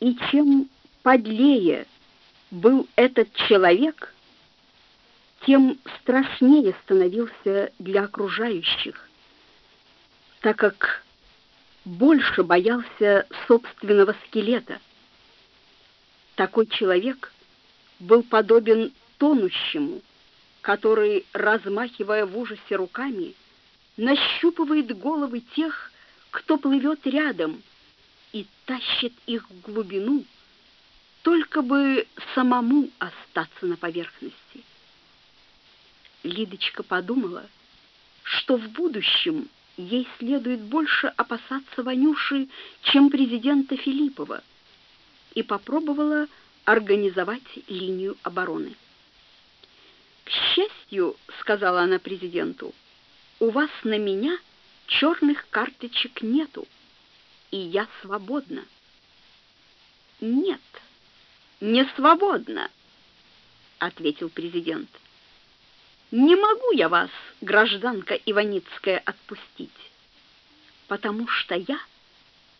И чем подлее был этот человек, тем страшнее становился для окружающих, так как больше боялся собственного скелета. Такой человек был подобен тонущему, который, размахивая в ужасе руками, нащупывает головы тех, кто плывет рядом, и тащит их в глубину, только бы самому остаться на поверхности. Лидочка подумала, что в будущем ей следует больше опасаться Ванюши, чем президента Филиппова, и попробовала организовать линию обороны. «К счастью, — сказала она президенту, — у вас на меня черных карточек нету, и я свободна». «Нет, не свободна», — ответил президент. Не могу я вас, гражданка Иваницкая, отпустить, потому что я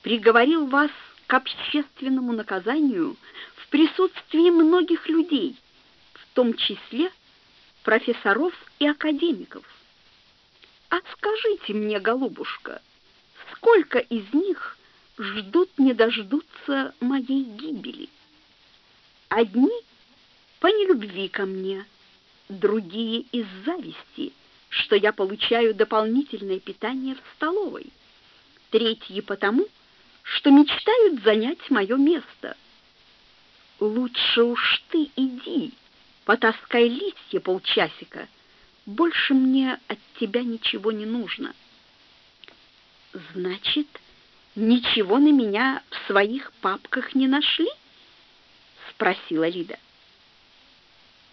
приговорил вас к общественному наказанию в присутствии многих людей, в том числе профессоров и академиков. А скажите мне, голубушка, сколько из них ждут не дождутся моей гибели? Одни по нелюбви ко мне, другие из зависти, что я получаю дополнительное питание в столовой, третьи потому, что мечтают занять мое место. Лучше уж ты иди, потаскай листья полчасика, больше мне от тебя ничего не нужно. Значит, ничего на меня в своих папках не нашли? спросила Лида.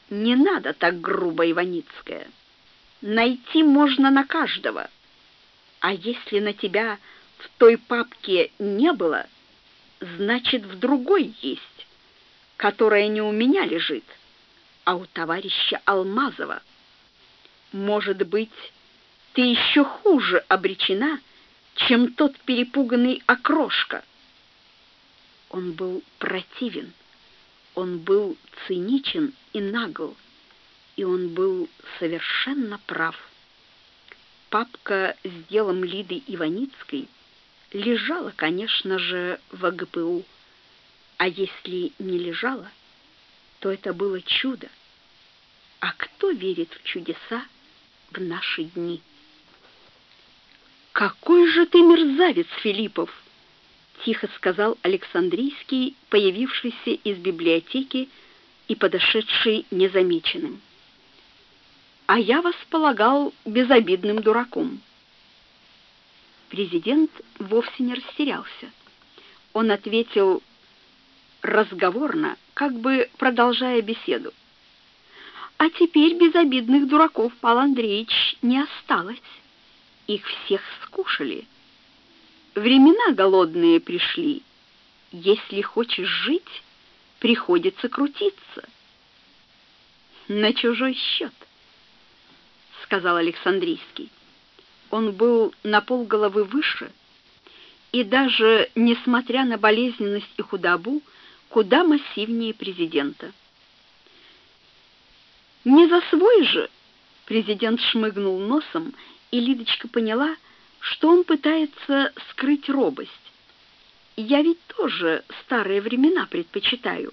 Не надо так грубо, Иваницкая. Найти можно на каждого. А если на тебя в той папке не было, значит, в другой есть, которая не у меня лежит, а у товарища Алмазова. Может быть, ты еще хуже обречена, чем тот перепуганный окрошка. Он был противен. Он был циничен и нагл, и он был совершенно прав. Папка с делом Лиды Иваницкой лежала, конечно же, в АГПУ, а если не лежала, то это было чудо. А кто верит в чудеса в наши дни? Какой же ты мерзавец, Филиппов! тихо сказал Александрийский, появившийся из библиотеки и подошедший незамеченным. А я вас полагал безобидным дураком. Президент вовсе не растерялся. Он ответил разговорно, как бы продолжая беседу. А теперь безобидных дураков, Павел Андреевич, не осталось. Их всех скушали. Времена голодные пришли. Если хочешь жить, приходится крутиться. На чужой счет, сказал Александрийский. Он был на полголовы выше и даже, несмотря на болезненность и худобу, куда массивнее президента. Не за свой же, президент шмыгнул носом, и Лидочка поняла, что он пытается скрыть робость. Я ведь тоже старые времена предпочитаю,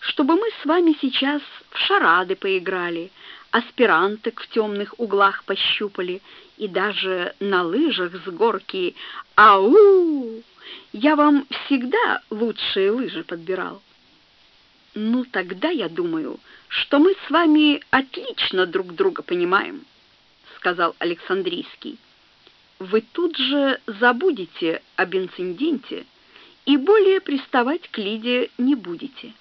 чтобы мы с вами сейчас в шарады поиграли, аспиранток в темных углах пощупали и даже на лыжах с горки. Ау! Я вам всегда лучшие лыжи подбирал. Ну, тогда я думаю, что мы с вами отлично друг друга понимаем, сказал Александрийский вы тут же забудете об инциденте и более приставать к Лиде не будете.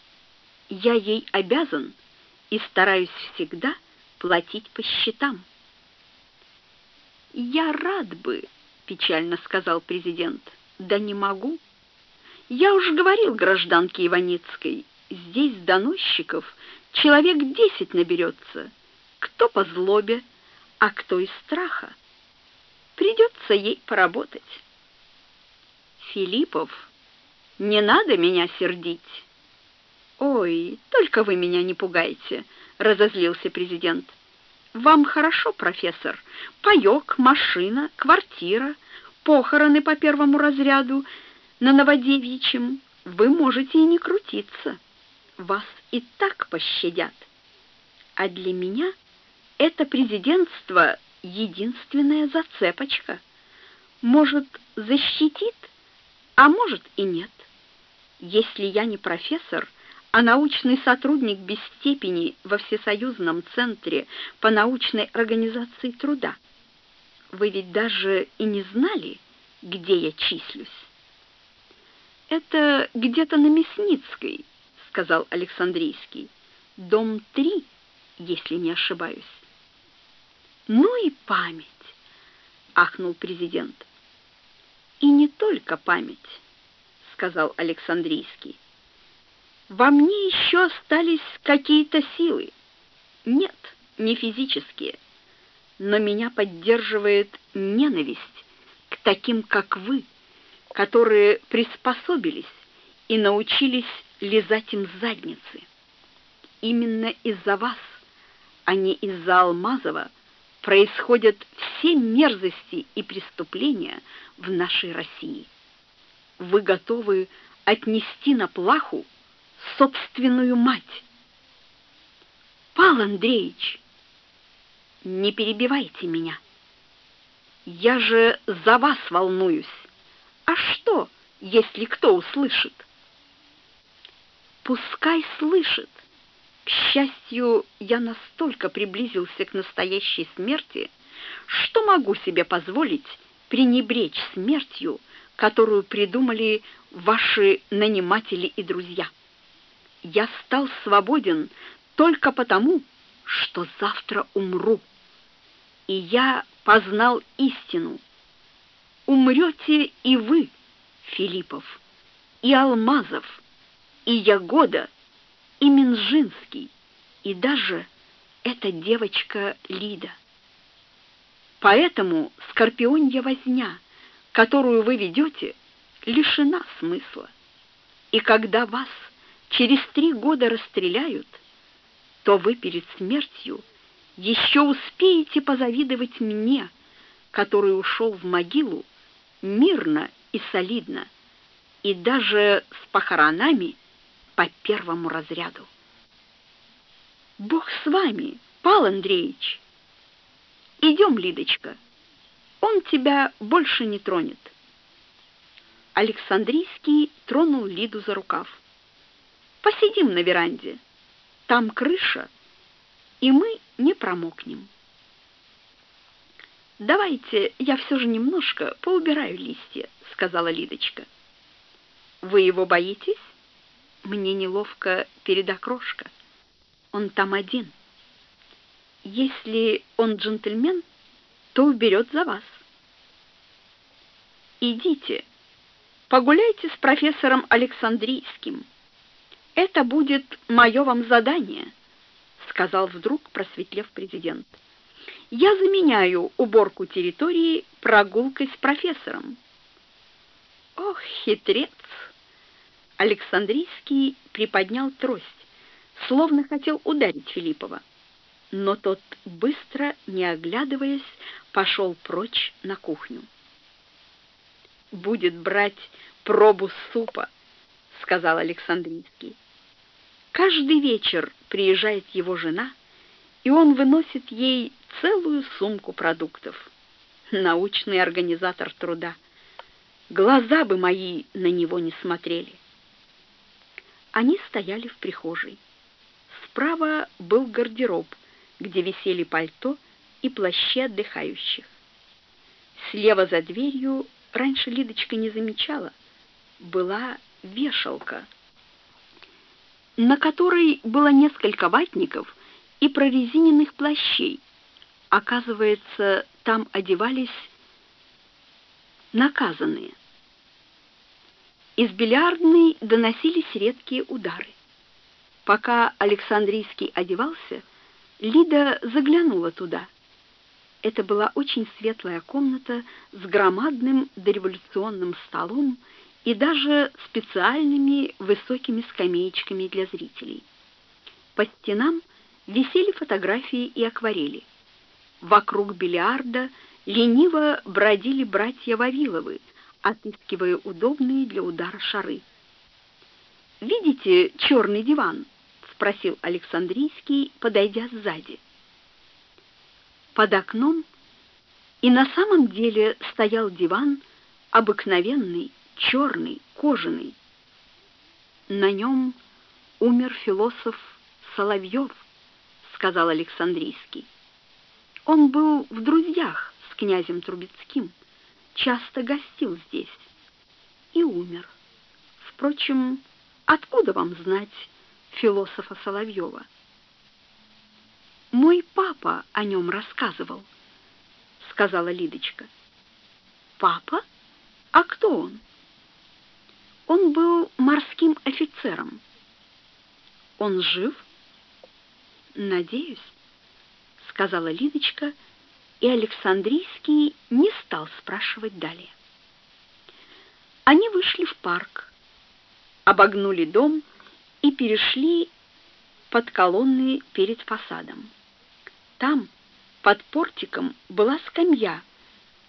Я ей обязан и стараюсь всегда платить по счетам. Я рад бы, печально сказал президент. Да не могу. Я уж говорил гражданке Иваницкой, здесь доносчиков человек десять наберется, кто по злобе, а кто из страха. Придется ей поработать. Филиппов Не надо меня сердить. Ой, только вы меня не пугайте, разозлился президент. Вам хорошо, профессор. Паёк, машина, квартира, похороны по первому разряду на Новодевичьем. Вы можете и не крутиться. Вас и так пощадят. А для меня это президентство единственная зацепочка. Может, защитит, а может и нет. Если я не профессор, а научный сотрудник без степени во Всесоюзном центре по научной организации труда. Вы ведь даже и не знали, где я числюсь. Это где-то на Мясницкой, сказал Александрийский. Дом 3, если не ошибаюсь. Ну и память, ахнул президент. И не только память, сказал Александрийский. Во мне еще остались какие-то силы. Нет, не физические, но меня поддерживает ненависть к таким, как вы, которые приспособились и научились лизать им задницы. Именно из-за вас, а не из-за Алмазова, происходят все мерзости и преступления в нашей России. Вы готовы отнести на плаху собственную мать. Пал Андреевич, не перебивайте меня. Я же за вас волнуюсь. А что, если кто услышит? Пускай слышит. К счастью, я настолько приблизился к настоящей смерти, что могу себе позволить пренебречь смертью, которую придумали ваши наниматели и друзья. Я стал свободен только потому, что завтра умру. И я познал истину. Умрете и вы, Филиппов, и Алмазов, и Ягода, и Минжинский, и даже эта девочка Лида. Поэтому скорпионья возня, которую вы ведете, лишена смысла. И когда вас через три года расстреляют, то вы перед смертью еще успеете позавидовать мне, который ушел в могилу мирно и солидно, и даже с похоронами по первому разряду. Бог с вами, Пал Андреевич. Идем, Лидочка. Он тебя больше не тронет. Александрийский тронул Лиду за рукав. Посидим на веранде. Там крыша, и мы не промокнем. Давайте я все же немножко поубираю листья, сказала Лидочка. Вы его боитесь? Мне неловко перед окрошка. Он там один. Если он джентльмен, то уберет за вас. Идите, погуляйте с профессором Александрийским. Это будет мое вам задание, сказал вдруг просветлев президент. Я заменяю уборку территории прогулкой с профессором. Ох, хитрец. Александрийский приподнял трость, словно хотел ударить Филиппова. Но тот быстро, не оглядываясь, пошел прочь на кухню. Будет брать пробу супа, сказал Александрийский. Каждый вечер приезжает его жена, и он выносит ей целую сумку продуктов. Научный организатор труда. Глаза бы мои на него не смотрели. Они стояли в прихожей. Справа был гардероб, где висели пальто и плащи отдыхающих. Слева за дверью, раньше Лидочка не замечала, была вешалка — на которой было несколько ватников и прорезиненных плащей. Оказывается, там одевались наказанные. Из бильярдной доносились редкие удары. Пока Александрийский одевался, Лида заглянула туда. Это была очень светлая комната с громадным дореволюционным столом и даже специальными высокими скамеечками для зрителей. По стенам висели фотографии и акварели. Вокруг бильярда лениво бродили братья Вавиловы, отыскивая удобные для удара шары. «Видите черный диван?» — спросил Александрийский, подойдя сзади. Под окном и на самом деле стоял диван, обыкновенный, черный, кожаный. На нем умер философ Соловьев, сказал Александрийский. Он был в друзьях с князем Трубецким, часто гостил здесь и умер. Впрочем, откуда вам знать философа Соловьева? Мой папа о нем рассказывал, сказала Лидочка. Папа? А кто он? Он был морским офицером. Он жив? Надеюсь, сказала Лидочка, и Александрийский не стал спрашивать далее. Они вышли в парк, обогнули дом и перешли под колонны перед фасадом. Там, под портиком, была скамья,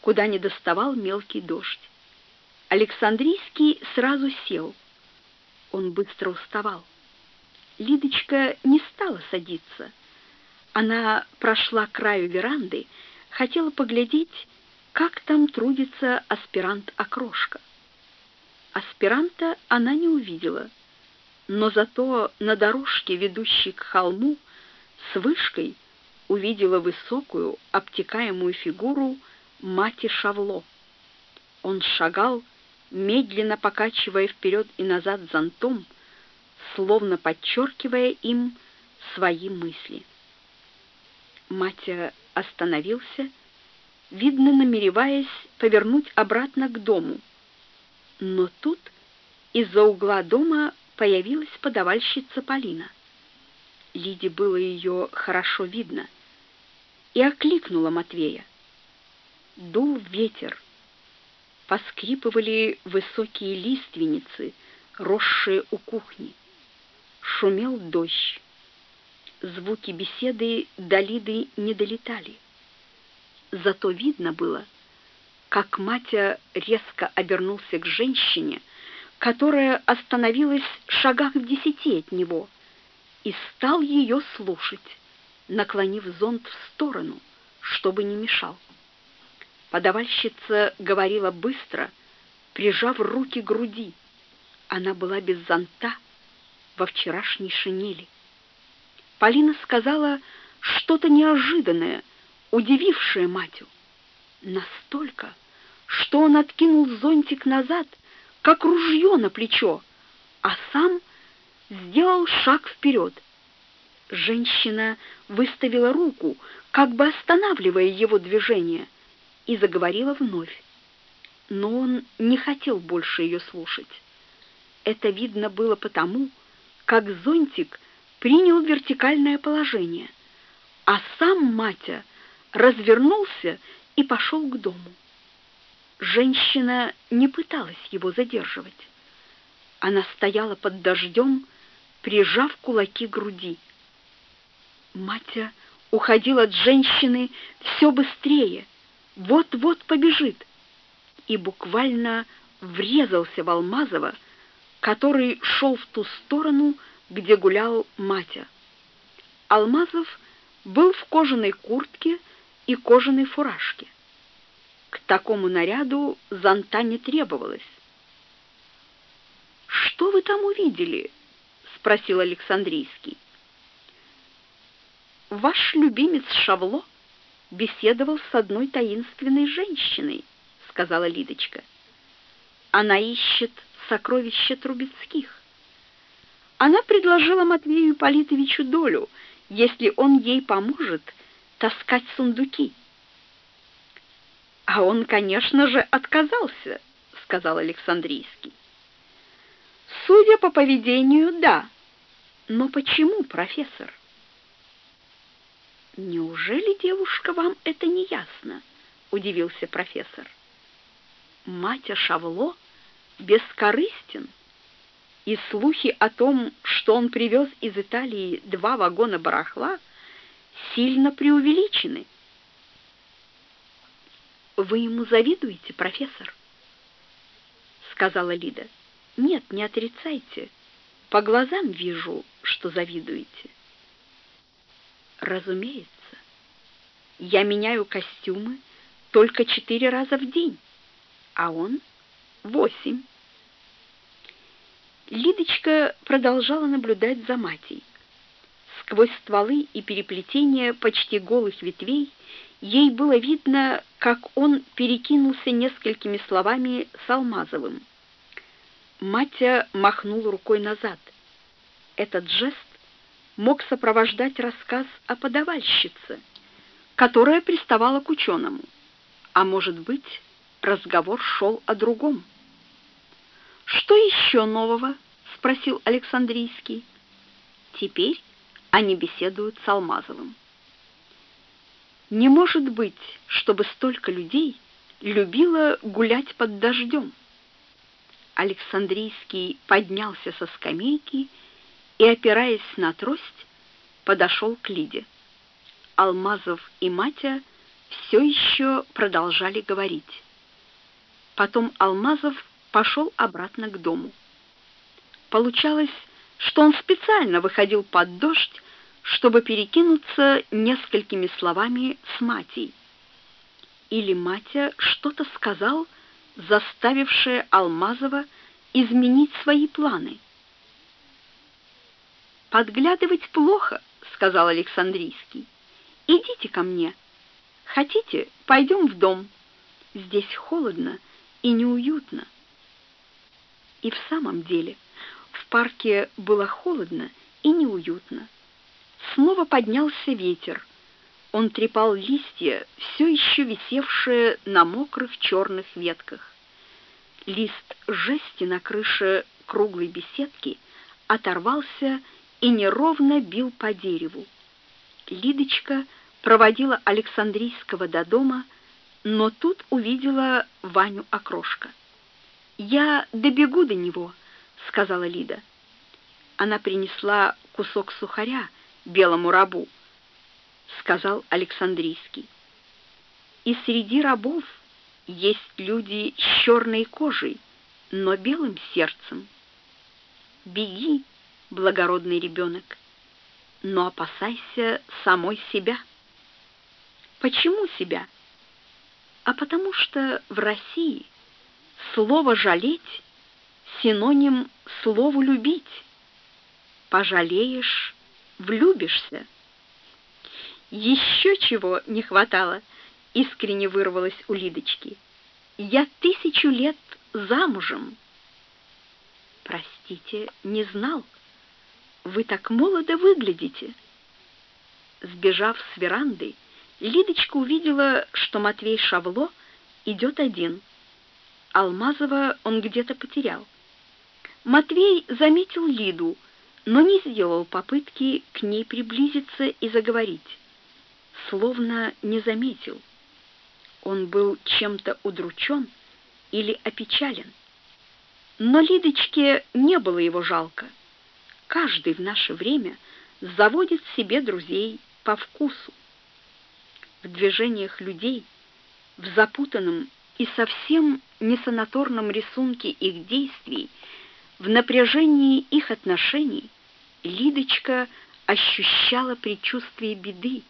куда не доставал мелкий дождь. Александрийский сразу сел. Он быстро уставал. Лидочка не стала садиться. Она прошла к краю веранды, хотела поглядеть, как там трудится аспирант Окрошка. Аспиранта она не увидела, но зато на дорожке, ведущей к холму, с вышкой увидела высокую, обтекаемую фигуру мати Шавло. Он шагал, медленно покачивая вперед и назад зонтом, словно подчеркивая им свои мысли. Матя остановился, видно, намереваясь повернуть обратно к дому. Но тут из-за угла дома появилась подавальщица Полина. Лиде было ее хорошо видно, и окликнула Матвея. Дул ветер, поскрипывали высокие лиственницы, росшие у кухни. Шумел дождь. Звуки беседы до Лиды не долетали. Зато видно было, как Матя резко обернулся к женщине, которая остановилась в шагах в десяти от него, и стал ее слушать, наклонив зонт в сторону, чтобы не мешал. Подавальщица говорила быстро, прижав руки к груди. Она была без зонта во вчерашней шинели. Полина сказала что-то неожиданное, удивившее Матю. Настолько, что он откинул зонтик назад, как ружье на плечо, а сам сделал шаг вперед. Женщина выставила руку, как бы останавливая его движение — и заговорила вновь. Но он не хотел больше ее слушать. Это видно было потому, как зонтик принял вертикальное положение, а сам Матя развернулся и пошел к дому. Женщина не пыталась его задерживать. Она стояла под дождем, прижав кулаки к груди. Матя уходил от женщины все быстрее — вот-вот побежит, и буквально врезался в Алмазова, который шел в ту сторону, где гулял Матя. Алмазов был в кожаной куртке и кожаной фуражке. К такому наряду зонта не требовалось. «Что вы там увидели?» — спросил Александрийский. «Ваш любимец Шавло беседовал с одной таинственной женщиной, сказала Лидочка. Она ищет сокровища Трубецких. Она предложила Матвею Ипполитовичу долю, если он ей поможет таскать сундуки. А он, конечно же, отказался, сказал Александрийский. Судя по поведению, да. Но почему, профессор? Неужели, девушка, вам это не ясно? удивился профессор. Матя Шавло бескорыстен, и слухи о том, что он привез из Италии два вагона барахла, сильно преувеличены. Вы ему завидуете, профессор? сказала Лида. Нет, не отрицайте. По глазам вижу, что завидуете. Разумеется. Я меняю костюмы только четыре раза в день, а он восемь. Лидочка продолжала наблюдать за матей. Сквозь стволы и переплетения почти голых ветвей ей было видно, как он перекинулся несколькими словами с Алмазовым. Матя махнул рукой назад. Этот жест мог сопровождать рассказ о подавальщице, которая приставала к ученому, а может быть, разговор шел о другом. Что еще нового? спросил Александрийский. Теперь они беседуют с Алмазовым. Не может быть, чтобы столько людей любило гулять под дождем. Александрийский поднялся со скамейки и, опираясь на трость, подошел к Лиде. Алмазов и Матя все еще продолжали говорить. Потом Алмазов пошел обратно к дому. Получалось, что он специально выходил под дождь, чтобы перекинуться несколькими словами с Матей. Или Матя что-то сказал, заставившее Алмазова изменить свои планы. Подглядывать плохо, сказал Александрийский. Идите ко мне. Хотите, пойдем в дом. Здесь холодно и неуютно. И в самом деле, в парке было холодно и неуютно. Снова поднялся ветер. Он трепал листья, все еще висевшие на мокрых черных ветках. Лист жести на крыше круглой беседки оторвался и неровно бил по дереву. Лидочка проводила Александрийского до дома, но тут увидела Ваню Окрошка. Я добегу до него, сказала Лида. Она принесла кусок сухаря белому рабу, сказал Александрийский. И среди рабов есть люди с черной кожей, но белым сердцем. Беги, благородный ребенок, но опасайся самой себя. Почему себя? А потому что в России Слово жалеть синоним слову любить. Пожалеешь, влюбишься. Еще чего не хватало, искренне вырвалось у Лидочки. Я тысячу лет замужем. Простите, не знал. Вы так молодо выглядите. Сбежав с веранды, Лидочка увидела, что Матвей Шавло идет один. Алмазова он где-то потерял. Матвей заметил Лиду, но не сделал попытки к ней приблизиться и заговорить. Словно не заметил. Он был чем-то удручен или опечален. Но Лидочке не было его жалко. Каждый в наше время заводит себе друзей по вкусу. В движениях людей, в запутанном и совсем не санаторном рисунке их действий, в напряжении их отношений, Лидочка ощущала предчувствие беды,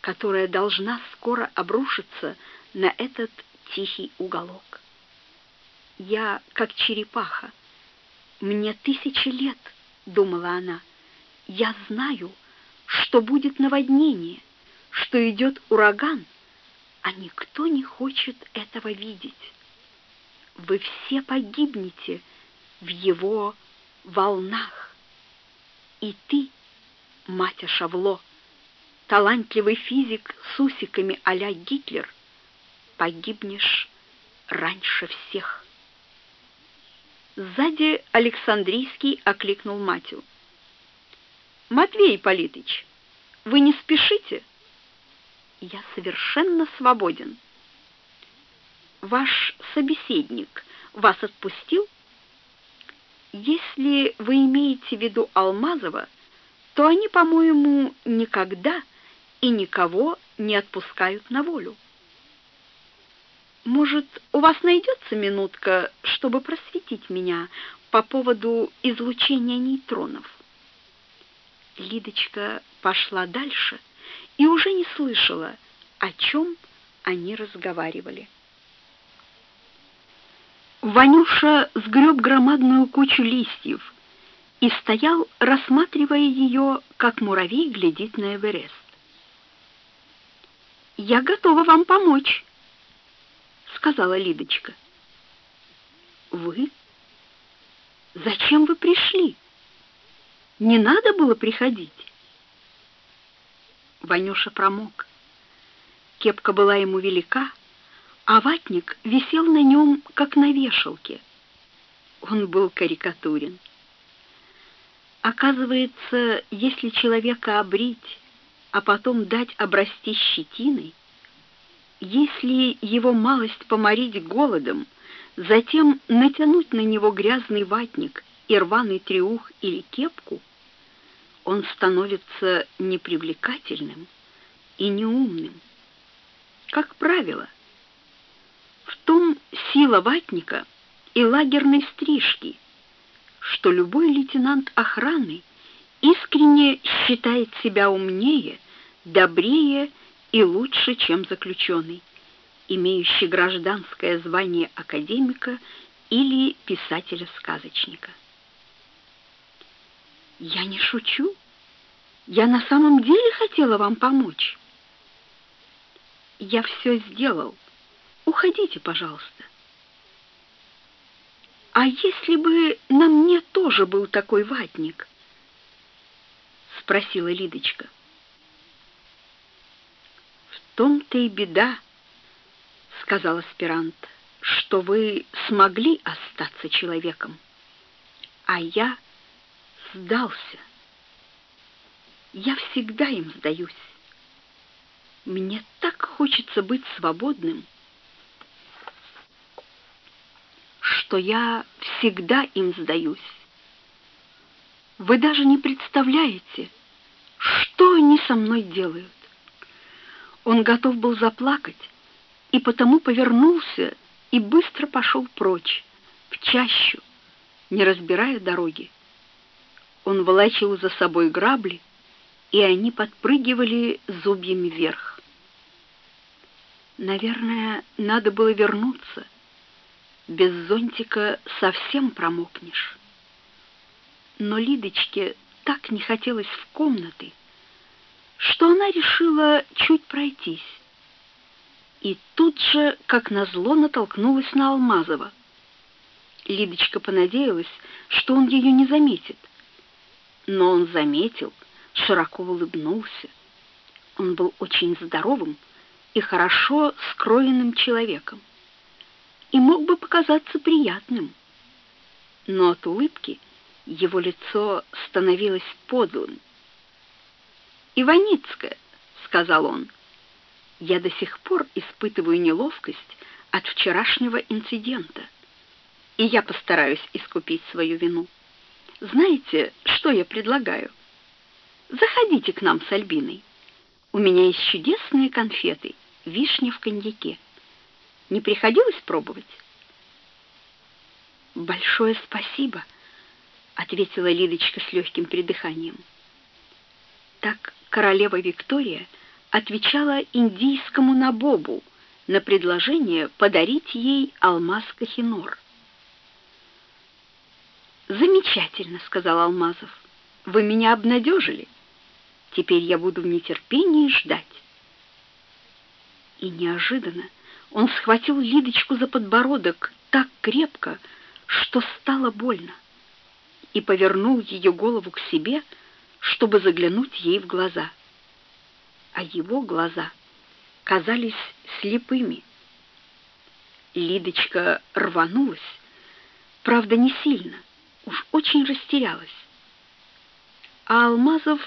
которая должна скоро обрушиться на этот тихий уголок. Я как черепаха. Мне тысячи лет, думала она. Я знаю, что будет наводнение, что идет ураган, а никто не хочет этого видеть. Вы все погибнете в его волнах. И ты, Матя Шавло, талантливый физик с усиками а-ля Гитлер, погибнешь раньше всех. Сзади Александрийский окликнул Матю. Матвей Политыч, вы не спешите? Я совершенно свободен. Ваш собеседник вас отпустил? Если вы имеете в виду Алмазова, то они, по-моему, никогда и никого не отпускают на волю. Может, у вас найдется минутка, чтобы просветить меня по поводу излучения нейтронов? Лидочка пошла дальше и уже не слышала, о чем они разговаривали. Ванюша сгреб громадную кучу листьев и стоял, рассматривая ее, как муравей глядит на Эверест. «Я готова вам помочь», — сказала Лидочка. «Вы? Зачем вы пришли? Не надо было приходить». Ванюша промок. Кепка была ему велика, а ватник висел на нем, как на вешалке. Он был карикатурен. Оказывается, если человека обрить, а потом дать обрасти щетиной, если его малость поморить голодом, затем натянуть на него грязный ватник и рваный треух или кепку, он становится непривлекательным и неумным. Как правило, в том сила ватника и лагерной стрижки, что любой лейтенант охраны искренне считает себя умнее, добрее и лучше, чем заключенный, имеющий гражданское звание академика или писателя-сказочника. Я не шучу. Я на самом деле хотела вам помочь. Я все сделал. Уходите, пожалуйста. А если бы на мне тоже был такой ватник? спросила Лидочка. В том-то и беда, сказал аспирант, что вы смогли остаться человеком, а я сдался. Я всегда им сдаюсь. Мне так хочется быть свободным что я всегда им сдаюсь. Вы даже не представляете, что они со мной делают. Он готов был заплакать, и потому повернулся и быстро пошел прочь, в чащу, не разбирая дороги. Он волочил за собой грабли, и они подпрыгивали зубьями вверх. Наверное, надо было вернуться — без зонтика совсем промокнешь. Но Лидочке так не хотелось в комнаты, что она решила чуть пройтись. И тут же, как назло, натолкнулась на Алмазова. Лидочка понадеялась, что он ее не заметит. Но он заметил, широко улыбнулся. Он был очень здоровым и хорошо скроенным человеком и мог бы показаться приятным. Но от улыбки его лицо становилось подлым. «Иваницкая», — сказал он, — «я до сих пор испытываю неловкость от вчерашнего инцидента, и я постараюсь искупить свою вину. Знаете, что я предлагаю? Заходите к нам с Альбиной. У меня есть чудесные конфеты, вишня в коньяке. Не приходилось пробовать? Большое спасибо, ответила Лидочка с легким придыханием. Так королева Виктория отвечала индийскому набобу на предложение подарить ей алмаз Кахинор. «Замечательно», — сказал Алмазов. «Вы меня обнадежили. Теперь я буду в нетерпении ждать». И неожиданно он схватил Лидочку за подбородок так крепко, что стало больно, и повернул ее голову к себе, чтобы заглянуть ей в глаза. А его глаза казались слепыми. Лидочка рванулась, правда, не сильно, уж очень растерялась. А Алмазов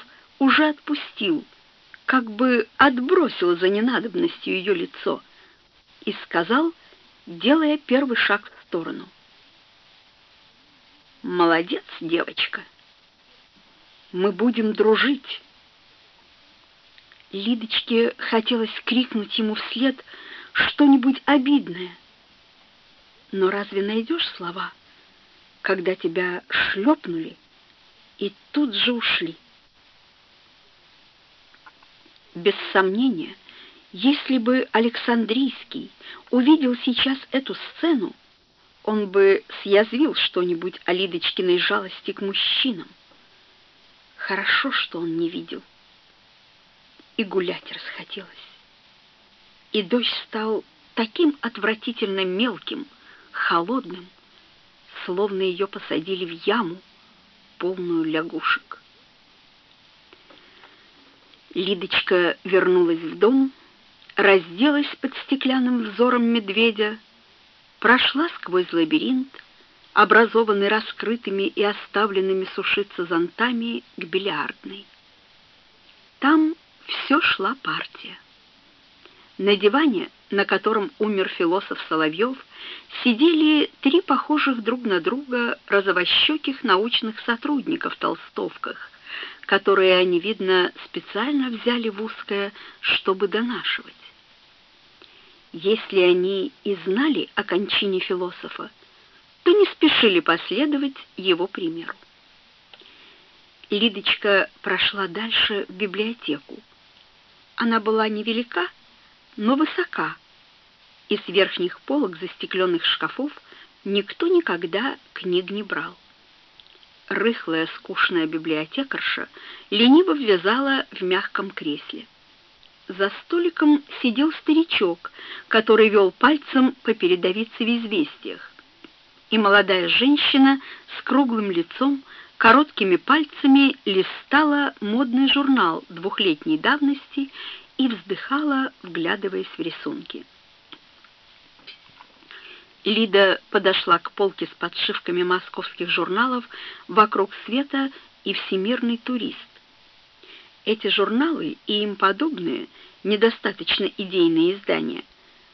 уже отпустил, как бы отбросил за ненадобностью ее лицо — и сказал, делая первый шаг в сторону. Молодец, девочка. Мы будем дружить. Лидочке хотелось крикнуть ему вслед что-нибудь обидное. Но разве найдешь слова, когда тебя шлепнули и тут же ушли? Без сомнения, если бы Александрийский увидел сейчас эту сцену, он бы съязвил что-нибудь о Лидочкиной жалости к мужчинам. Хорошо, что он не видел. И гулять расхотелось. И дождь стал таким отвратительно мелким, холодным, словно ее посадили в яму, полную лягушек. Лидочка вернулась в дом, разделась под стеклянным взором медведя, прошла сквозь лабиринт, образованный раскрытыми и оставленными сушиться зонтами к бильярдной. Там все шла партия. На диване, на котором умер философ Соловьев, сидели три похожих друг на друга розовощеких научных сотрудников в толстовках, которые они, видно, специально взяли в узкое, чтобы донашивать. Если они и знали о кончине философа, то не спешили последовать его примеру. Лидочка прошла дальше в библиотеку. Она была невелика, но высока, и с верхних полок застекленных шкафов никто никогда книг не брал рыхлая, скучная библиотекарша лениво ввязала в мягком кресле. За столиком сидел старичок, который вел пальцем по передовице в известиях, и молодая женщина с круглым лицом, короткими пальцами листала модный журнал двухлетней давности и вздыхала, вглядываясь в рисунки. Лида подошла к полке с подшивками московских журналов «Вокруг света» и «Всемирный турист». Эти журналы и им подобные, недостаточно идейные издания,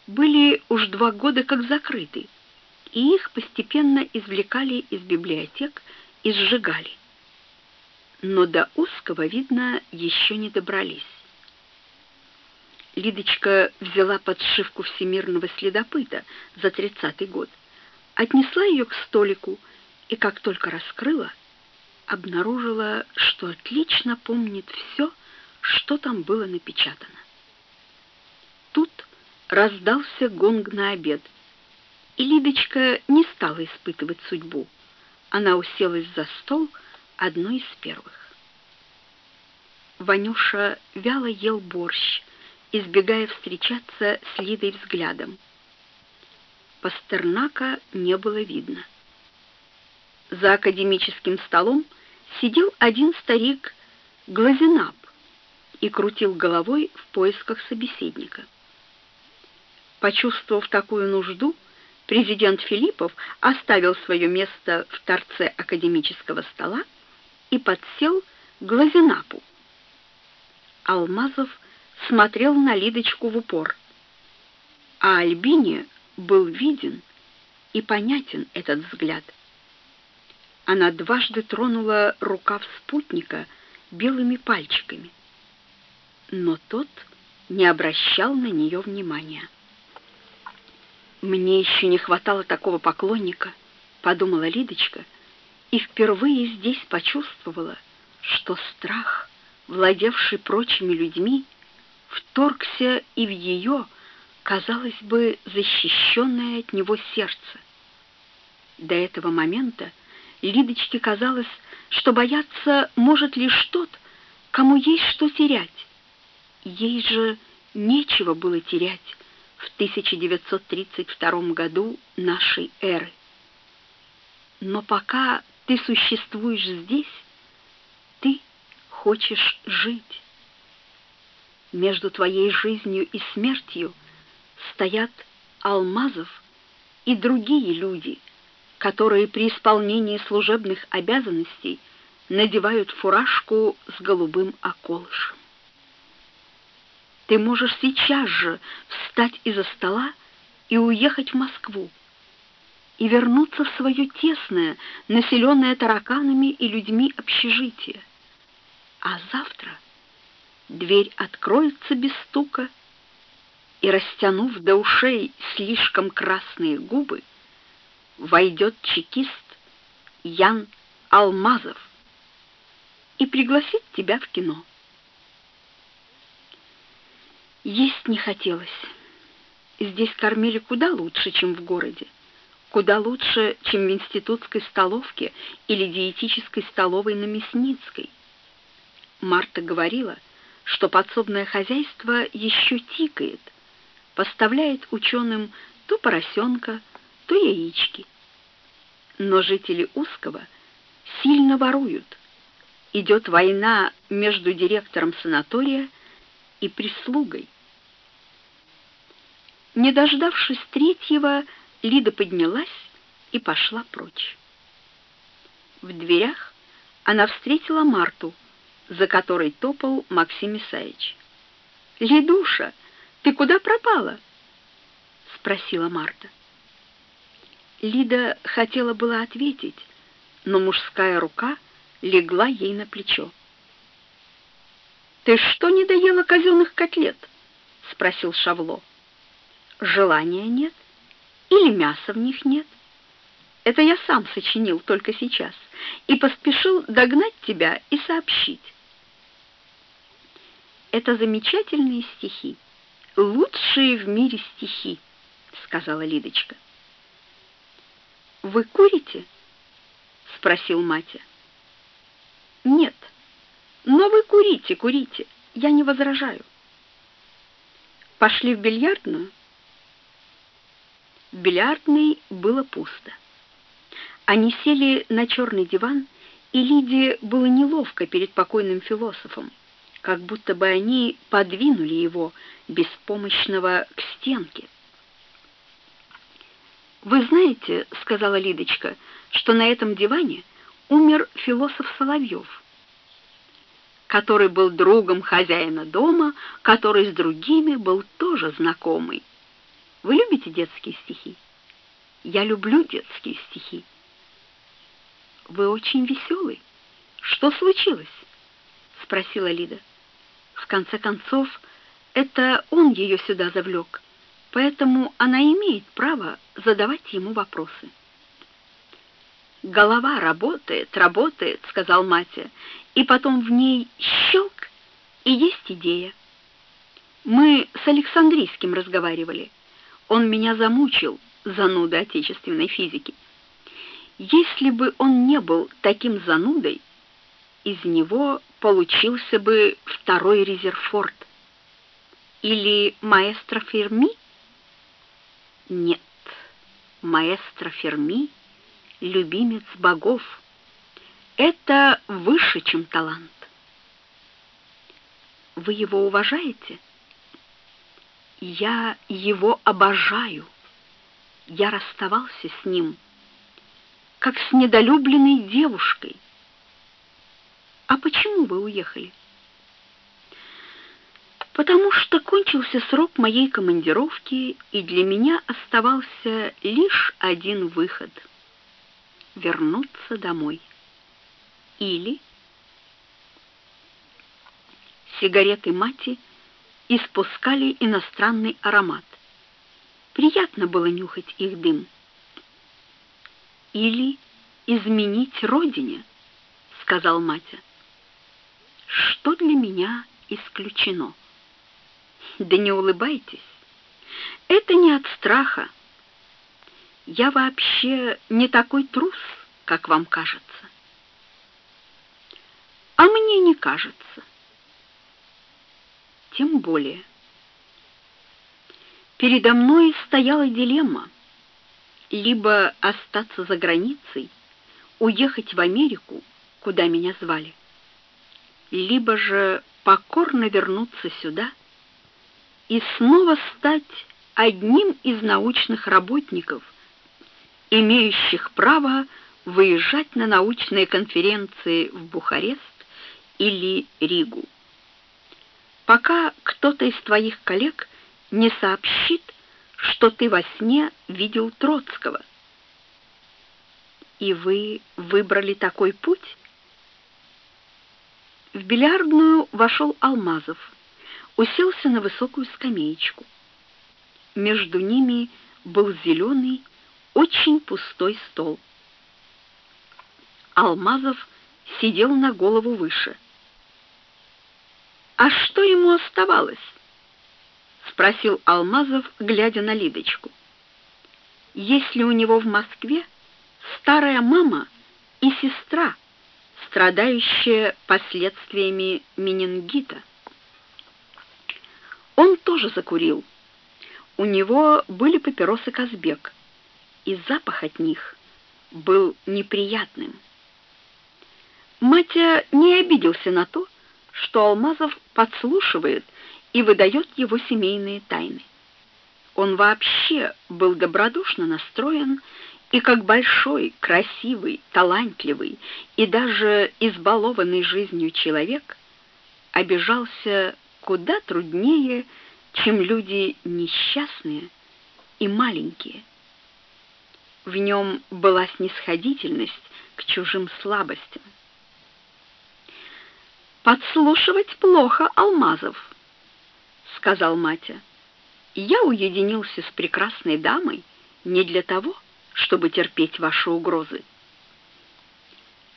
были уж два года как закрыты, и их постепенно извлекали из библиотек и сжигали. Но до узкого, видно, еще не добрались. Лидочка взяла подшивку всемирного следопыта за тридцатый год, отнесла ее к столику и, как только раскрыла, обнаружила, что отлично помнит все, что там было напечатано. Тут раздался гонг на обед, и Лидочка не стала испытывать судьбу. Она уселась за стол одной из первых. Ванюша вяло ел борщ, избегая встречаться с Лидой взглядом. Пастернака не было видно. За академическим столом сидел один старик Глазенап и крутил головой в поисках собеседника. Почувствовав такую нужду, президент Филиппов оставил свое место в торце академического стола и подсел к Глазенапу. Алмазов смотрел на Лидочку в упор. А Альбине был виден и понятен этот взгляд. Она дважды тронула рукав спутника белыми пальчиками, но тот не обращал на нее внимания. «Мне еще не хватало такого поклонника», — подумала Лидочка, и впервые здесь почувствовала, что страх, владевший прочими людьми, — вторгся и в ее, казалось бы, защищенное от него сердце. До этого момента Лидочке казалось, что бояться может лишь тот, кому есть что терять. Ей же нечего было терять в 1932 году нашей эры. Но пока ты существуешь здесь, ты хочешь жить между твоей жизнью и смертью стоят Алмазов и другие люди, которые при исполнении служебных обязанностей надевают фуражку с голубым околышем. Ты можешь сейчас же встать из-за стола и уехать в Москву. и вернуться в свое тесное, населенное тараканами и людьми общежитие. А завтра дверь откроется без стука, и, растянув до ушей слишком красные губы, войдет чекист Ян Алмазов и пригласит тебя в кино. Есть не хотелось. Здесь кормили куда лучше, чем в городе. Куда лучше, чем в институтской столовке или диетической столовой на Мясницкой. Марта говорила, что подсобное хозяйство еще тикает, поставляет ученым то поросенка, то яички. Но жители Узкого сильно воруют. Идет война между директором санатория и прислугой. Не дождавшись третьего, Лида поднялась и пошла прочь. В дверях она встретила Марту, за которой топал Максим Исаевич. «Лидуша, ты куда пропала?» — спросила Марта. Лида хотела было ответить, но мужская рука легла ей на плечо. «Ты что не доела казенных котлет?» — спросил Шавло. «Желания нет или мяса в них нет? Это я сам сочинил только сейчас и поспешил догнать тебя и сообщить. Это замечательные стихи, лучшие в мире стихи, сказала Лидочка. Вы курите? спросил Матя. Нет. Но вы курите, курите. Я не возражаю. Пошли в бильярдную? В бильярдной было пусто. Они сели на черный диван, и Лиде было неловко перед покойным философом, как будто бы они подвинули его, беспомощного, к стенке. «Вы знаете, — сказала Лидочка, — что на этом диване умер философ Соловьев, который был другом хозяина дома, который с другими был тоже знакомый. Вы любите детские стихи? Я люблю детские стихи. Вы очень веселый. Что случилось? спросила Лида. В конце концов, это он ее сюда завлек, поэтому она имеет право задавать ему вопросы. Голова работает, работает, сказал Матя, и потом в ней щелк, и есть идея. Мы с Александрийским разговаривали. Он меня замучил, зануда отечественной физики. Если бы он не был таким занудой, из него получился бы второй Резерфорд. Или маэстро Ферми? Нет, маэстро Ферми — любимец богов. Это выше, чем талант. Вы его уважаете? Я его обожаю. Я расставался с ним, как с недолюбленной девушкой. А почему вы уехали? Потому что кончился срок моей командировки, и для меня оставался лишь один выход — вернуться домой. Или сигареты мати испускали иностранный аромат. Приятно было нюхать их дым. Или изменить родине, сказал Матя. Что для меня исключено? Да не улыбайтесь. Это не от страха. Я вообще не такой трус, как вам кажется. А мне не кажется. Тем более. Передо мной стояла дилемма: либо остаться за границей, уехать в Америку, куда меня звали, либо же покорно вернуться сюда и снова стать одним из научных работников, имеющих право выезжать на научные конференции в Бухарест или Ригу. Пока кто-то из твоих коллег не сообщит, что ты во сне видел Троцкого. И вы выбрали такой путь? В бильярдную вошел Алмазов, уселся на высокую скамеечку. Между ними был зеленый, очень пустой стол. Алмазов сидел на голову выше. А что ему оставалось? спросил Алмазов, глядя на Лидочку. Если у него в Москве старая мама и сестра, страдающая последствиями менингита. Он тоже закурил. У него были папиросы Казбек, и запах от них был неприятным. Матя не обиделся на то, что Алмазов подслушивает и выдает его семейные тайны. Он вообще был добродушно настроен и как большой, красивый, талантливый и даже избалованный жизнью человек обижался куда труднее, чем люди несчастные и маленькие. В нем была снисходительность к чужим слабостям. «Подслушивать плохо, Алмазов», — сказал Матя. «Я уединился с прекрасной дамой не для того, терпеть ваши угрозы».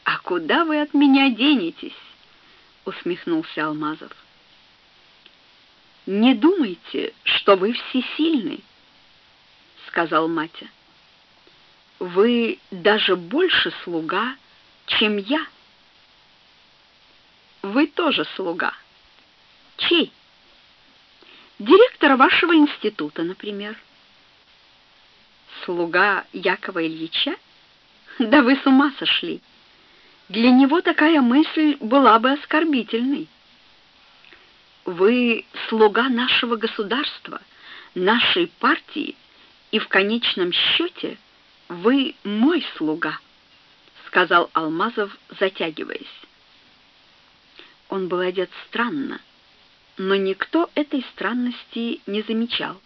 «А куда вы от меня денетесь?» — усмехнулся Алмазов. «Не думайте, что вы всесильны», — сказал Матя. «Вы даже больше слуга, чем я». «Вы тоже слуга. Чей?» «Директора вашего института, например» слуга Якова Ильича? Да вы с ума сошли. Для него такая мысль была бы оскорбительной. Вы слуга нашего государства, нашей партии, и в конечном счете вы мой слуга, сказал Алмазов, затягиваясь. Он был одет странно, но никто этой странности не замечал.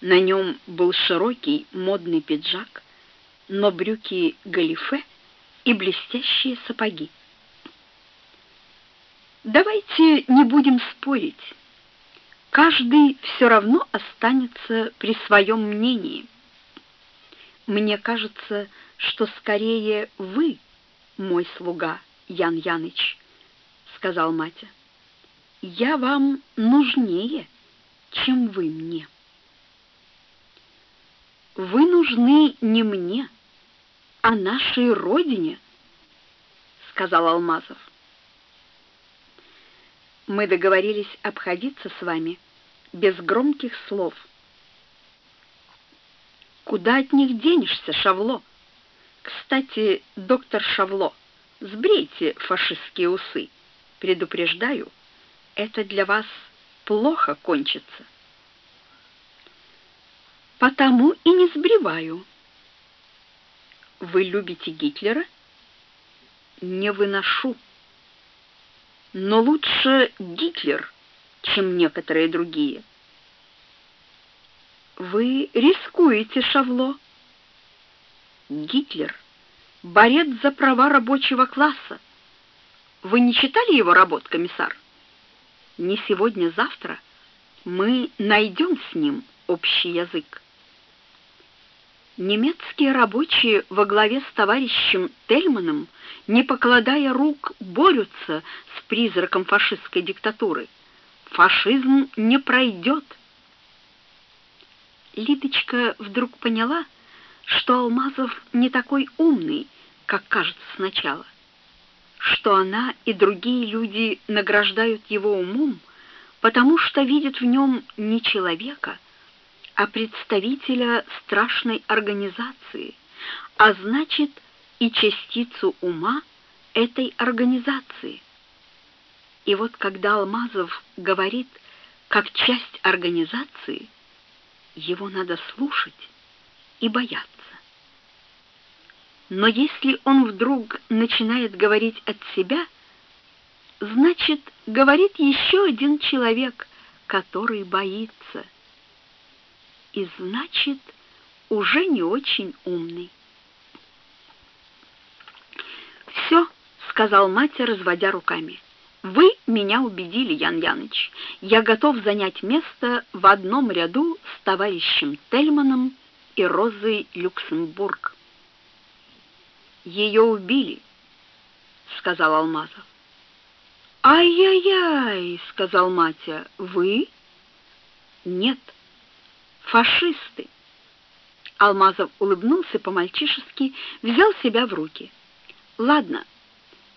На нем был широкий модный пиджак, но брюки галифе и блестящие сапоги. Давайте не будем спорить. Каждый все равно останется при своем мнении. Мне кажется, что скорее вы мой слуга, Ян Яныч, сказал Матя. Я вам нужнее, чем вы мне. Вы нужны не мне, а нашей родине, сказал Алмазов. Мы договорились обходиться с вами без громких слов. Куда от них денешься, Шавло? Кстати, доктор Шавло, сбрейте фашистские усы. Предупреждаю, это для вас плохо кончится потому и не сбриваю. Вы любите Гитлера? Не выношу. Но лучше Гитлер, чем некоторые другие. Вы рискуете, Шавло. Гитлер — борец за права рабочего класса. Вы не читали его работ, комиссар? Не сегодня-завтра мы найдем с ним общий язык немецкие рабочие во главе с товарищем Тельманом, не покладая рук, борются с призраком фашистской диктатуры. Фашизм не пройдет. Лидочка вдруг поняла, что Алмазов не такой умный, как кажется сначала, что она и другие люди награждают его умом, потому что видят в нем не человека, а представителя страшной организации, а значит и частицу ума этой организации. И вот когда Алмазов говорит как часть организации, его надо слушать и бояться. Но если он вдруг начинает говорить от себя, значит, говорит еще один человек, который боится – и значит, уже не очень умный. сказал Матя, разводя руками. Вы меня убедили, Ян Яныч. Я готов занять место в одном ряду с товарищем Тельманом и Розой Люксембург. Ее убили, сказал Алмазов. Ай-яй-яй, сказал Матя. Вы? Нет. Фашисты. Алмазов улыбнулся по-мальчишески, взял себя в руки. Ладно.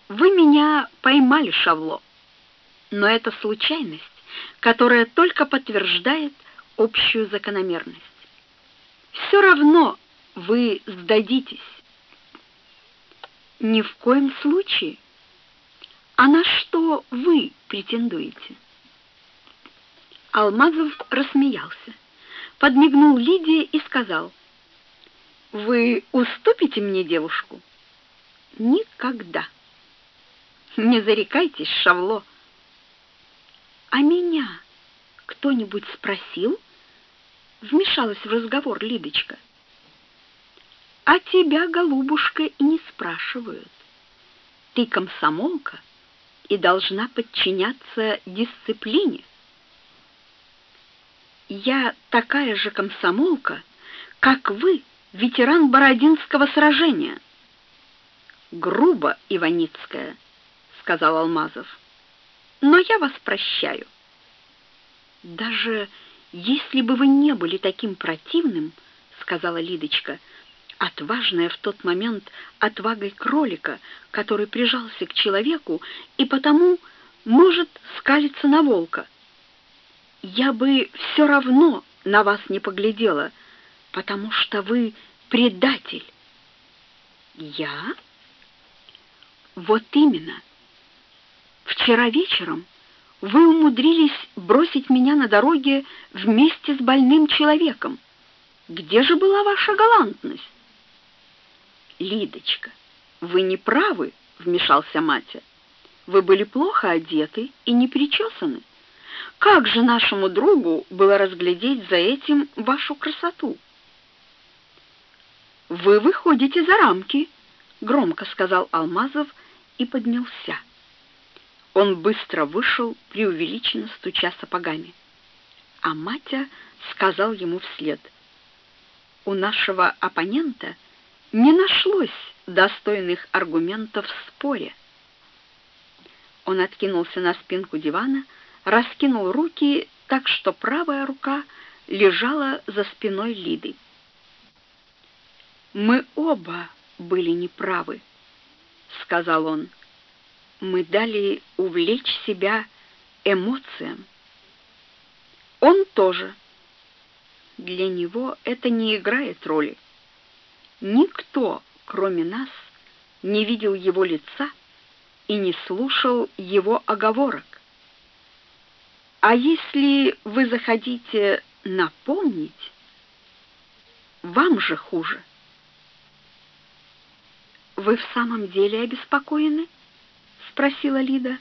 Вы меня поймали, Шавло. Но это случайность, которая только подтверждает общую закономерность. Все равно вы сдадитесь. Ни в коем случае. А на что вы претендуете? Алмазов рассмеялся, подмигнул Лидии и сказал: "Вы уступите мне девушку?" "Никогда". Не зарекайтесь, Шавло. А меня кто-нибудь спросил? Вмешалась в разговор Лидочка. А тебя, голубушка, и не спрашивают. Ты комсомолка и должна подчиняться дисциплине. Я такая же комсомолка, как вы, ветеран Бородинского сражения. Грубо, Иваницкая сказал Алмазов. Но я вас прощаю. Даже если бы вы не были таким противным, сказала Лидочка, отважная в тот момент отвагой кролика, который прижался к человеку и потому может скалиться на волка. Я бы все равно на вас не поглядела, потому что вы предатель. Я? Вот именно. Вчера вечером вы умудрились бросить меня на дороге вместе с больным человеком. Где же была ваша галантность? Лидочка, вы не правы, вмешался Матя. Вы были плохо одеты и не причесаны. Как же нашему другу было разглядеть за этим вашу красоту? Вы выходите за рамки, громко сказал Алмазов и поднялся. Он быстро вышел, преувеличенно стуча сапогами. А Матя сказал ему вслед: "У нашего оппонента не нашлось достойных аргументов в споре". Он откинулся на спинку дивана, раскинул руки так, что правая рука лежала за спиной Лиды. Мы оба были неправы, сказал он мы дали увлечь себя эмоциям. Он тоже. Для него это не играет роли. Никто, кроме нас, не видел его лица и не слушал его оговорок. А если вы захотите напомнить, вам же хуже. Вы в самом деле обеспокоены? спросила Лида.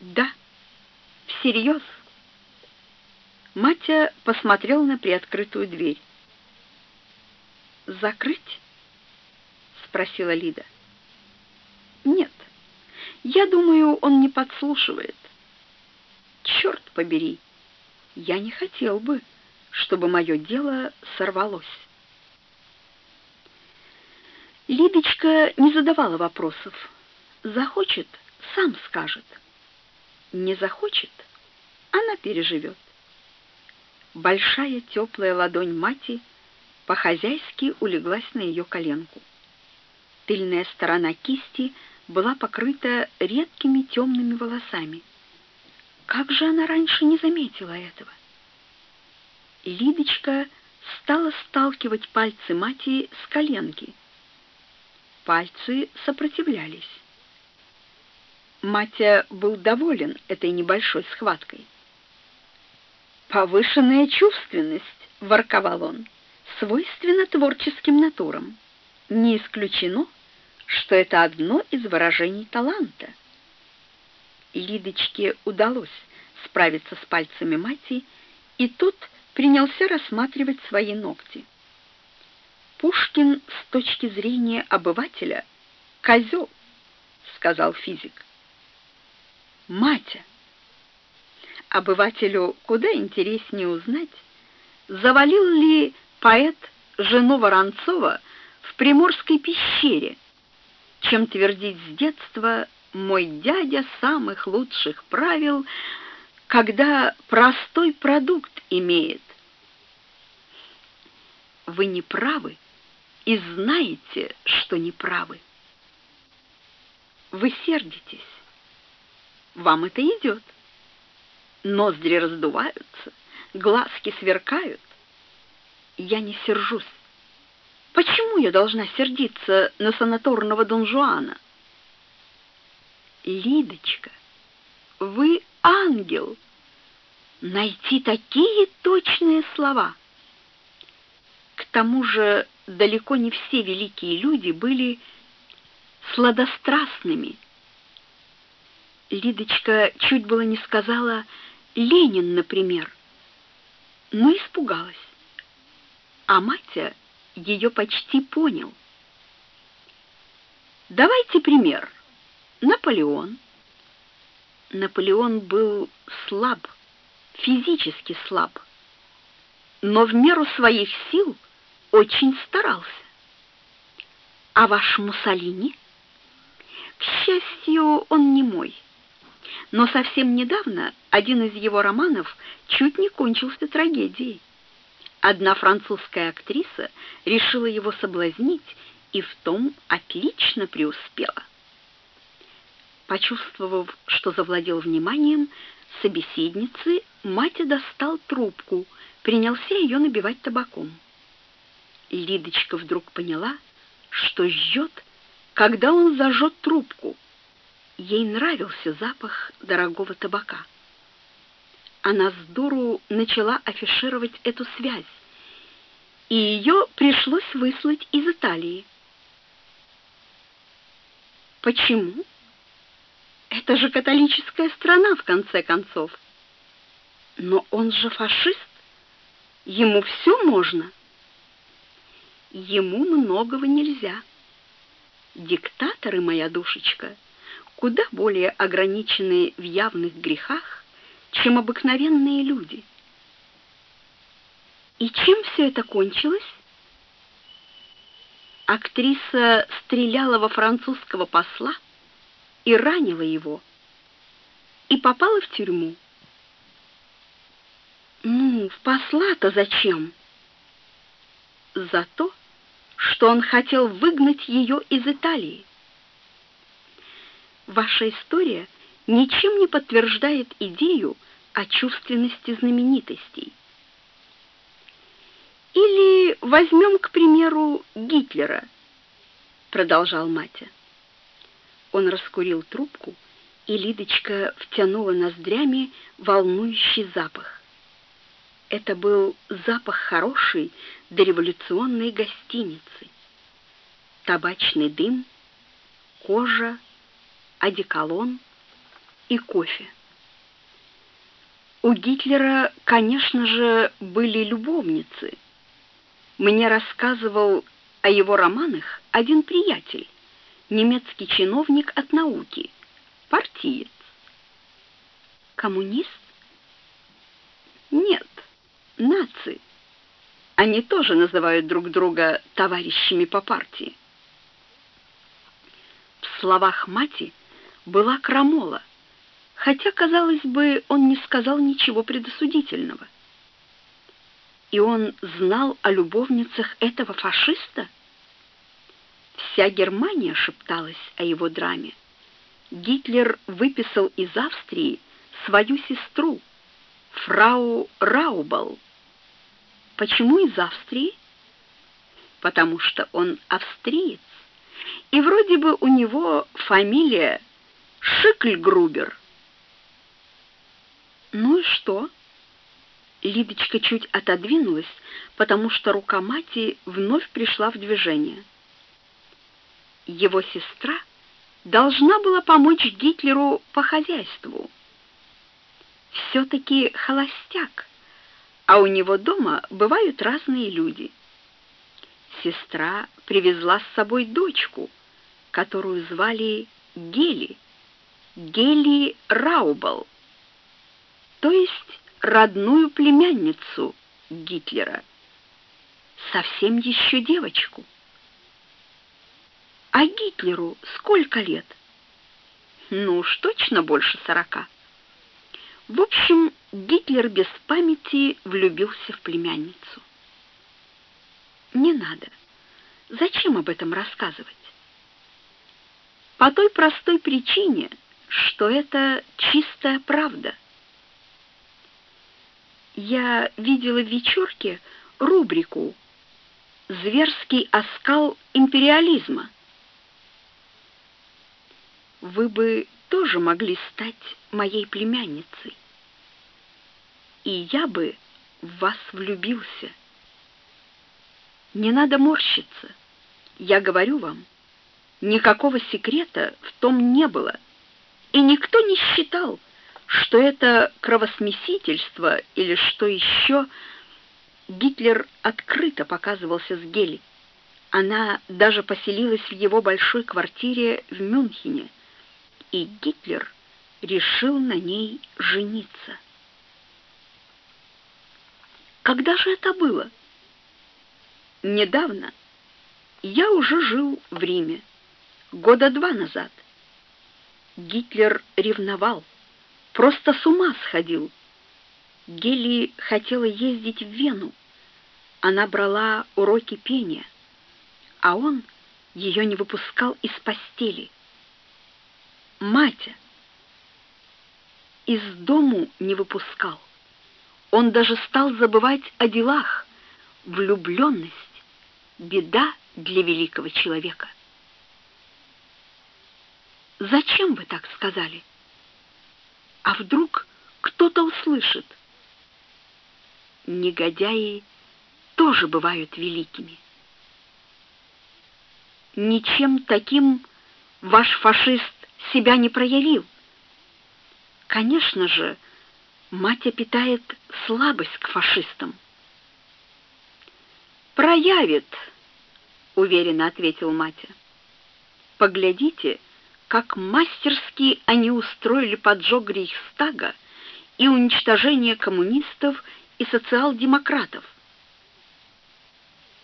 Да. Всерьез. Матя посмотрел на приоткрытую дверь. Закрыть? спросила Лида. Нет. Я думаю, он не подслушивает. Черт побери. Я не хотел бы, чтобы мое дело сорвалось. Лидочка не задавала вопросов. Захочет сам скажет. Не захочет она переживет. Большая теплая ладонь мати по-хозяйски улеглась на ее коленку. Тыльная сторона кисти была покрыта редкими темными волосами. Как же она раньше не заметила этого? Лидочка стала сталкивать пальцы мати с коленки. Пальцы сопротивлялись. Матя был доволен этой небольшой схваткой. «Повышенная чувственность», — ворковал он, — «свойственна творческим натурам. Не исключено, что это одно из выражений таланта». Лидочке удалось справиться с пальцами Мати, и тот принялся рассматривать свои ногти. Пушкин с точки зрения обывателя — козел, сказал физик. Матя. Обывателю куда интереснее узнать, завалил ли поэт жену Воронцова в Приморской пещере, чем твердить с детства «мой дядя самых лучших правил», когда простой продукт имеет. Вы не правы и знаете, что не правы. Вы сердитесь. Вам это идет. Ноздри раздуваются, глазки сверкают. Я не сержусь. Почему я должна сердиться на санаторного Дон Жуана? Лидочка, вы ангел. Найти такие точные слова. К тому же далеко не все великие люди были сладострастными. Лидочка чуть было не сказала «Ленин, например», но испугалась. А Матя ее почти понял. Давайте пример. Наполеон. Наполеон был слаб, физически слаб, но в меру своих сил очень старался. А ваш Муссолини? К счастью, он не мой. Но совсем недавно один из его романов чуть не кончился трагедией. Одна французская актриса решила его соблазнить и в том отлично преуспела. Почувствовав, что завладел вниманием собеседницы, Матя достал трубку, принялся ее набивать табаком. Лидочка вдруг поняла, что жжет, когда он зажжет трубку. Ей нравился запах дорогого табака. Она с дуру начала афишировать эту связь, и ее пришлось выслать из Италии. Почему? Это же католическая страна, в конце концов. Но он же фашист. Ему все можно. Ему многого нельзя. Диктаторы, моя душечка, куда более ограничены в явных грехах, чем обыкновенные люди. И чем все это кончилось? Актриса стреляла во французского посла и ранила его, и попала в тюрьму. Ну, в посла-то зачем? За то, что он хотел выгнать ее из Италии. Ваша история ничем не подтверждает идею о чувственности знаменитостей. Или возьмем, к примеру, Гитлера, продолжал Матя. Он раскурил трубку, и Лидочка втянула ноздрями волнующий запах. Это был запах хорошей дореволюционной гостиницы. Табачный дым, кожа, одеколон и кофе. У Гитлера, конечно же, были любовницы. Мне рассказывал о его романах один приятель, немецкий чиновник от науки, партиец. Коммунист? Нет, нации. Они тоже называют друг друга товарищами по партии. В словах мати была крамола, хотя, казалось бы, он не сказал ничего предосудительного. И он знал о любовницах этого фашиста? Вся Германия шепталась о его драме. Гитлер выписал из Австрии свою сестру, фрау Раубал. Почему из Австрии? Потому что он австриец, и вроде бы у него фамилия Шикльгрубер. Ну и что? Лидочка чуть отодвинулась, потому что рука мати вновь пришла в движение. Его сестра должна была помочь Гитлеру по хозяйству. Все-таки холостяк, а у него дома бывают разные люди. Сестра привезла с собой дочку, которую звали Гели, Гели Раубал, то есть родную племянницу Гитлера, совсем еще девочку. А Гитлеру сколько лет? Ну уж точно больше сорока. В общем, Гитлер без памяти влюбился в племянницу. Не надо. Зачем об этом рассказывать? По той простой причине, что это чистая правда. Я видела в вечерке рубрику «Зверский оскал империализма». Вы бы тоже могли стать моей племянницей. И я бы в вас влюбился. Не надо морщиться. Я говорю вам, никакого секрета в том не было. И никто не считал, что это кровосмесительство или что еще. Гитлер открыто показывался с Гели. Она даже поселилась в его большой квартире в Мюнхене и Гитлер решил на ней жениться. Когда же это было? Недавно. Я уже жил в Риме, года два назад. Гитлер ревновал, просто с ума сходил. Гели хотела ездить в Вену. Она брала уроки пения, а он ее не выпускал из постели. Матя из дому не выпускал. Он даже стал забывать о делах. Влюбленность — беда для великого человека. Зачем вы так сказали? А вдруг кто-то услышит? Негодяи тоже бывают великими. Ничем таким ваш фашист себя не проявил. Конечно же, Матя питает слабость к фашистам. «Проявит», — уверенно ответил Матя. «Поглядите, как мастерски они устроили поджог Рейхстага и уничтожение коммунистов и социал-демократов.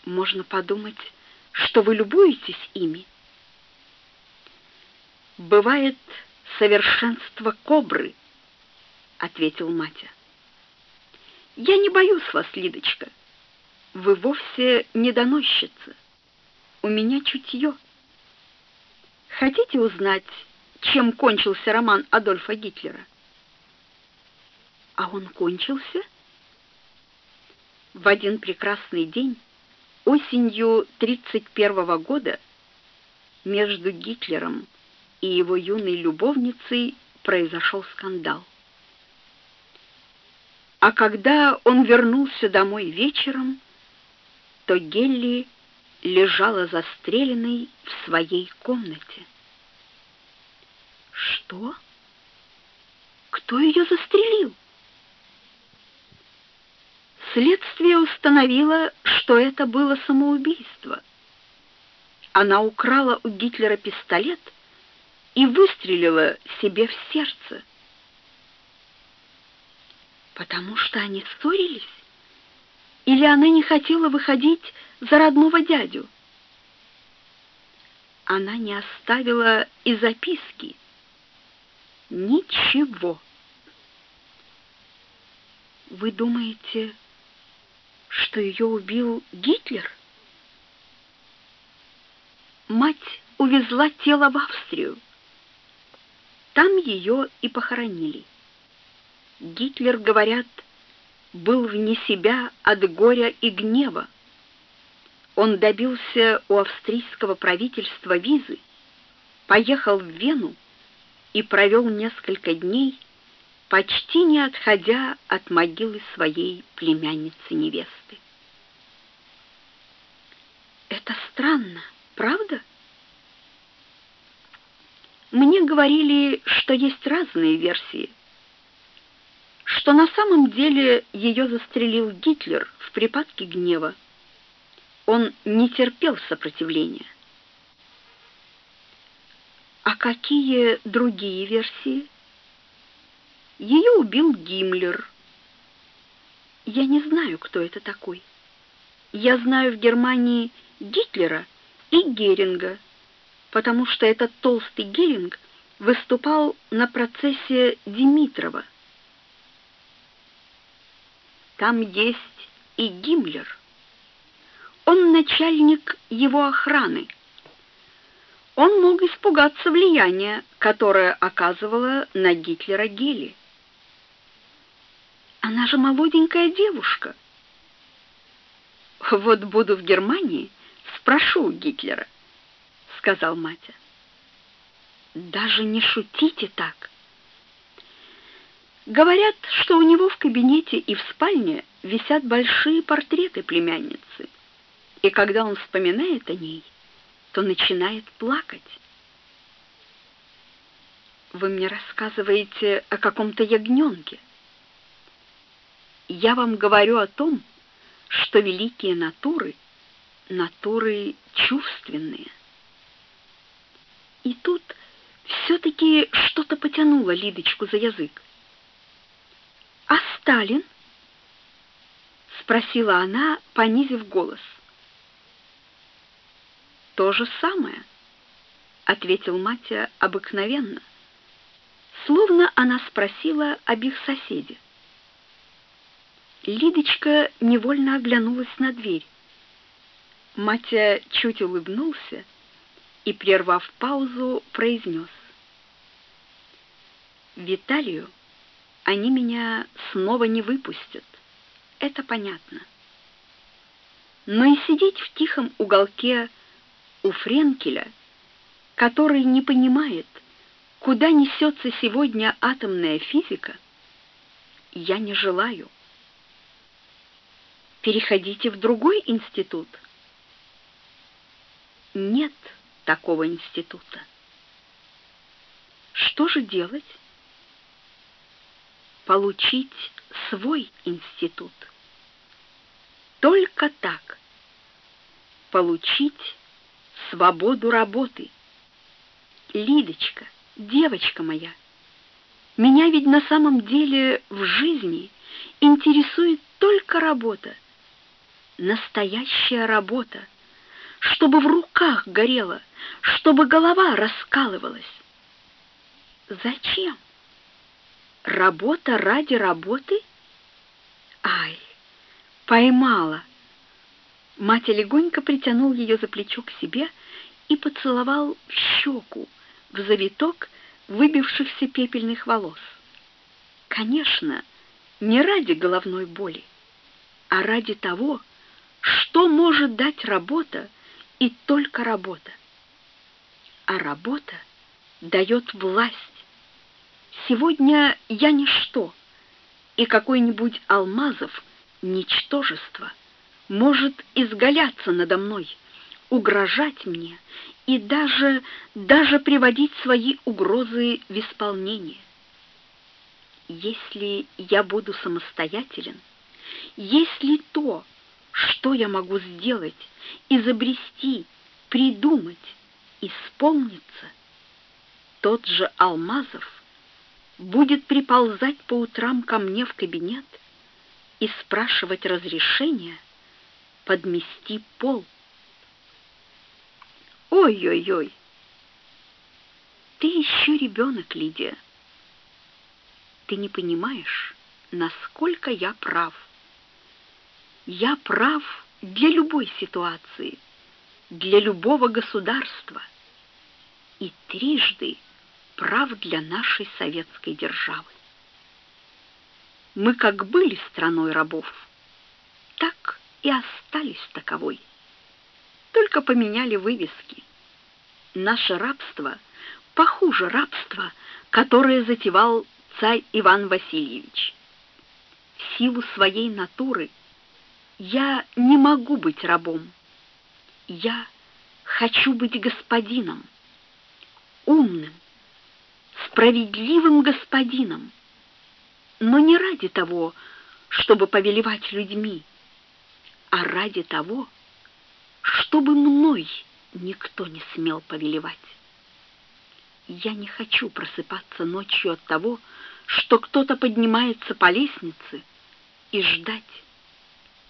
Можно подумать, что вы любуетесь ими бывает совершенство кобры, ответил Матя. Я не боюсь вас, Лидочка. Вы вовсе не доносчица. У меня чутье. Хотите узнать, чем кончился роман Адольфа Гитлера? А он кончился? В один прекрасный день, осенью 31 года, между Гитлером и его юной любовницей произошел скандал. А когда он вернулся домой вечером, то Гелли лежала застреленной в своей комнате. Что? Кто ее застрелил? Следствие установило, что это было самоубийство. Она украла у Гитлера пистолет и выстрелила себе в сердце. Потому что они ссорились? Или она не хотела выходить за родного дядю? Она не оставила и записки. Ничего. Вы думаете, что ее убил Гитлер? Мать увезла тело в Австрию. Там ее и похоронили. Гитлер, говорят, был вне себя от горя и гнева. Он добился у австрийского правительства визы, поехал в Вену и провел несколько дней, почти не отходя от могилы своей племянницы-невесты. Это странно, правда? Мне говорили, что есть разные версии. Что на самом деле ее застрелил Гитлер в припадке гнева. Он не терпел сопротивления. А какие другие версии? Ее убил Гиммлер. Я не знаю, кто это такой. Я знаю в Германии Гитлера и Геринга, потому что этот толстый Геринг выступал на процессе Димитрова. Там есть и Гиммлер. Он начальник его охраны. Он мог испугаться влияния, которое оказывала на Гитлера Гели. Она же молоденькая девушка. Вот буду в Германии, спрошу Гитлера, сказал Матя. Даже не шутите так. Говорят, что у него в кабинете и в спальне висят большие портреты племянницы. И когда он вспоминает о ней, то начинает плакать. Вы мне рассказываете о каком-то ягненке. Я вам говорю о том, что великие натуры — натуры чувственные. И тут все-таки что-то потянуло Лидочку за язык. «А Сталин?» — спросила она, понизив голос. «То же самое», — ответил Матя обыкновенно, словно она спросила об их соседе. Лидочка невольно оглянулась на дверь. Матя чуть улыбнулся и, прервав паузу, произнес. «Виталию они меня снова не выпустят, это понятно. Но и сидеть в тихом уголке у Френкеля, который не понимает, куда несется сегодня атомная физика, я не желаю. Переходите в другой институт. Нет такого института. Что же делать? Получить свой институт. Только так. Получить свободу работы. Лидочка, девочка моя, меня ведь на самом деле в жизни интересует только работа. Настоящая работа, чтобы в руках горело, чтобы голова раскалывалась. Зачем? Работа ради работы? Ай, поймала. Мать легонько притянул ее за плечо к себе и поцеловал в щеку, в завиток выбившихся пепельных волос. Конечно, не ради головной боли, а ради того, что может дать работа и только работа. А работа дает власть. Сегодня я ничто, и какой-нибудь Алмазов — ничтожество — может изгаляться надо мной, угрожать мне и даже, даже приводить свои угрозы в исполнение. Если я буду самостоятелен, если то, что я могу сделать, изобрести, придумать, исполнится, тот же Алмазов будет приползать по утрам ко мне в кабинет и спрашивать разрешения подмести пол. Ой-ой-ой! Ты еще ребенок, Лидия. Ты не понимаешь, насколько я прав. Я прав для любой ситуации, для любого государства и трижды прав для нашей советской державы. Мы как были страной рабов, так и остались таковой. Только поменяли вывески. Наше рабство похуже рабства, которое затевал царь Иван Васильевич. В силу своей натуры я не могу быть рабом. Я хочу быть господином, умным, справедливым господином, но не ради того, чтобы повелевать людьми, а ради того, чтобы мной никто не смел повелевать. Я не хочу просыпаться ночью от того, что кто-то поднимается по лестнице и ждать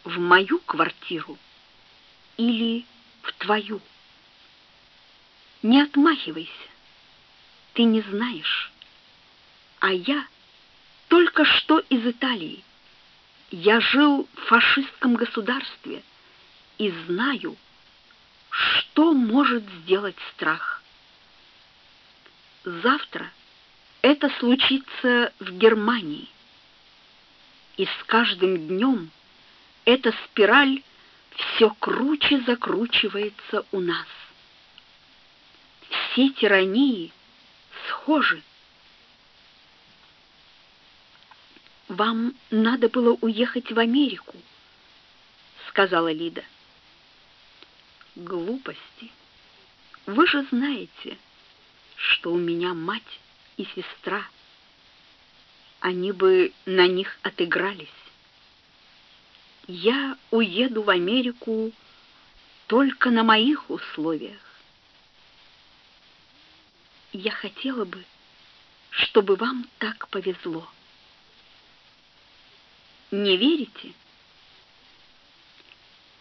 в мою квартиру или в твою. Не отмахивайся. Ты не знаешь. А я только что из Италии. Я жил в фашистском государстве и знаю, что может сделать страх. Завтра это случится в Германии. И с каждым днем эта спираль все круче закручивается у нас. Все тирании схожи. Вам надо было уехать в Америку, сказала Лида. Глупости. Вы же знаете, что у меня мать и сестра. Они бы на них отыгрались. Я уеду в Америку только на моих условиях. Я хотела бы, чтобы вам так повезло. Не верите?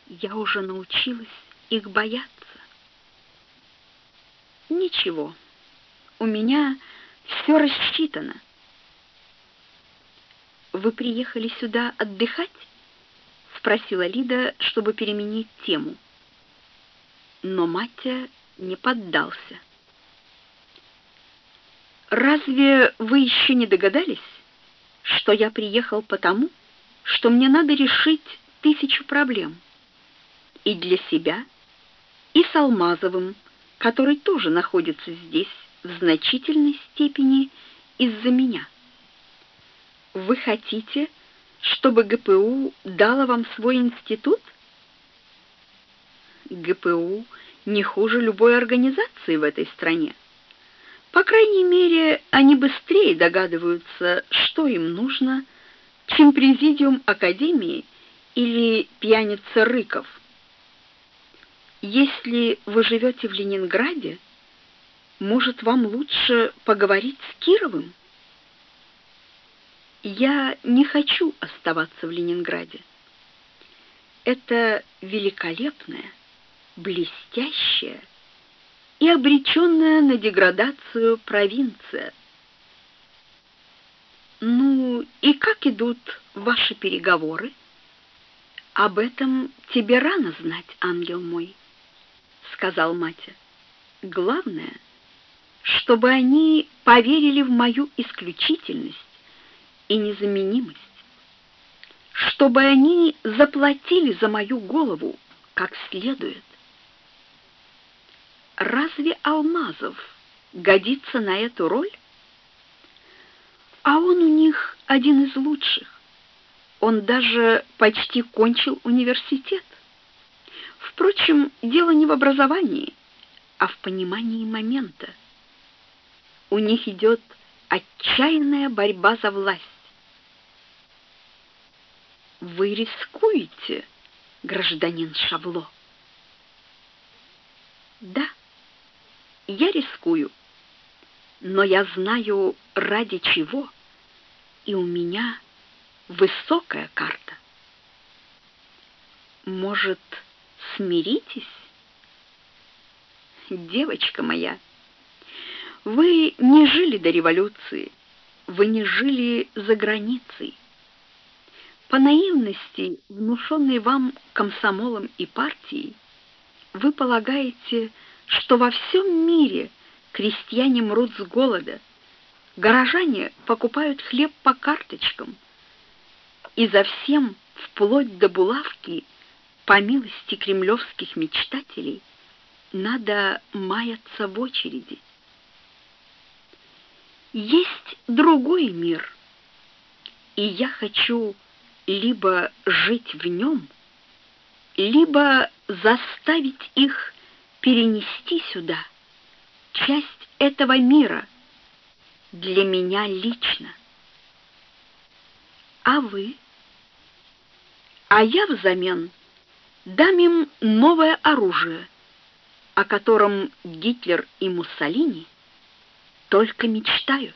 Я уже научилась их бояться. Ничего, у меня все рассчитано. Вы приехали сюда отдыхать? Спросила Лида, чтобы переменить тему. Но Матя не поддался. Разве вы еще не догадались, что я приехал потому, что мне надо решить тысячу проблем? И для себя, и с Алмазовым, который тоже находится здесь в значительной степени из-за меня. Вы хотите, чтобы ГПУ дала вам свой институт? ГПУ не хуже любой организации в этой стране. По крайней мере, они быстрее догадываются, что им нужно, чем президиум академии или пьяница Рыков. Если вы живете в Ленинграде, может, вам лучше поговорить с Кировым? Я не хочу оставаться в Ленинграде. Это великолепная, блестящая и обреченная на деградацию провинция. Ну, и как идут ваши переговоры? Об этом тебе рано знать, ангел мой, сказал Матя. Главное, чтобы они поверили в мою исключительность и незаменимость, чтобы они заплатили за мою голову как следует. Разве Алмазов годится на эту роль? А он у них один из лучших. Он даже почти кончил университет. Впрочем, дело не в образовании, а в понимании момента. У них идет отчаянная борьба за власть. Вы рискуете, гражданин Шавло? Да, я рискую, но я знаю, ради чего, и у меня высокая карта. Может, смиритесь? Девочка моя, вы не жили до революции, вы не жили за границей. По наивности, внушенной вам комсомолом и партией, вы полагаете, что во всем мире крестьяне мрут с голода, горожане покупают хлеб по карточкам, и за всем, вплоть до булавки, по милости кремлевских мечтателей, надо маяться в очереди. Есть другой мир, и я хочу либо жить в нем, либо заставить их перенести сюда часть этого мира для меня лично. А вы? А я взамен дам им новое оружие, о котором Гитлер и Муссолини только мечтают.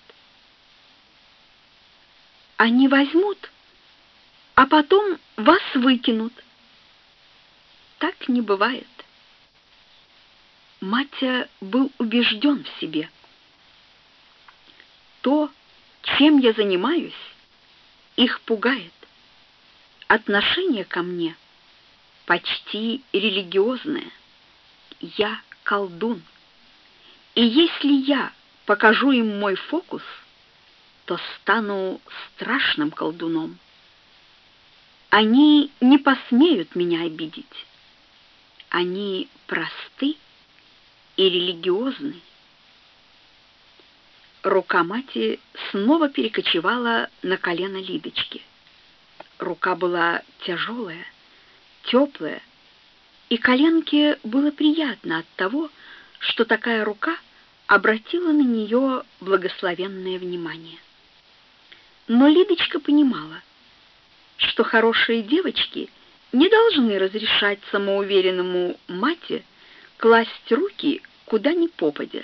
Они возьмут, а потом вас выкинут. Так не бывает. Матя был убежден в себе. То, чем я занимаюсь, их пугает. Отношение ко мне почти религиозное. Я колдун. И если я покажу им мой фокус, то стану страшным колдуном. Они не посмеют меня обидеть. Они просты и религиозны. Рука мати снова перекочевала на колено Лидочки. Рука была тяжелая, теплая, и коленке было приятно от того, что такая рука обратила на нее благословенное внимание. Но Лидочка понимала, что хорошие девочки не должны разрешать самоуверенному мате класть руки куда ни попадя.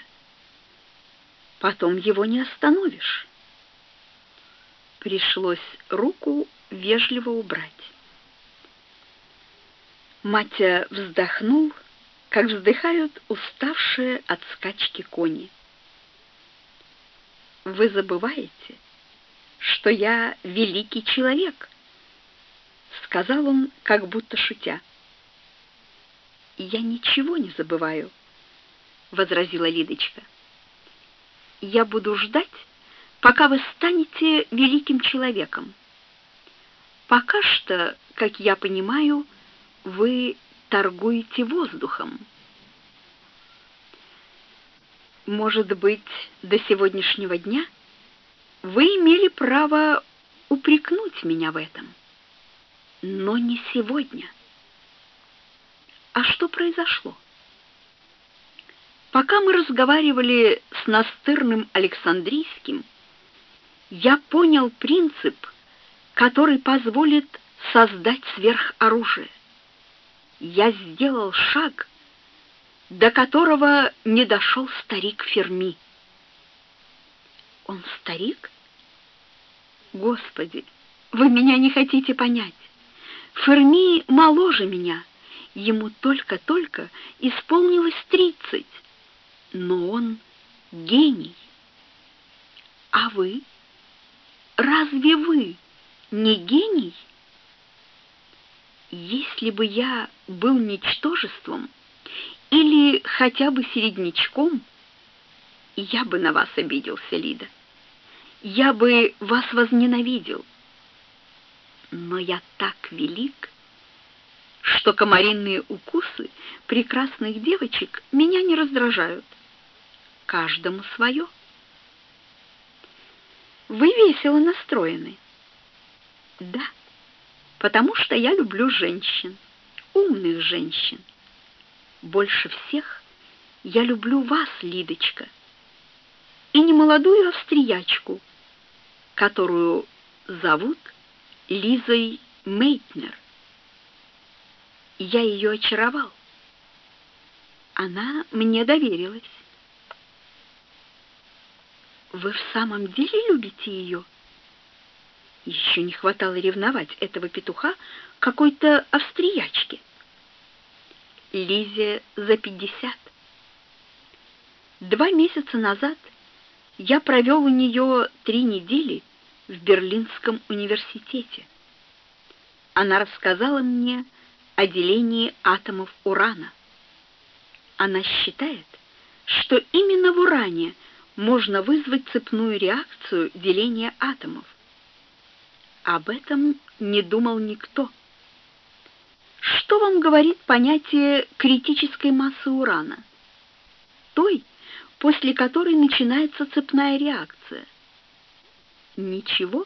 Потом его не остановишь. Пришлось руку вежливо убрать. Матя вздохнул, как вздыхают уставшие от скачки кони. Вы забываете, что я великий человек, сказал он, как будто шутя. Я ничего не забываю, возразила Лидочка. Я буду ждать, пока вы станете великим человеком. Пока что, как я понимаю, вы торгуете воздухом. Может быть, до сегодняшнего дня вы имели право упрекнуть меня в этом, но не сегодня. А что произошло? Пока мы разговаривали с настырным Александрийским, я понял принцип, который позволит создать сверхоружие. Я сделал шаг, до которого не дошел старик Ферми. Он старик? Господи, вы меня не хотите понять. Ферми моложе меня. Ему только-только исполнилось тридцать. Но он гений. А вы? Разве вы не гений? Если бы я был ничтожеством или хотя бы середнячком, я бы на вас обиделся, Лида. Я бы вас возненавидел. Но я так велик, что комаринные укусы прекрасных девочек меня не раздражают. Каждому свое. Вы весело настроены. Да, потому что я люблю женщин, умных женщин. Больше всех я люблю вас, Лидочка, и немолодую австриячку, которую зовут Лизой Мейтнер. Я ее очаровал. Она мне доверилась. Вы в самом деле любите ее? Еще не хватало ревновать этого петуха какой-то австриячке. Лизе за пятьдесят. Два месяца назад я провел у нее три недели в Берлинском университете. Она рассказала мне о делении атомов урана. Она считает, что именно в уране можно вызвать цепную реакцию деления атомов. Об этом не думал никто. Что вам говорит понятие критической массы урана? Той, после которой начинается цепная реакция. Ничего?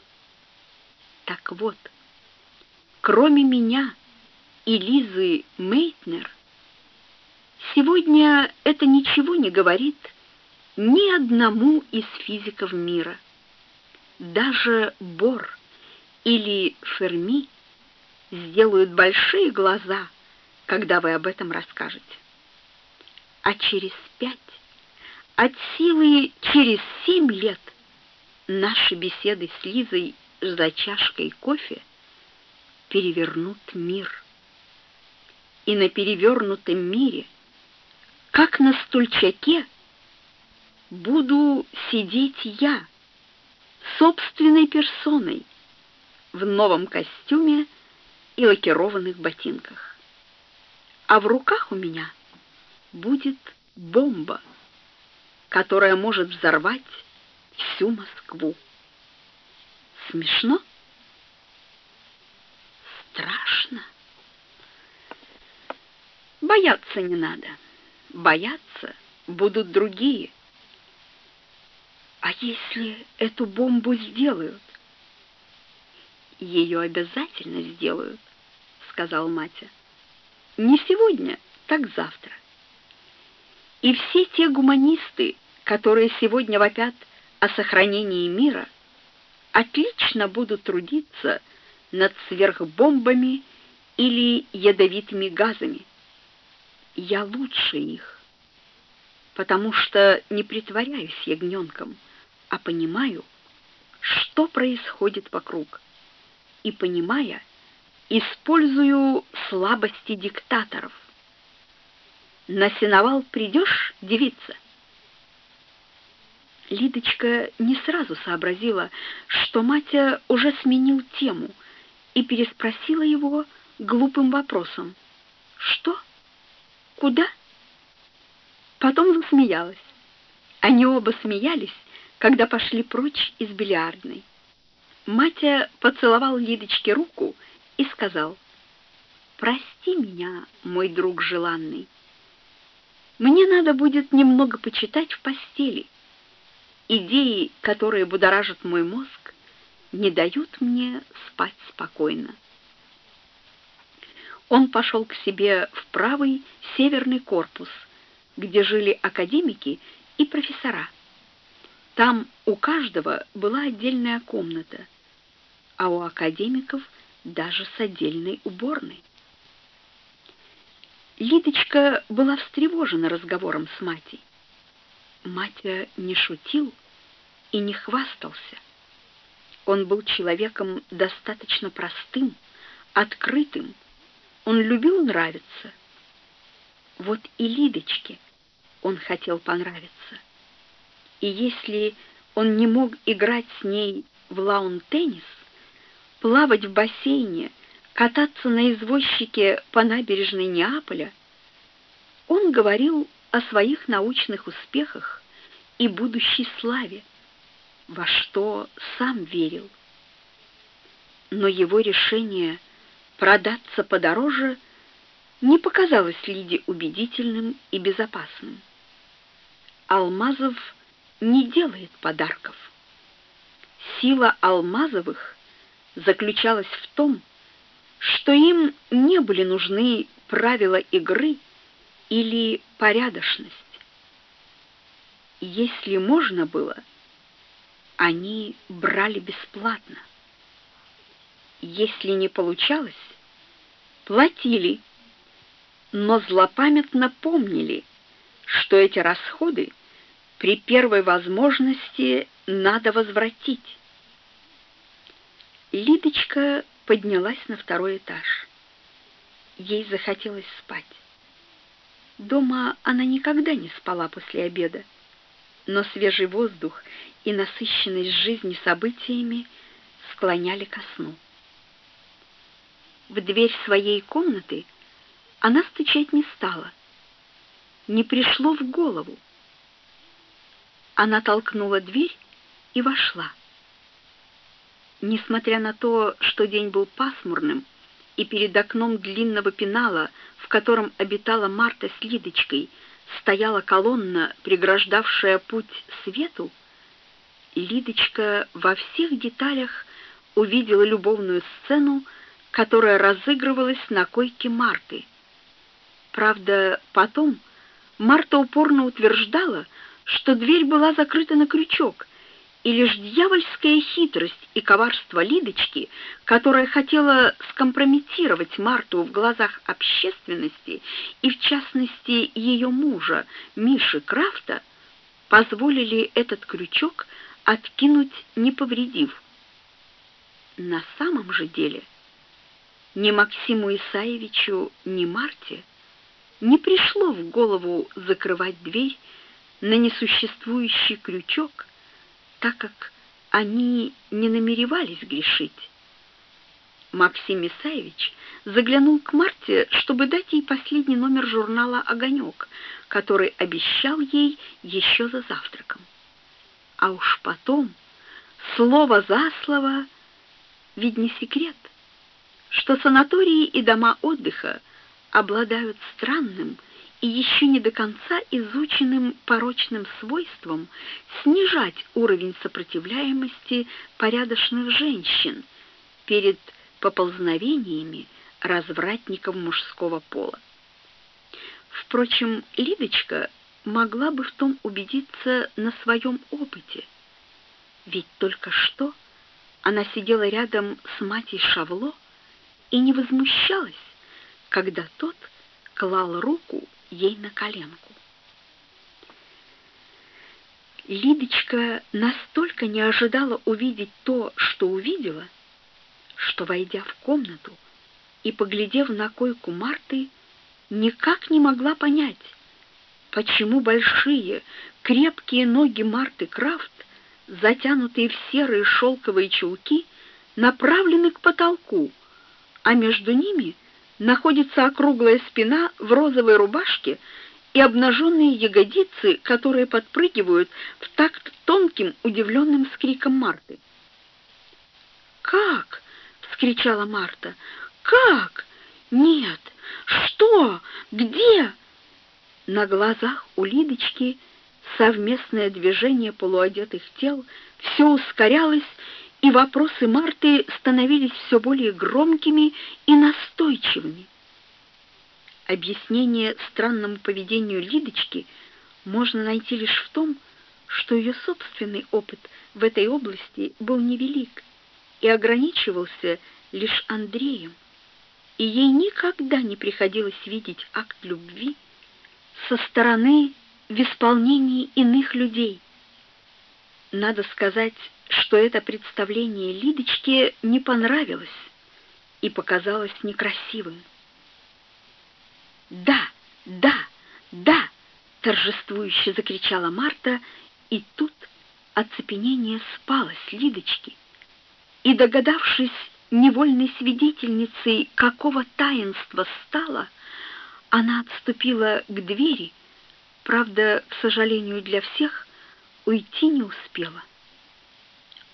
Так вот, кроме меня и Лизы Мейтнер, сегодня это ничего не говорит ни одному из физиков мира. Даже Бор или Ферми сделают большие глаза, когда вы об этом расскажете. А через пять, от силы через семь лет наши беседы с Лизой за чашкой кофе перевернут мир. И на перевернутом мире, как на стульчаке, буду сидеть я, собственной персоной, в новом костюме и лакированных ботинках. А в руках у меня будет бомба, которая может взорвать всю Москву. Смешно? Страшно. Бояться не надо. Бояться будут другие. А если эту бомбу сделают? Ее обязательно сделают, сказал Матя. Не сегодня, так завтра. И все те гуманисты, которые сегодня вопят о сохранении мира, отлично будут трудиться над сверхбомбами или ядовитыми газами. Я лучше их, потому что не притворяюсь ягненком, а понимаю, что происходит вокруг. И понимая, использую слабости диктаторов. На сеновал придешь, девица? Лидочка не сразу сообразила, что Матя уже сменил тему и переспросила его глупым вопросом. «Что? Куда?» Потом засмеялась. Они оба смеялись, когда пошли прочь из бильярдной. Матя поцеловал Лидочке руку и сказал, «Прости меня, мой друг желанный. Мне надо будет немного почитать в постели» Идеи, которые будоражат мой мозг, не дают мне спать спокойно. Он пошел к себе в правый северный корпус, где жили академики и профессора. Там у каждого была отдельная комната, а у академиков даже с отдельной уборной. Лидочка была встревожена разговором с Матей. Матя не шутил и не хвастался. Он был человеком достаточно простым, открытым. Он любил нравиться. Вот и Лидочке он хотел понравиться. И если он не мог играть с ней в лаун-теннис, плавать в бассейне, кататься на извозчике по набережной Неаполя, он говорил о своих научных успехах и будущей славе, во что сам верил. Но его решение продаться подороже не показалось Лиде убедительным и безопасным. Алмазов не делает подарков. Сила Алмазовых заключалась в том, что им не были нужны правила игры или порядочность. Если можно было, они брали бесплатно. Если не получалось, платили, но злопамятно помнили, что эти расходы при первой возможности надо возвратить. Лидочка поднялась на второй этаж. Ей захотелось спать. Дома она никогда не спала после обеда, но свежий воздух и насыщенность жизни событиями склоняли ко сну. В дверь своей комнаты она стучать не стала. Не пришло в голову. Она толкнула дверь и вошла. Несмотря на то, что день был пасмурным, и перед окном длинного пенала, в котором обитала Марта с Лидочкой, стояла колонна, преграждавшая путь свету, Лидочка во всех деталях увидела любовную сцену, которая разыгрывалась на койке Марты. Правда, потом Марта упорно утверждала, что дверь была закрыта на крючок, и лишь дьявольская хитрость и коварство Лидочки, которая хотела скомпрометировать Марту в глазах общественности и в частности ее мужа Миши Крафта, позволили этот крючок откинуть, не повредив. На самом же деле ни Максиму Исаевичу, ни Марте не пришло в голову закрывать дверь на несуществующий крючок, так как они не намеревались грешить. Максим Исаевич заглянул к Марте, чтобы дать ей последний номер журнала «Огонек», который обещал ей еще за завтраком. А уж потом, слово за слово, ведь не секрет, что санатории и дома отдыха обладают странным и еще не до конца изученным порочным свойством снижать уровень сопротивляемости порядочных женщин перед поползновениями развратников мужского пола. Впрочем, Лидочка могла бы в том убедиться на своем опыте. Ведь только что она сидела рядом с матей Шавло и не возмущалась, когда тот клал руку ей на коленку. Лидочка настолько не ожидала увидеть то, что увидела, что, войдя в комнату и поглядев на койку Марты, никак не могла понять, почему большие, крепкие ноги Марты Крафт, затянутые в серые шелковые чулки, направлены к потолку, а между ними находится округлая спина в розовой рубашке и обнаженные ягодицы, которые подпрыгивают в такт тонким удивленным скриком Марты. «Как?» — вскричала Марта. «Как? Нет! Что? Где?» На глазах у Лидочки совместное движение полуодетых тел все ускорялось, и вопросы Марты становились все более громкими и настойчивыми. Объяснение странному поведению Лидочки можно найти лишь в том, что ее собственный опыт в этой области был невелик и ограничивался лишь Андреем, и ей никогда не приходилось видеть акт любви со стороны в исполнении иных людей. Надо сказать, что это представление Лидочке не понравилось и показалось некрасивым. «Да, да, да!» — торжествующе закричала Марта, и тут оцепенение спало с Лидочки. И, догадавшись невольной свидетельницей, какого таинства стало, она отступила к двери, правда, к сожалению для всех, уйти не успела.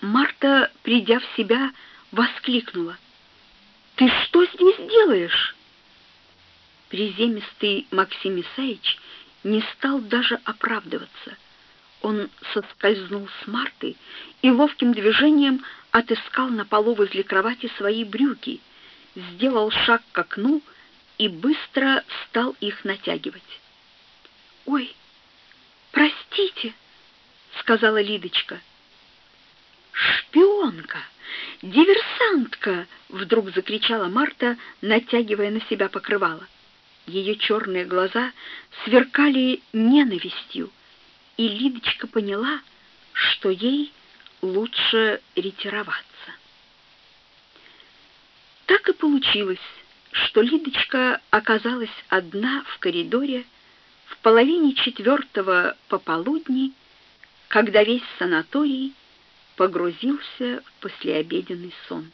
Марта, придя в себя, воскликнула. «Ты что здесь делаешь?» Приземистый Максим Исаевич не стал даже оправдываться. Он соскользнул с Марты и ловким движением отыскал на полу возле кровати свои брюки, сделал шаг к окну и быстро стал их натягивать. «Ой, простите!» — сказала Лидочка. «Шпионка! Диверсантка!» — вдруг закричала Марта, натягивая на себя покрывало. Ее черные глаза сверкали ненавистью, и Лидочка поняла, что ей лучше ретироваться. Так и получилось, что Лидочка оказалась одна в коридоре в половине четвертого пополудни, когда весь санаторий погрузился в послеобеденный сон.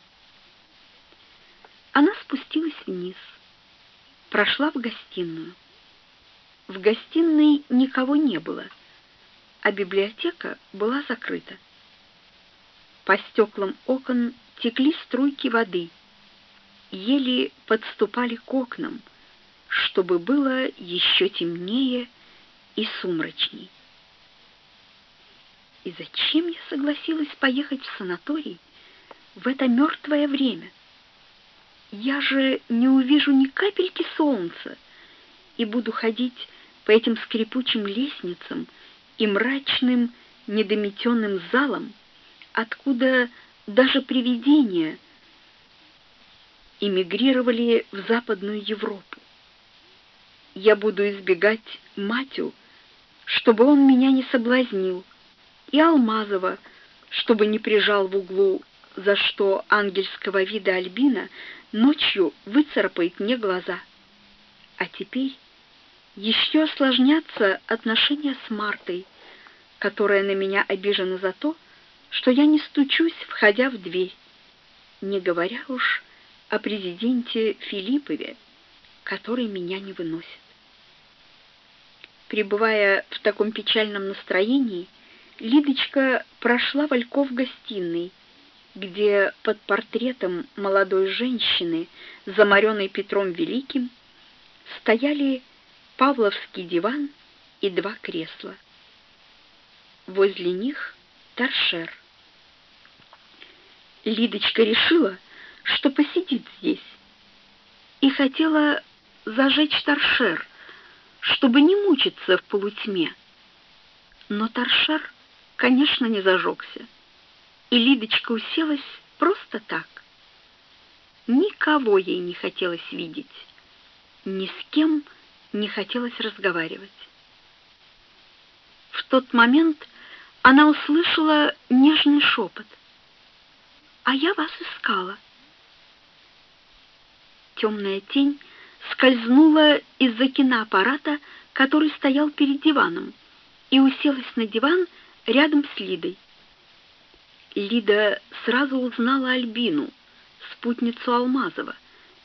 Она спустилась вниз, прошла в гостиную. В гостиной никого не было, а библиотека была закрыта. По стеклам окон текли струйки воды, еле подступали к окнам, чтобы было еще темнее и сумрачней. И зачем я согласилась поехать в санаторий в это мертвое время? Я же не увижу ни капельки солнца и буду ходить по этим скрипучим лестницам и мрачным недометенным залам, откуда даже привидения эмигрировали в Западную Европу. Я буду избегать Матю, чтобы он меня не соблазнил, и Алмазова, чтобы не прижал в углу, за что ангельского вида Альбина ночью выцарапает мне глаза. А теперь еще осложнятся отношения с Мартой, которая на меня обижена за то, что я не стучусь, входя в дверь, не говоря уж о президенте Филиппове, который меня не выносит. Пребывая в таком печальном настроении, Лидочка прошла Валько в гостиной, где под портретом молодой женщины, заморенной Петром Великим, стояли павловский диван и два кресла. Возле них торшер. Лидочка решила, что посидит здесь, и хотела зажечь торшер, чтобы не мучиться в полутьме. Но торшер, конечно, не зажегся, и Лидочка уселась просто так. Никого ей не хотелось видеть, ни с кем не хотелось разговаривать. В тот момент она услышала нежный шепот. «А я вас искала». Темная тень скользнула из-за киноаппарата, который стоял перед диваном, и уселась на диван рядом с Лидой. Лида сразу узнала Альбину, спутницу Алмазова,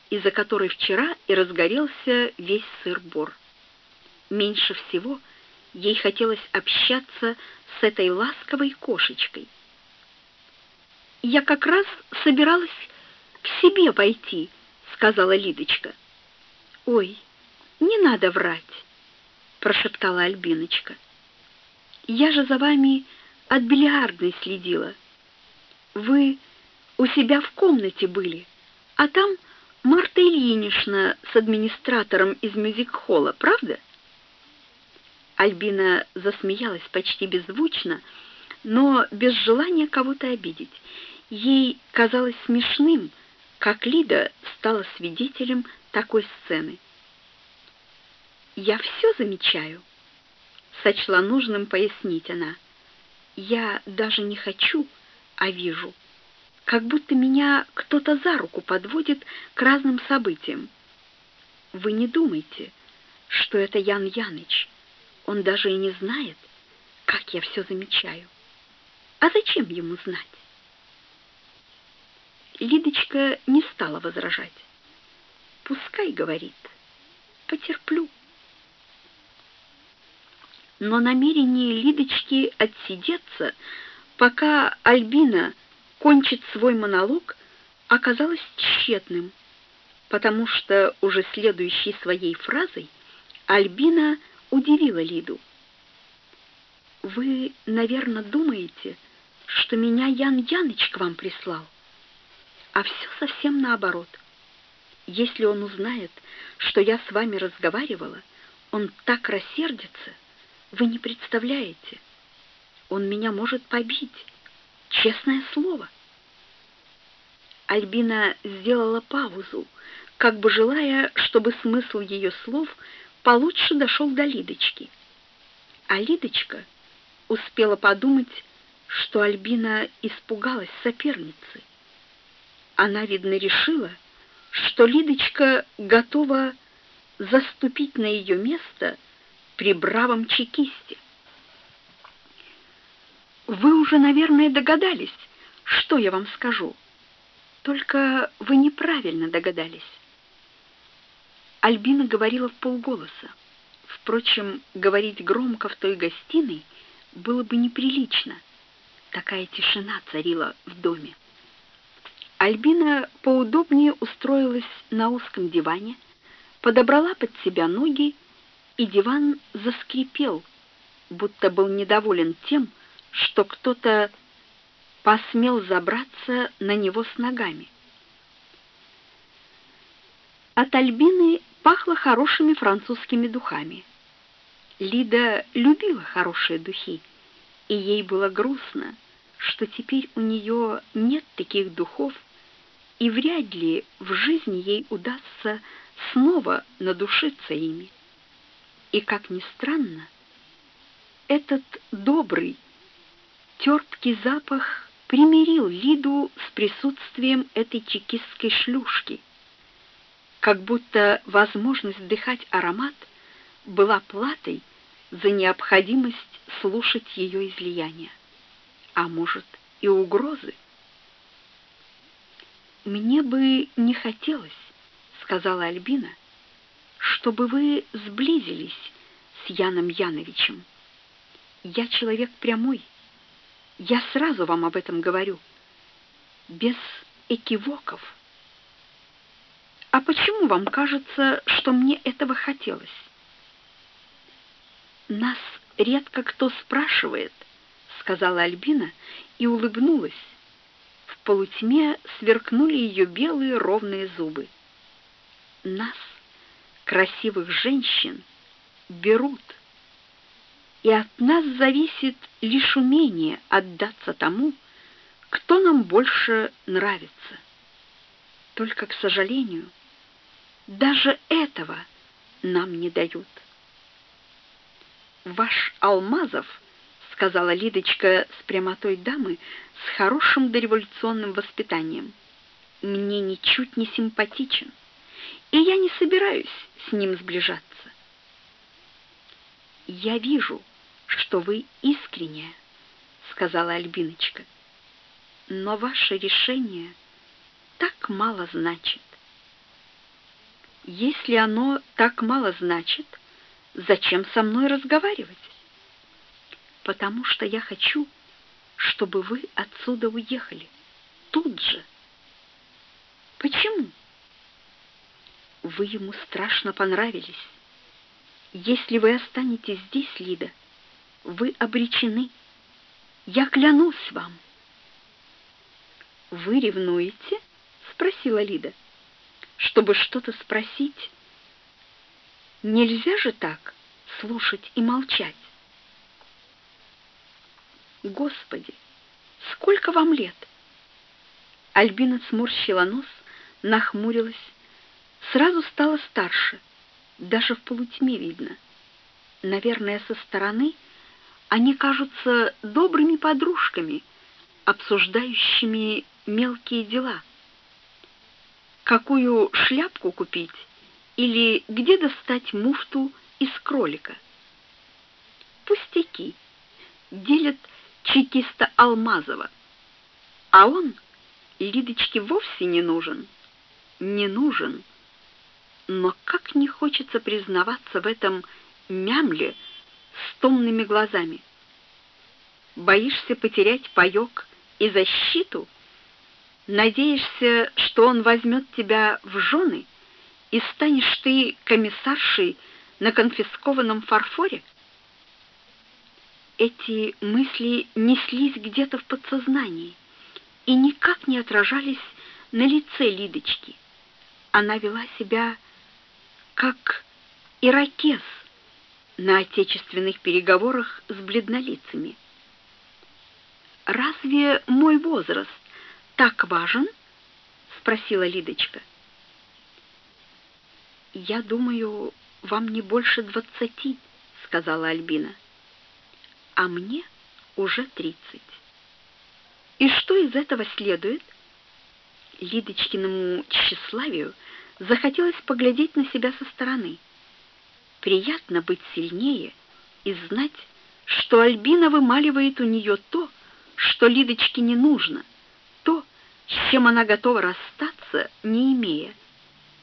из-за которой вчера и разгорелся весь сыр-бор. Меньше всего ей хотелось общаться с этой ласковой кошечкой. «Я как раз собиралась к себе пойти», — сказала Лидочка. «Ой, не надо врать», — прошептала Альбиночка. «Я же за вами от бильярдной следила. Вы у себя в комнате были, а там Марта Ильинична с администратором из мюзик-холла, правда?» Альбина засмеялась почти беззвучно, но без желания кого-то обидеть. Ей казалось смешным, как Лида стала свидетелем такой сцены. «Я все замечаю», — сочла нужным пояснить она. «Я даже не хочу, а вижу, как будто меня кто-то за руку подводит к разным событиям. Вы не думайте, что это Ян Яныч. Он даже и не знает, как я все замечаю. А зачем ему знать?» Лидочка не стала возражать. «Пускай, — говорит, — потерплю». Но намерение Лидочки отсидеться, пока Альбина кончит свой монолог, оказалось тщетным, потому что уже следующей своей фразой Альбина удивила Лиду. «Вы, наверное, думаете, что меня Ян Яныч к вам прислал?» а все совсем наоборот. Если он узнает, что я с вами разговаривала, он так рассердится, вы не представляете. Он меня может побить, честное слово. Альбина сделала паузу, как бы желая, чтобы смысл ее слов получше дошел до Лидочки. А Лидочка успела подумать, что Альбина испугалась соперницы. Она, видно, решила, что Лидочка готова заступить на ее место при бравом чекисте. Вы уже, наверное, догадались, что я вам скажу. Только вы неправильно догадались. Альбина говорила в полголоса. Впрочем, говорить громко в той гостиной было бы неприлично. Такая тишина царила в доме. Альбина поудобнее устроилась на узком диване, подобрала под себя ноги, и диван заскрипел, будто был недоволен тем, что кто-то посмел забраться на него с ногами. От Альбины пахло хорошими французскими духами. Лида любила хорошие духи, и ей было грустно, что теперь у нее нет таких духов, и вряд ли в жизни ей удастся снова надушиться ими. И, как ни странно, Этот добрый, терпкий запах примирил Лиду с присутствием этой чекистской шлюшки, как будто возможность вдыхать аромат была платой за необходимость слушать ее излияние, а может и угрозы. «Мне бы не хотелось», — сказала Альбина, — «чтобы вы сблизились с Яном Яновичем. Я человек прямой, я сразу вам об этом говорю, без экивоков. А почему вам кажется, что мне этого хотелось? Нас редко кто спрашивает, сказала Альбина и улыбнулась. В полутьме сверкнули ее белые ровные зубы. Нас, красивых женщин, берут и от нас зависит лишь умение отдаться тому, кто нам больше нравится. Только, к сожалению, даже этого нам не дают. Ваш Алмазов, сказала Лидочка с прямотой дамы с хорошим дореволюционным воспитанием, мне ничуть не симпатичен, и я не собираюсь с ним сближаться. Я вижу, что вы искренняя, сказала Альбиночка. Но ваше решение так мало значит. Если оно так мало значит, зачем со мной разговаривать? Потому что я хочу, чтобы вы отсюда уехали тут же. Почему? Вы ему страшно понравились. Если вы останетесь здесь, Лида, вы обречены. Я клянусь вам. Вы ревнуете? спросила Лида. Чтобы что-то спросить, нельзя же так слушать и молчать. Господи, сколько вам лет? Альбина сморщила нос, нахмурилась, сразу стала старше, даже в полутьме видно. Наверное, со стороны они кажутся добрыми подружками, обсуждающими мелкие дела. Какую шляпку купить или где достать муфту из кролика? Пустяки. Делят чекиста Алмазова. А он Лидочке вовсе не нужен. Не нужен. Но как не хочется признаваться в этом мямле, с томными глазами. Боишься потерять паёк и защиту? Надеешься, что он возьмет тебя в жены и станешь ты комиссаршей на конфискованном фарфоре? Эти мысли неслись где-то в подсознании и никак не отражались на лице Лидочки. Она вела себя как иракез, на отечественных переговорах с бледнолицами. Разве мой возраст так важен? спросила Лидочка. Я думаю, вам не больше двадцати, сказала Альбина. А мне уже тридцать. И что из этого следует? Лидочкиному тщеславию захотелось поглядеть на себя со стороны. Приятно быть сильнее и знать, что Альбина вымаливает у нее то, что Лидочке не нужно, то, с чем она готова расстаться, не имея,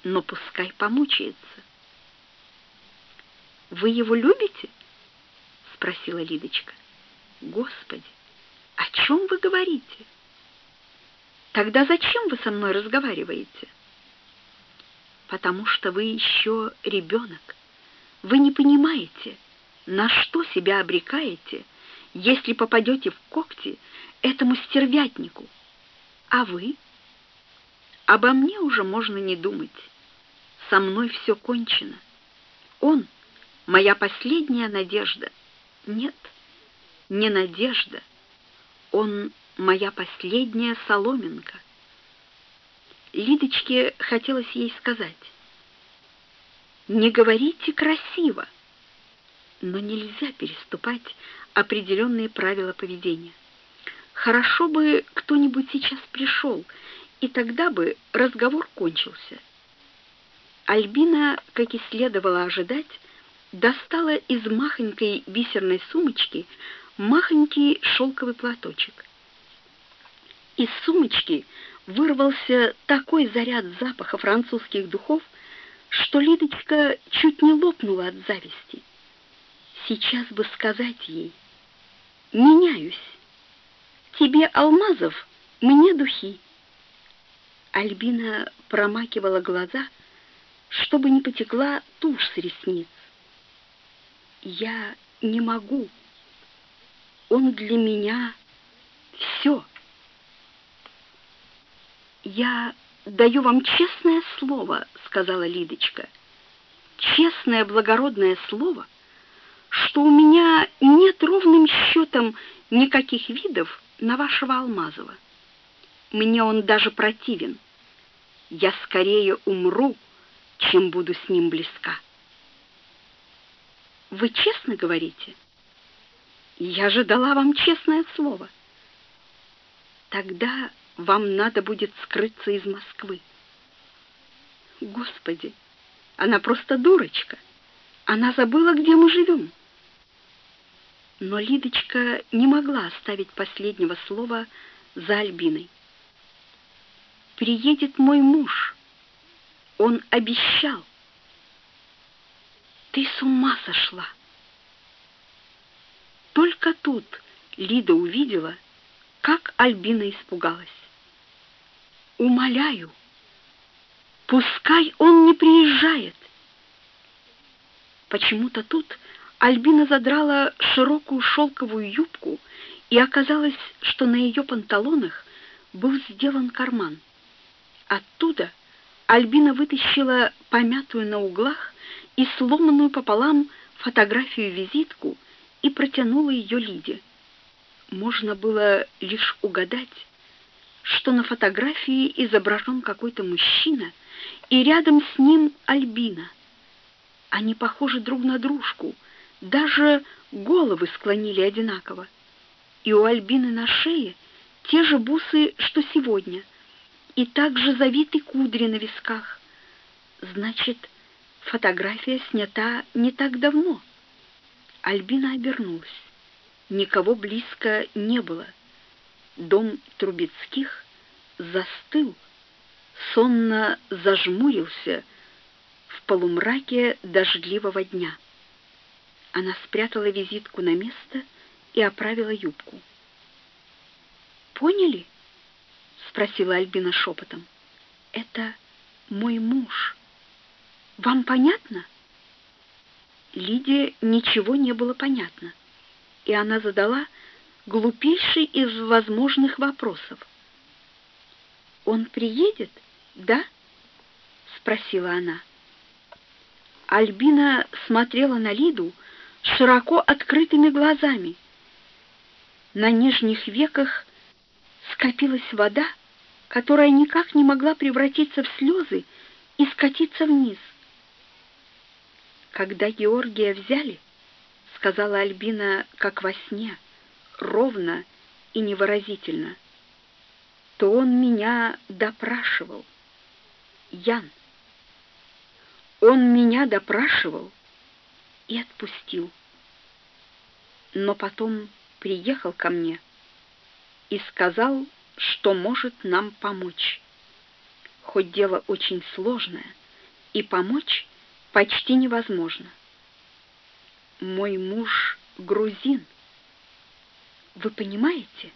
но пускай помучается. «Вы его любите?» — спросила Лидочка. «Господи, о чем вы говорите? Тогда зачем вы со мной разговариваете?» «Потому что вы еще ребенок», вы не понимаете, на что себя обрекаете, если попадете в когти этому стервятнику. А вы? Обо мне уже можно не думать. Со мной все кончено. Он — моя последняя надежда. Нет, не надежда. Он — моя последняя соломинка. Лидочке хотелось ей сказать — не говорите красиво. но нельзя переступать определенные правила поведения. Хорошо бы кто-нибудь сейчас пришел, и тогда бы разговор кончился. Альбина, как и следовало ожидать, достала из махонькой бисерной сумочки махонький шелковый платочек. Из сумочки вырвался такой заряд запаха французских духов, что Лидочка чуть не лопнула от зависти. Сейчас бы сказать ей: "Меняюсь. Тебе алмазов, мне духи". Альбина промакивала глаза, чтобы не потекла тушь с ресниц. Я не могу. Он для меня все. Я даю вам честное слово, сказала Лидочка. Честное благородное слово, что у меня нет ровным счетом никаких видов на вашего Алмазова. Мне он даже противен. Я скорее умру, чем буду с ним близка. Вы честно говорите? Я же дала вам честное слово. Тогда вам надо будет скрыться из Москвы. Господи, она просто дурочка. Она забыла, где мы живем. Но Лидочка не могла оставить последнего слова за Альбиной. Приедет мой муж. Он обещал. Ты с ума сошла. Только тут Лида увидела, как Альбина испугалась. Умоляю, пускай он не приезжает. Почему-то тут Альбина задрала широкую шелковую юбку, и оказалось, что на ее панталонах был сделан карман. Оттуда Альбина вытащила помятую на углах и сломанную пополам фотографию-визитку и протянула ее Лиде. Можно было лишь угадать, что на фотографии изображен какой-то мужчина, и рядом с ним Альбина. Они похожи друг на дружку, даже головы склонили одинаково. И у Альбины на шее те же бусы, что сегодня, и также завиты кудри на висках. Значит, фотография снята не так давно. Альбина обернулась. Никого близко не было дом Трубецких застыл, сонно зажмурился в полумраке дождливого дня. Она спрятала визитку на место и оправила юбку. «Поняли?» — спросила Альбина шепотом. «Это мой муж. Вам понятно?» Лиде ничего не было понятно, и она задала глупейший из возможных вопросов. «Он приедет, да?» — спросила она. Альбина смотрела на Лиду широко открытыми глазами. На нижних веках скопилась вода, которая никак не могла превратиться в слезы и скатиться вниз. «Когда Георгия взяли, — сказала Альбина, как во сне, — ровно и невыразительно, то он меня допрашивал. Ян. Он меня допрашивал и отпустил. Но потом приехал ко мне и сказал, что может нам помочь. Хоть дело очень сложное, и помочь почти невозможно. Мой муж грузин. Вы понимаете?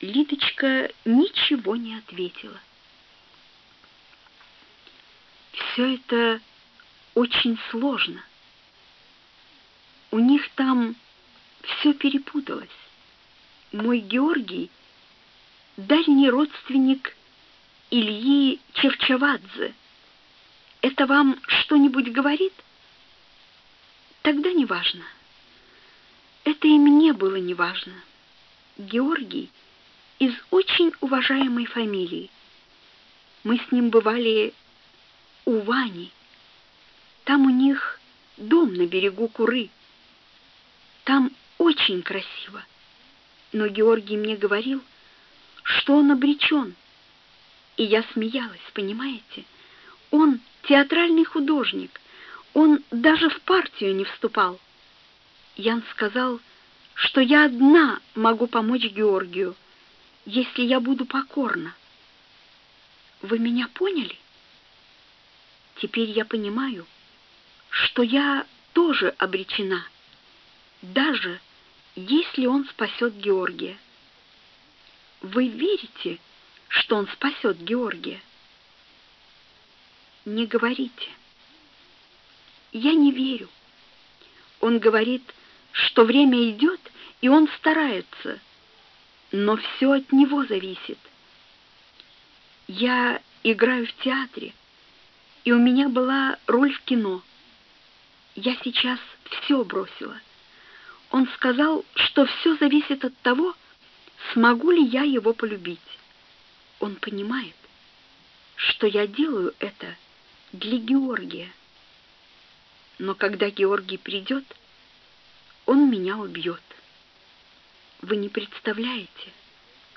Лидочка ничего не ответила. Все это очень сложно. У них там все перепуталось. Мой Георгий — дальний родственник Ильи Чевчавадзе. Это вам что-нибудь говорит? Тогда неважно. Это и мне было неважно. Георгий из очень уважаемой фамилии. Мы с ним бывали у Вани. Там у них дом на берегу Куры. Там очень красиво. Но Георгий мне говорил, что он обречен. И я смеялась, понимаете? Он театральный художник. Он даже в партию не вступал. Ян сказал, что я одна могу помочь Георгию, если я буду покорна. Вы меня поняли? Теперь я понимаю, что я тоже обречена, даже если он спасет Георгия. Вы верите, что он спасет Георгия? Не говорите. Я не верю. Он говорит, что время идет, и он старается, но все от него зависит. Я играю в театре, и у меня была роль в кино. Я сейчас все бросила. Он сказал, что все зависит от того, смогу ли я его полюбить. Он понимает, что я делаю это для Георгия. Но когда Георгий придет, он меня убьет. Вы не представляете,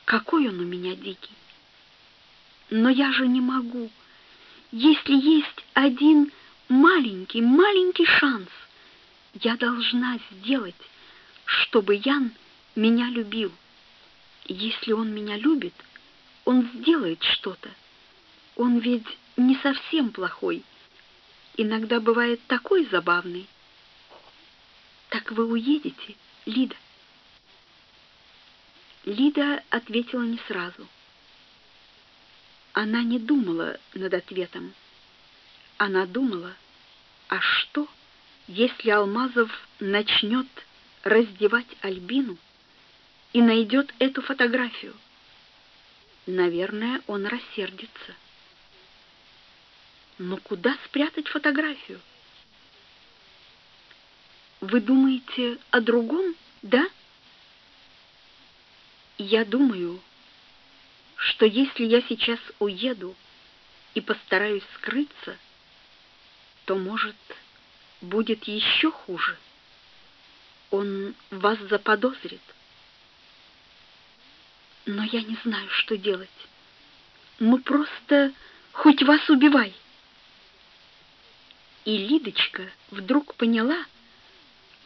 какой он у меня дикий. Но я же не могу. Если есть один маленький, маленький шанс, я должна сделать, чтобы Ян меня любил. Если он меня любит, он сделает что-то. Он ведь не совсем плохой. Иногда бывает такой забавный. Так вы уедете, Лида? Лида ответила не сразу. Она не думала над ответом. Она думала, а что, если Алмазов начнет раздевать Альбину и найдет эту фотографию? Наверное, он рассердится. Но куда спрятать фотографию? Вы думаете о другом, да? Я думаю, что если я сейчас уеду и постараюсь скрыться, то, может, будет еще хуже. Он вас заподозрит. Но я не знаю, что делать. Ну просто хоть вас убивай. И Лидочка вдруг поняла,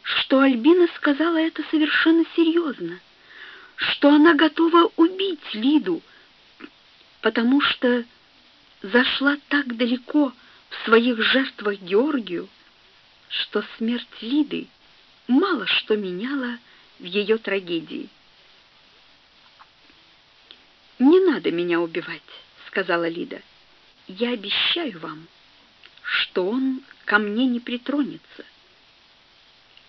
что Альбина сказала это совершенно серьезно, что она готова убить Лиду, потому что зашла так далеко в своих жертвах Георгию, что смерть Лиды мало что меняла в ее трагедии. «Не надо меня убивать», — сказала Лида. «Я обещаю вам, что он ко мне не притронется.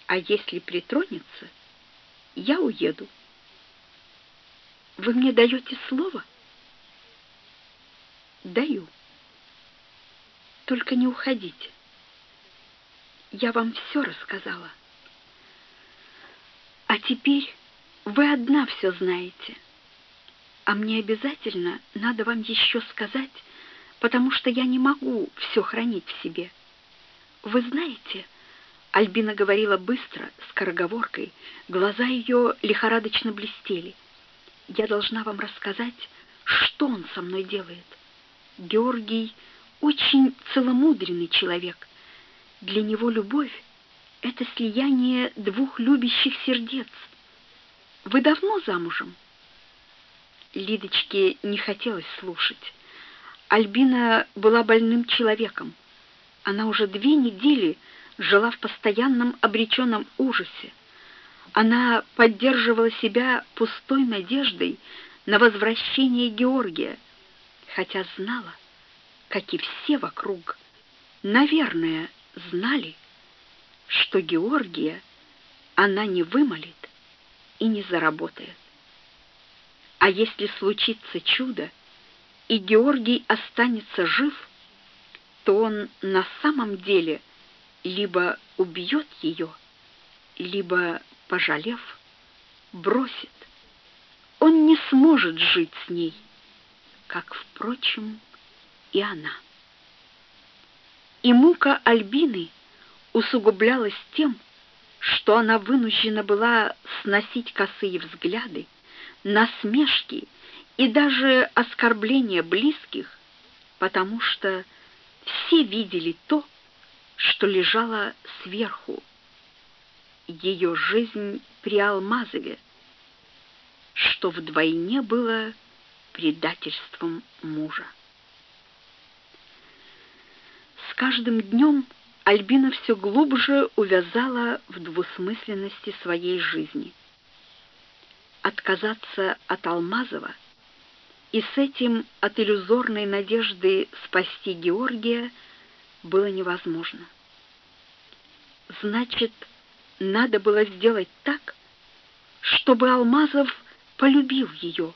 А если притронется, я уеду. Вы мне даете слово?» Даю. Только не уходите. Я вам все рассказала. А теперь вы одна все знаете. А мне обязательно надо вам еще сказать, потому что я не могу все хранить в себе. Вы знаете, Альбина говорила быстро, скороговоркой, глаза ее лихорадочно блестели. Я должна вам рассказать, что он со мной делает. Георгий очень целомудренный человек. Для него любовь — это слияние двух любящих сердец. Вы давно замужем? Лидочке не хотелось слушать. Альбина была больным человеком. Она уже две недели жила в постоянном обреченном ужасе. Она поддерживала себя пустой надеждой на возвращение Георгия — хотя знала, как и все вокруг, наверное, знали, что Георгия она не вымолит и не заработает. А если случится чудо, и Георгий останется жив, то он на самом деле либо убьет ее, либо, пожалев, бросит. Он не сможет жить с ней как, впрочем, и она. И мука Альбины усугублялось тем, что она вынуждена была сносить косые взгляды, насмешки и даже оскорбления близких, потому что все видели то, что лежало сверху. Ее жизнь при Алмазове, что вдвойне было предательством мужа. С каждым днем Альбина все глубже увязала в двусмысленности своей жизни. Отказаться от Алмазова и с этим от иллюзорной надежды спасти Георгия было невозможно. Значит, надо было сделать так, чтобы Алмазов полюбил ее,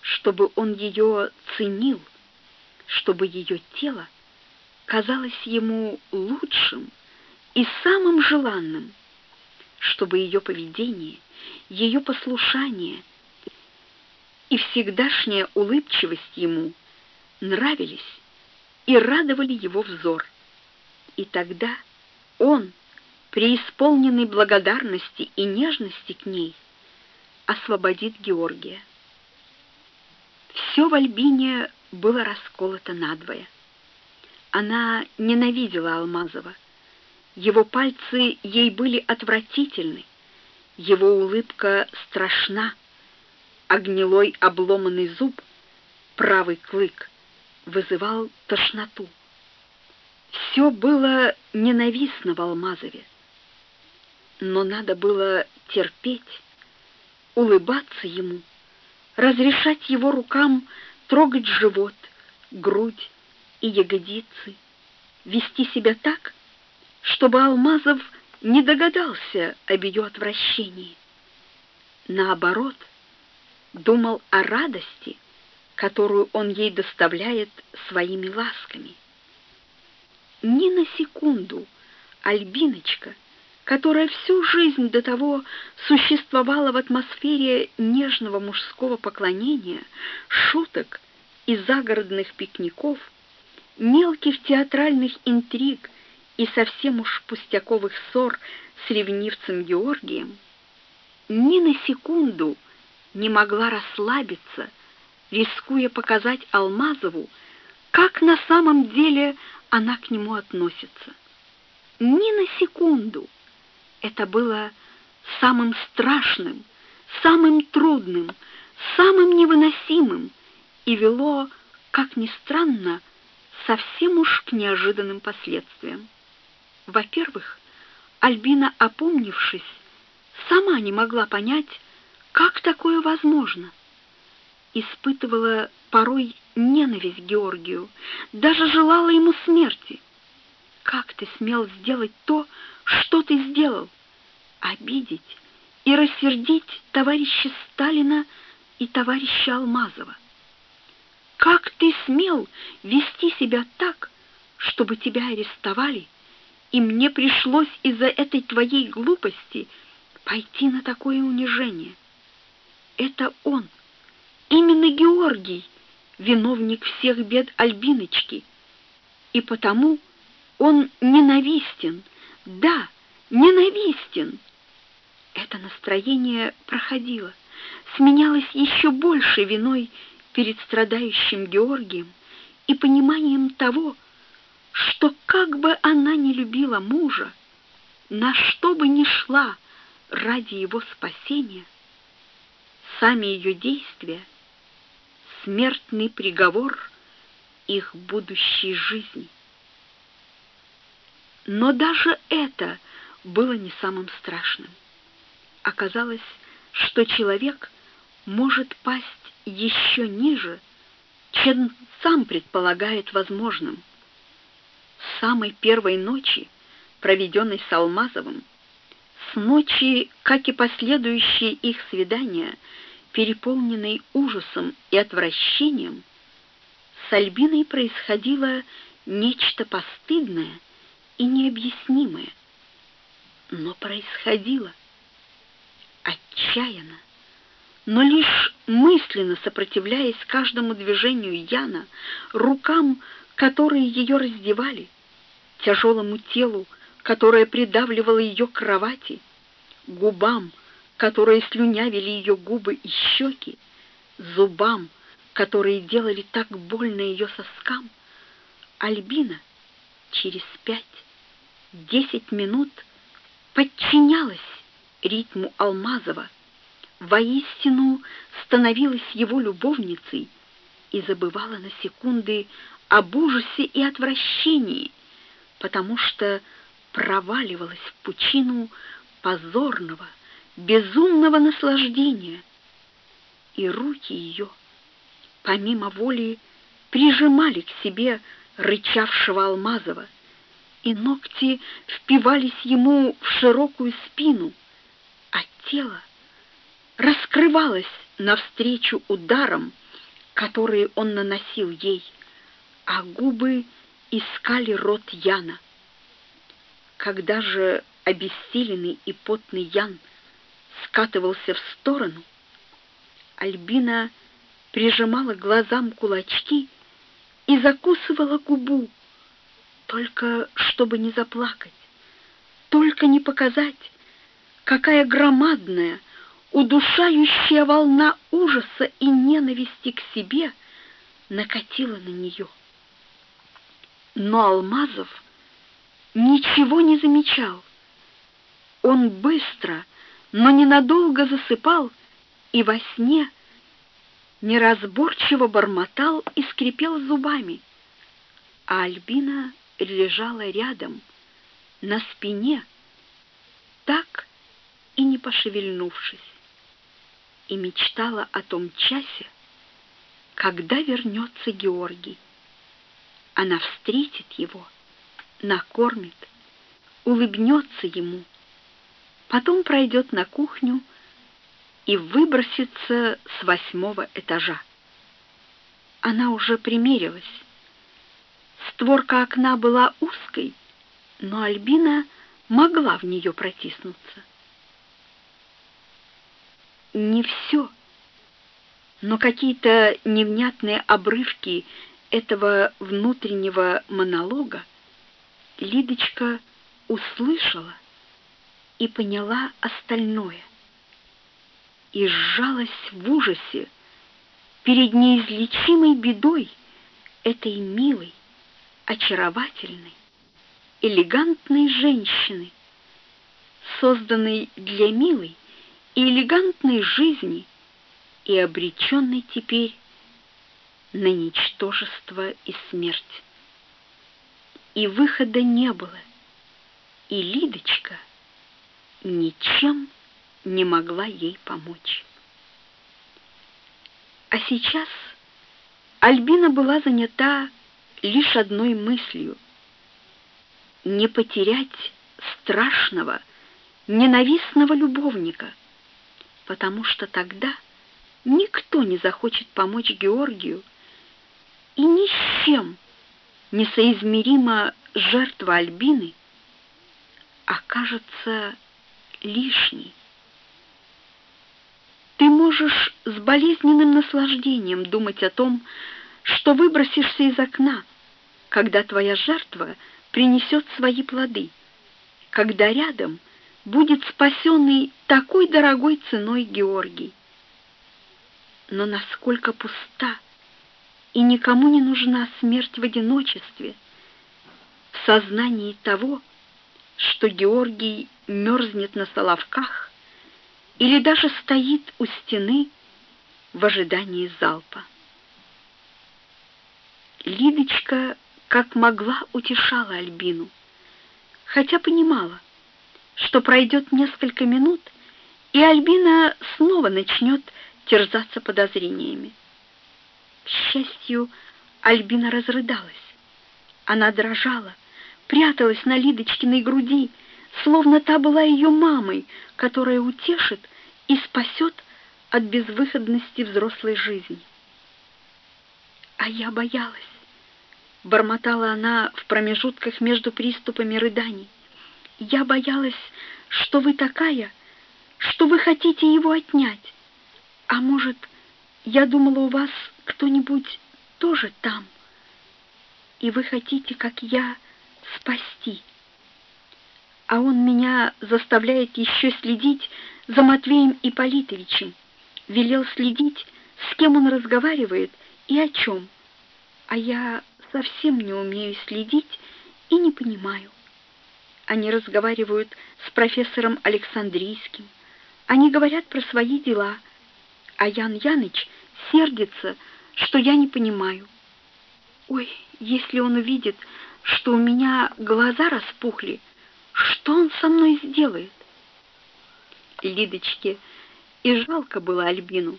чтобы он ее ценил, чтобы ее тело казалось ему лучшим и самым желанным, чтобы ее поведение, ее послушание и всегдашняя улыбчивость ему нравились и радовали его взор. И тогда он, преисполненный благодарности и нежности к ней, освободит Георгия. Все в Альбине было расколото надвое. Она ненавидела Алмазова. Его пальцы ей были отвратительны, его улыбка страшна, а гнилой обломанный зуб, правый клык, вызывал тошноту. Все было ненавистно в Алмазове. Но надо было терпеть, улыбаться ему, разрешать его рукам трогать живот, грудь, и ягодицы, вести себя так, чтобы Алмазов не догадался об ее отвращении. Наоборот, думал о радости, которую он ей доставляет своими ласками. Ни на секунду Альбиночка, которая всю жизнь до того существовала в атмосфере нежного мужского поклонения, шуток и загородных пикников, мелких театральных интриг и совсем уж пустяковых ссор с ревнивцем Георгием, ни на секунду могла расслабиться, рискуя показать Алмазову, как на самом деле она к нему относится. Ни на секунду. Это было самым страшным, самым трудным, самым невыносимым и вело, как ни странно, совсем уж к неожиданным последствиям. Во-первых, Альбина, опомнившись, сама не могла понять, как такое возможно. Испытывала порой ненависть Георгию, даже желала ему смерти. Как ты смел сделать то, что ты сделал? Обидеть и рассердить товарища Сталина и товарища Алмазова. Как ты смел вести себя так, чтобы тебя арестовали, и мне пришлось из-за этой твоей глупости пойти на такое унижение? Это он, именно Георгий, виновник всех бед Альбиночки, и потому он ненавистен, да, ненавистен. Это настроение проходило, сменялось еще большей виной перед страдающим Георгием и пониманием того, что как бы она ни любила мужа, на что бы ни шла ради его спасения, сами ее действия — смертный приговор их будущей жизни. Но даже это было не самым страшным. Оказалось, что человек может пасть еще ниже, чем сам предполагает возможным. С самой первой ночи, проведенной с Алмазовым, с ночи, как и последующие их свидания, переполненной ужасом и отвращением, с Альбиной происходило нечто постыдное и необъяснимое. Но происходило отчаянно но лишь мысленно сопротивляясь каждому движению Яна, рукам, которые ее раздевали, тяжелому телу, которое придавливало ее к кровати, губам, которые слюнявили ее губы и щеки, зубам, которые делали так больно ее соскам, Альбина через пять-десять минут подчинялась ритму Алмазова, воистину становилась его любовницей и забывала на секунды об ужасе и отвращении, потому что проваливалась в пучину позорного, безумного наслаждения, и руки ее, помимо воли, прижимали к себе рычавшего Алмазова, и ногти впивались ему в широкую спину, а тело раскрывалось навстречу ударам, которые он наносил ей, а губы искали рот Яна. Когда же обессиленный и потный Ян скатывался в сторону, Альбина прижимала глазам кулачки и закусывала губу, только чтобы не заплакать, только не показать, какая громадная, удушающая волна ужаса и ненависти к себе накатила на нее. Но Алмазов ничего не замечал. Он быстро, но ненадолго засыпал и во сне неразборчиво бормотал и скрипел зубами, а Альбина лежала рядом, на спине, так и не пошевельнувшись, и мечтала о том часе, когда вернется Георгий. Она встретит его, накормит, улыбнется ему, потом пройдет на кухню и выбросится с восьмого этажа. Она уже примерилась. Створка окна была узкой, но Альбина могла в нее протиснуться. Не все, но какие-то невнятные обрывки этого внутреннего монолога Лидочка услышала и поняла остальное. И сжалась в ужасе перед неизлечимой бедой этой милой, очаровательной, элегантной женщины, созданной для милой и элегантной жизни и обреченной теперь на ничтожество и смерть. И выхода не было, и Лидочка ничем не могла ей помочь. А сейчас Альбина была занята лишь одной мыслью — не потерять страшного, ненавистного любовника, потому что тогда никто не захочет помочь Георгию, и ни с чем несоизмеримо жертва Альбины окажется лишней. Ты можешь с болезненным наслаждением думать о том, что выбросишься из окна, когда твоя жертва принесет свои плоды, когда рядом будет спасенный такой дорогой ценой Георгий. Но насколько пуста и никому не нужна смерть в одиночестве, в сознании того, что Георгий мерзнет на соловках или даже стоит у стены в ожидании залпа. Лидочка как могла утешала Альбину, хотя понимала, что пройдет несколько минут, и Альбина снова начнет терзаться подозрениями. К счастью, Альбина разрыдалась. Она дрожала, пряталась на Лидочкиной груди, словно та была ее мамой, которая утешит и спасет от безвыходности взрослой жизни. А я боялась, бормотала она в промежутках между приступами рыданий. Я боялась, что вы такая, что вы хотите его отнять. А может, я думала, у вас кто-нибудь тоже там, и вы хотите, как я, спасти. а он меня заставляет еще следить за Матвеем Ипполитовичем, велел следить, с кем он разговаривает и о чем, а я совсем не умею следить и не понимаю. Они разговаривают с профессором Александрийским, они говорят про свои дела, а Ян Яныч сердится, что я не понимаю. Ой, если он увидит, что у меня глаза распухли, что он со мной сделает? Лидочке и жалко было Альбину,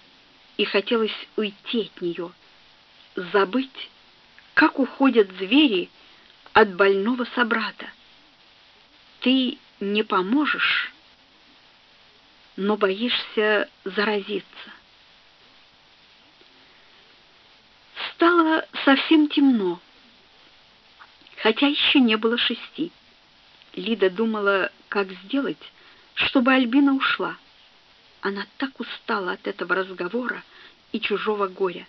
и хотелось уйти от нее, забыть, как уходят звери от больного собрата. Ты не поможешь, но боишься заразиться. Стало совсем темно, хотя еще не было шести. Лида думала, как сделать, чтобы Альбина ушла. Она так устала от этого разговора и чужого горя,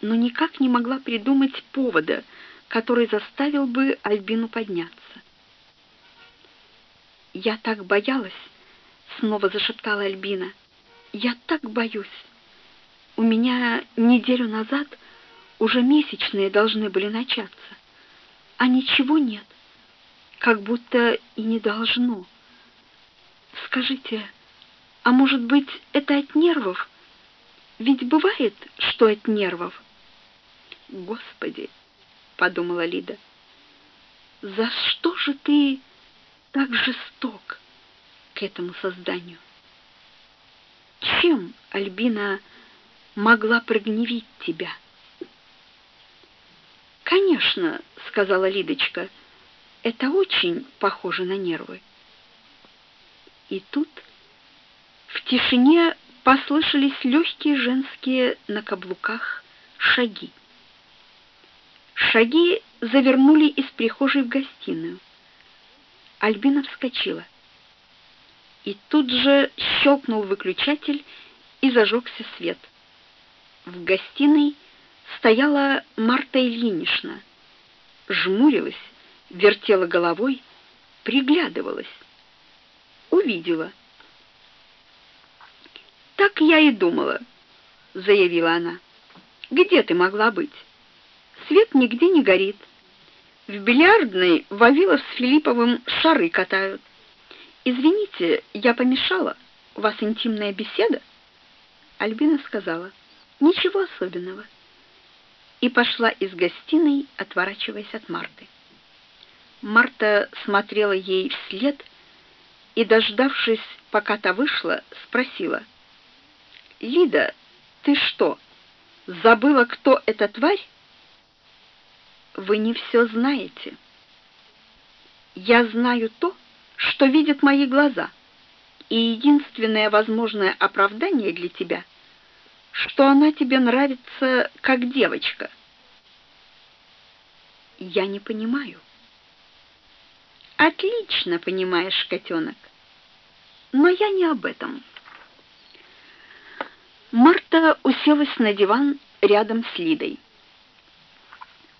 но никак не могла придумать повода, который заставил бы Альбину подняться. «Я так боялась!» — снова зашептала Альбина. «Я так боюсь! У меня неделю назад уже месячные должны были начаться, а ничего нет как будто и не должно. Скажите, а может быть, это от нервов? Ведь бывает, что от нервов. Господи, подумала Лида. За что же ты так жесток к этому созданию? Чем Альбина могла прогневить тебя? Конечно, сказала Лидочка. Это очень похоже на нервы. И тут в тишине послышались легкие женские на каблуках шаги. Шаги завернули из прихожей в гостиную. Альбина вскочила. И тут же щелкнул выключатель и зажегся свет. В гостиной стояла Марта Ильинична, жмурилась вертела головой, приглядывалась. Увидела. «Так я и думала», — заявила она. «Где ты могла быть? Свет нигде не горит. В бильярдной Вавилов с Филипповым шары катают. Извините, я помешала. У вас интимная беседа?» Альбина сказала, «Ничего особенного» и пошла из гостиной, отворачиваясь от Марты. Марта смотрела ей вслед и, дождавшись, пока та вышла, спросила: "Лида, ты что, забыла, кто эта тварь?" "Вы не все знаете. Я знаю то, что видят мои глаза, и единственное возможное оправдание для тебя, что она тебе нравится как девочка." "Я не понимаю", Отлично понимаешь, котенок. Но я не об этом. Марта уселась на диван рядом с Лидой.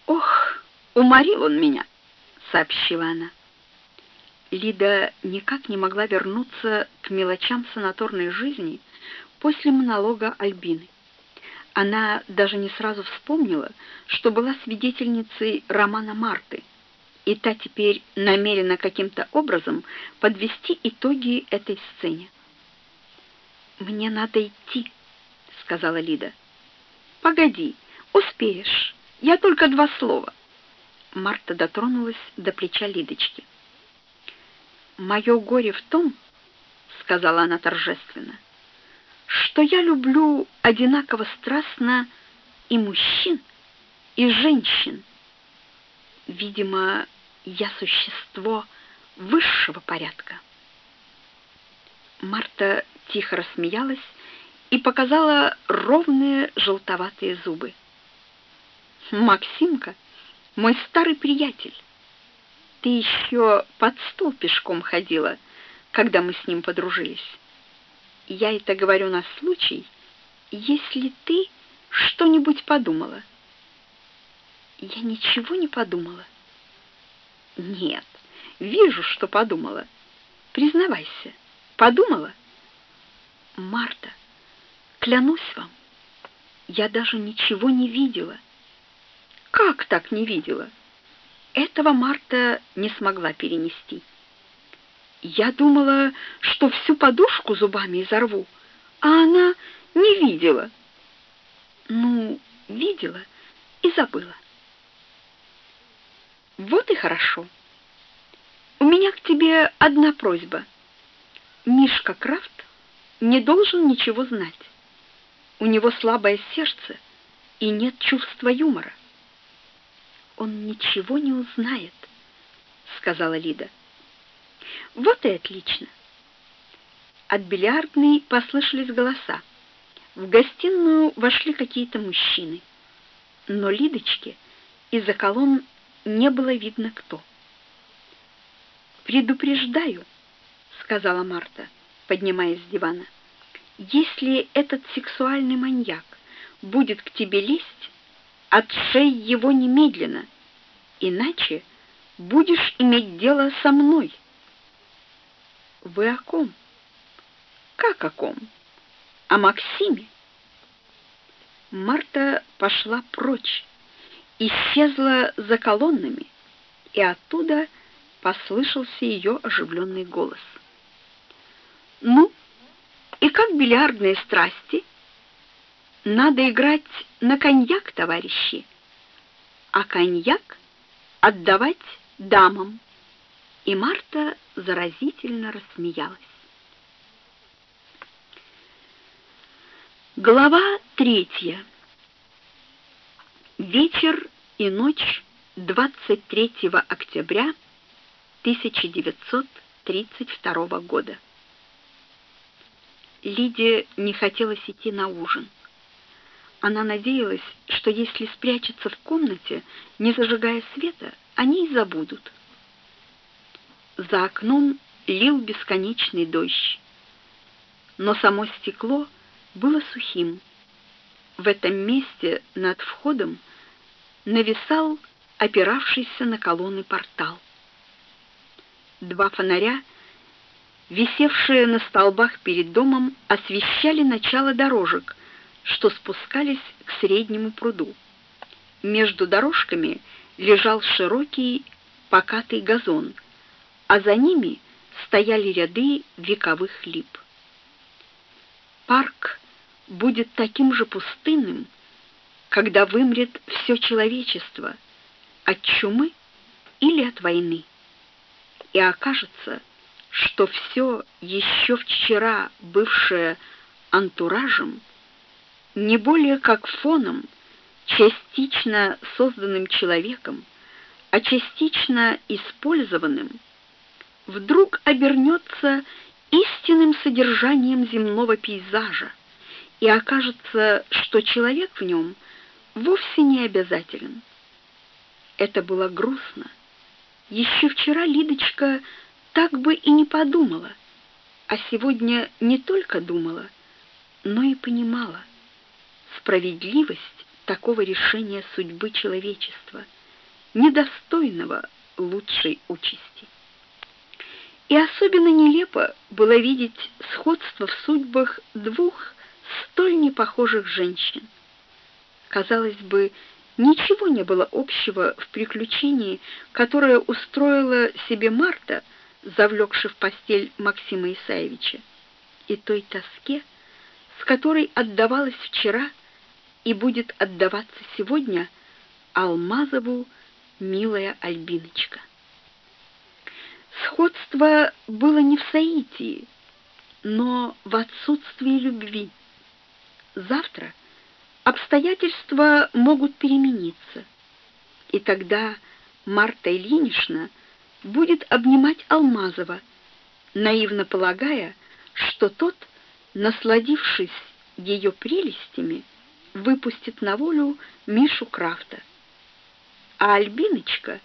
Ох, уморил он меня, сообщила она. Лида никак не могла вернуться к мелочам санаторной жизни после монолога Альбины. Она даже не сразу вспомнила, что была свидетельницей романа Марты и та теперь намерена каким-то образом подвести итоги этой сцене. «Мне надо идти», — сказала Лида. «Погоди, успеешь. Я только два слова». Марта дотронулась до плеча Лидочки. «Мое горе в том, — сказала она торжественно, — что я люблю одинаково страстно и мужчин, и женщин. Видимо, я существо высшего порядка. Марта тихо рассмеялась и показала ровные желтоватые зубы. Максимка, мой старый приятель, ты еще под стол пешком ходила, когда мы с ним подружились. Я это говорю на случай, если ты что-нибудь подумала. Я ничего не подумала. Нет, Вижу, что подумала. Признавайся, подумала? Марта, клянусь вам, я даже ничего не видела. Как так не видела? Этого Марта не смогла перенести. Я думала, что всю подушку зубами изорву, а она не видела. Ну, видела и забыла. Вот и хорошо. У меня к тебе одна просьба. Мишка Крафт не должен ничего знать. У него слабое сердце и нет чувства юмора. Он ничего не узнает, сказала Лида. Вот и отлично. От бильярдной послышались голоса. В гостиную вошли какие-то мужчины. Но Лидочке из-за колонн не было видно кто. «Предупреждаю», — сказала Марта, поднимаясь с дивана, «если этот сексуальный маньяк будет к тебе лезть, отшей его немедленно, иначе будешь иметь дело со мной». «Вы о ком?» «Как о ком?» «О Максиме». Марта пошла прочь, исчезла за колоннами, и оттуда послышался ее оживленный голос. «Ну, и как бильярдные страсти? Надо играть на коньяк, товарищи, а коньяк отдавать дамам». И Марта заразительно рассмеялась. Глава третья. Вечер и ночь 23 октября 1932 года. Лидия не хотелось идти на ужин. Она надеялась, что если спрячется в комнате, не зажигая света, они и забудут. За окном лил бесконечный дождь, но само стекло было сухим. В этом месте над входом нависал опиравшийся на колонны портал. Два фонаря, висевшие на столбах перед домом, освещали начало дорожек, что спускались к среднему пруду. Между дорожками лежал широкий покатый газон, а за ними стояли ряды вековых лип. Парк будет таким же пустынным, когда вымрет все человечество от чумы или от войны. И окажется, что все еще вчера бывшее антуражем не более как фоном, частично созданным человеком, а частично использованным, вдруг обернется истинным содержанием земного пейзажа, и окажется, что человек в нем вовсе не обязателен. Это было грустно. Еще вчера Лидочка так бы и не подумала, а сегодня не только думала, но и понимала справедливость такого решения судьбы человечества, недостойного лучшей участи. И особенно нелепо было видеть сходство в судьбах двух столь непохожих женщин. Казалось бы, ничего не было общего в приключении, которое устроила себе Марта, завлекши в постель Максима Исаевича, и той тоске, с которой отдавалась вчера и будет отдаваться сегодня Алмазову милая Альбиночка. Сходство было не в соитии, но в отсутствии любви. Завтра обстоятельства могут перемениться, и тогда Марта Ильинична будет обнимать Алмазова, наивно полагая, что тот, насладившись ее прелестями, выпустит на волю Мишу Крафта. А Альбиночка,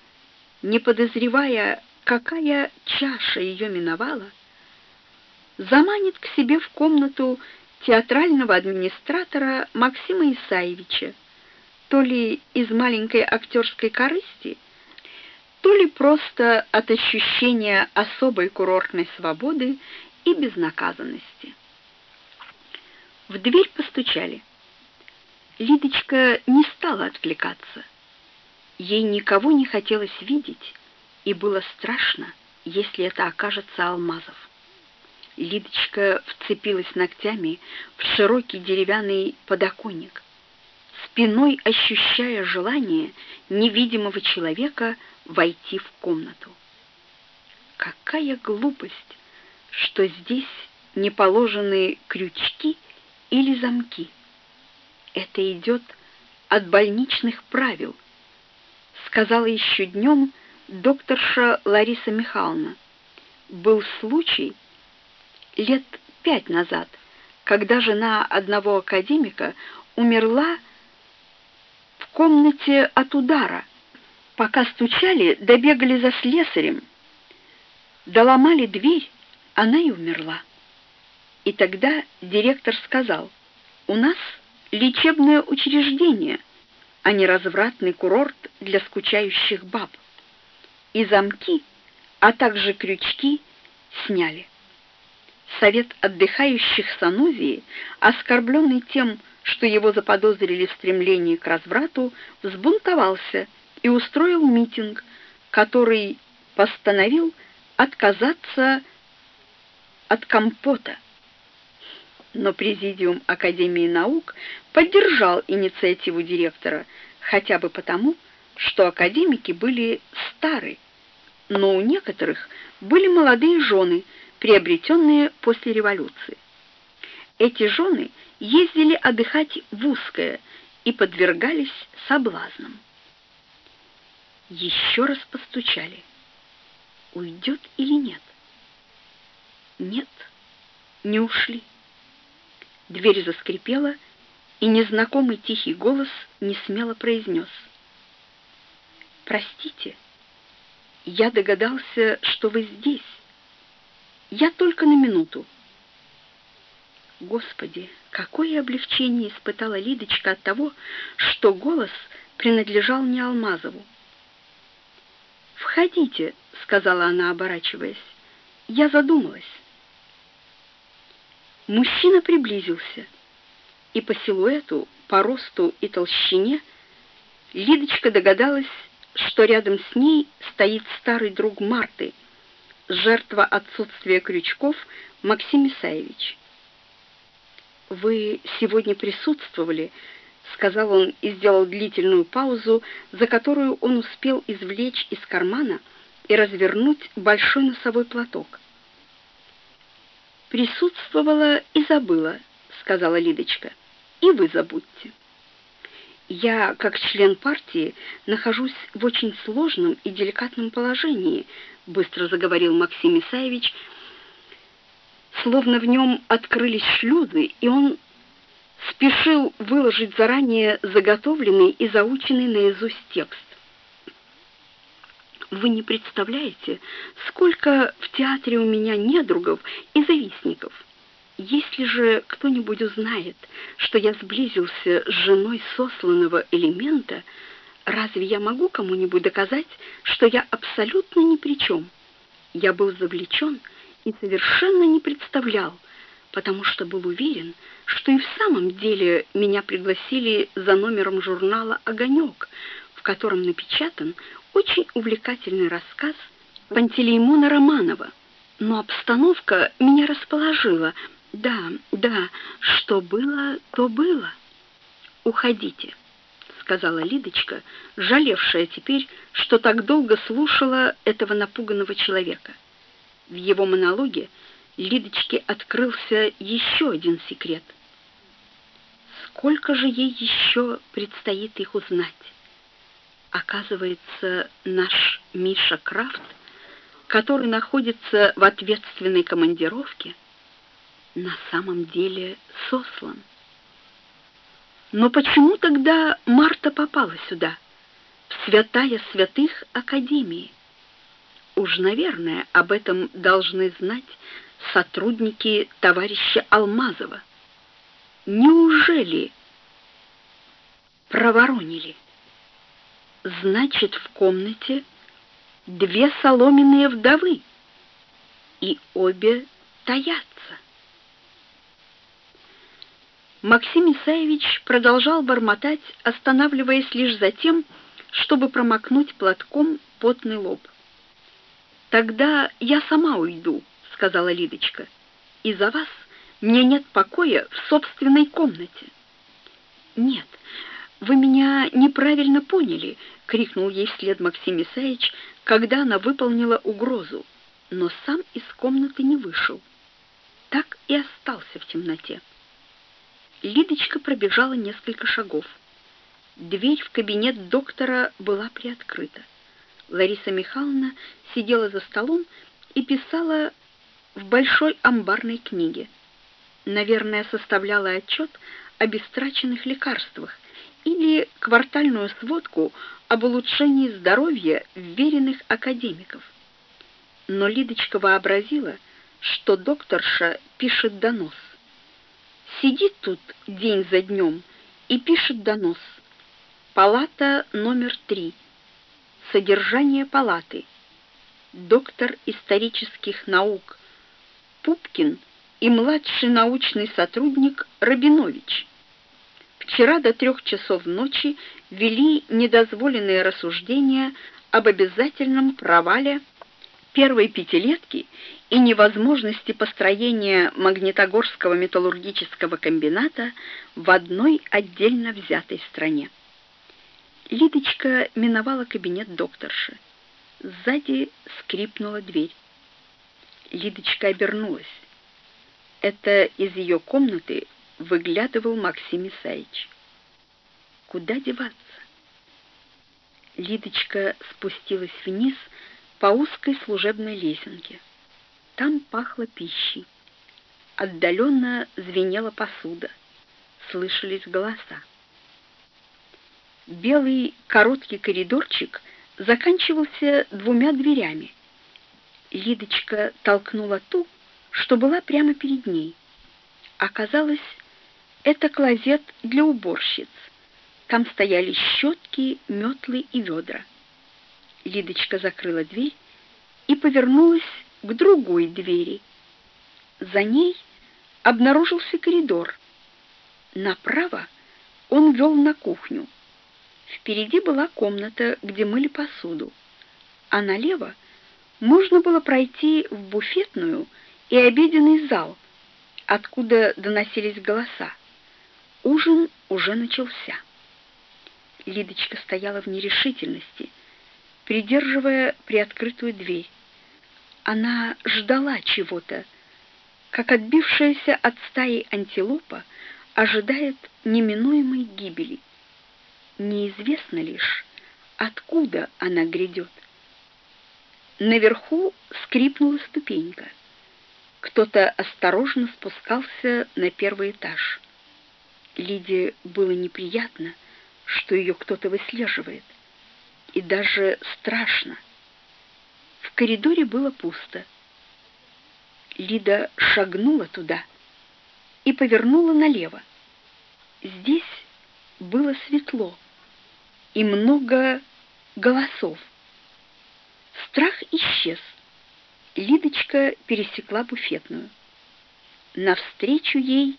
не подозревая какая чаша ее миновала, заманит к себе в комнату театрального администратора Максима Исаевича, то ли из маленькой актерской корысти, то ли просто от ощущения особой курортной свободы и безнаказанности. В дверь постучали. Лидочка не стала откликаться. Ей никого не хотелось видеть, и было страшно, если это окажется Алмазов. Лидочка вцепилась ногтями в широкий деревянный подоконник, спиной ощущая желание невидимого человека войти в комнату. Какая глупость, что здесь не положены крючки или замки. Это идет от больничных правил, сказала еще днем докторша Лариса Михайловна. Был случай лет пять назад, когда жена одного академика умерла в комнате от удара. Пока стучали, добегали за слесарем, доломали дверь, она и умерла. И тогда директор сказал, у нас лечебное учреждение, а не развратный курорт для скучающих баб. И замки, а также крючки сняли. Совет отдыхающих Санузии, оскорбленный тем, что его заподозрили в стремлении к разврату, взбунтовался и устроил митинг, который постановил отказаться от компота. Но президиум Академии наук поддержал инициативу директора, хотя бы потому, что академики были стары, но у некоторых были молодые жены, приобретенные после революции. Эти жены ездили отдыхать в узкое и подвергались соблазнам. Еще раз постучали. Уйдет или нет? Нет, не ушли. Дверь заскрипела, и незнакомый тихий голос несмело произнес. «Простите, я догадался, что вы здесь». Я только на минуту. Господи, какое облегчение испытала Лидочка от того, что голос принадлежал не Алмазову. «Входите», — сказала она, оборачиваясь. «Я задумалась». Мужчина приблизился, и по силуэту, по росту и толщине Лидочка догадалась, что рядом с ней стоит старый друг Марты — жертва отсутствия крючков Максим Исаевич. «Вы сегодня присутствовали», — сказал он и сделал длительную паузу, за которую он успел извлечь из кармана и развернуть большой носовой платок. «Присутствовала и забыла», — сказала Лидочка, — «и вы забудьте». Я, как член партии, нахожусь в очень сложном и деликатном положении, быстро заговорил Максим Исаевич, словно в нем открылись шлюзы, и он спешил выложить заранее заготовленный и заученный наизусть текст. Вы не представляете, сколько в театре у меня недругов и завистников. Если же кто-нибудь узнает, что я сблизился с женой сосланного элемента, разве я могу кому-нибудь доказать, что я абсолютно ни при чем? Я был завлечен и совершенно не представлял, потому что был уверен, что и в самом деле меня пригласили за номером журнала «Огонек», в котором напечатан очень увлекательный рассказ Пантелеймона Романова. Но обстановка меня расположила, да, да, что было, то было. Уходите, сказала Лидочка, жалевшая теперь, что так долго слушала этого напуганного человека. В его монологе Лидочке открылся еще один секрет. Сколько же ей еще предстоит их узнать? Оказывается, наш Миша Крафт, который находится в ответственной командировке, на самом деле сослан. Но почему тогда Марта попала сюда, в святая святых Академии? Уж, наверное, об этом должны знать сотрудники товарища Алмазова. Неужели проворонили? Значит, в комнате две соломенные вдовы, и обе таятся. Максим Исаевич продолжал бормотать, останавливаясь лишь за тем, чтобы промокнуть платком потный лоб. «Тогда я сама уйду», — сказала Лидочка. «Из-за вас мне нет покоя в собственной комнате». «Нет, вы меня неправильно поняли», — крикнул ей вслед Максим Исаевич, когда она выполнила угрозу, но сам из комнаты не вышел. Так и остался в темноте. Лидочка пробежала несколько шагов. Дверь в кабинет доктора была приоткрыта. Лариса Михайловна сидела за столом и писала в большой амбарной книге. Наверное, составляла отчет о бестраченных лекарствах или квартальную сводку об улучшении здоровья вверенных академиков. Но Лидочка вообразила, что докторша пишет донос. Сидит тут день за днем и пишет донос. Палата номер три. Содержание палаты. Доктор исторических наук Пупкин и младший научный сотрудник Рабинович. Вчера до трех часов ночи вели недозволенные рассуждения об обязательном провале первой пятилетки и невозможности построения Магнитогорского металлургического комбината в одной отдельно взятой стране. Лидочка миновала кабинет докторши. Сзади скрипнула дверь. Лидочка обернулась. Это из ее комнаты выглядывал Максим Исаевич. Куда деваться? Лидочка спустилась вниз по узкой служебной лесенке. Там пахло пищей. Отдаленно звенела посуда. Слышались голоса. Белый короткий коридорчик заканчивался двумя дверями. Лидочка толкнула ту, что была прямо перед ней. Оказалось, это клозет для уборщиц. Там стояли щетки, метлы и ведра. Лидочка закрыла дверь и повернулась к другой двери. За ней обнаружился коридор. Направо он вел на кухню. Впереди была комната, где мыли посуду, а налево можно было пройти в буфетную и обеденный зал, откуда доносились голоса. Ужин уже начался. Лидочка стояла в нерешительности, придерживая приоткрытую дверь. Она ждала чего-то, как отбившаяся от стаи антилопа ожидает неминуемой гибели. Неизвестно лишь, откуда она грядет. Наверху скрипнула ступенька. Кто-то осторожно спускался на первый этаж. Лиде было неприятно, что ее кто-то выслеживает, и даже страшно. В коридоре было пусто. Лида шагнула туда и повернула налево. Здесь было светло и много голосов. Страх исчез. Лидочка пересекла буфетную. Навстречу ей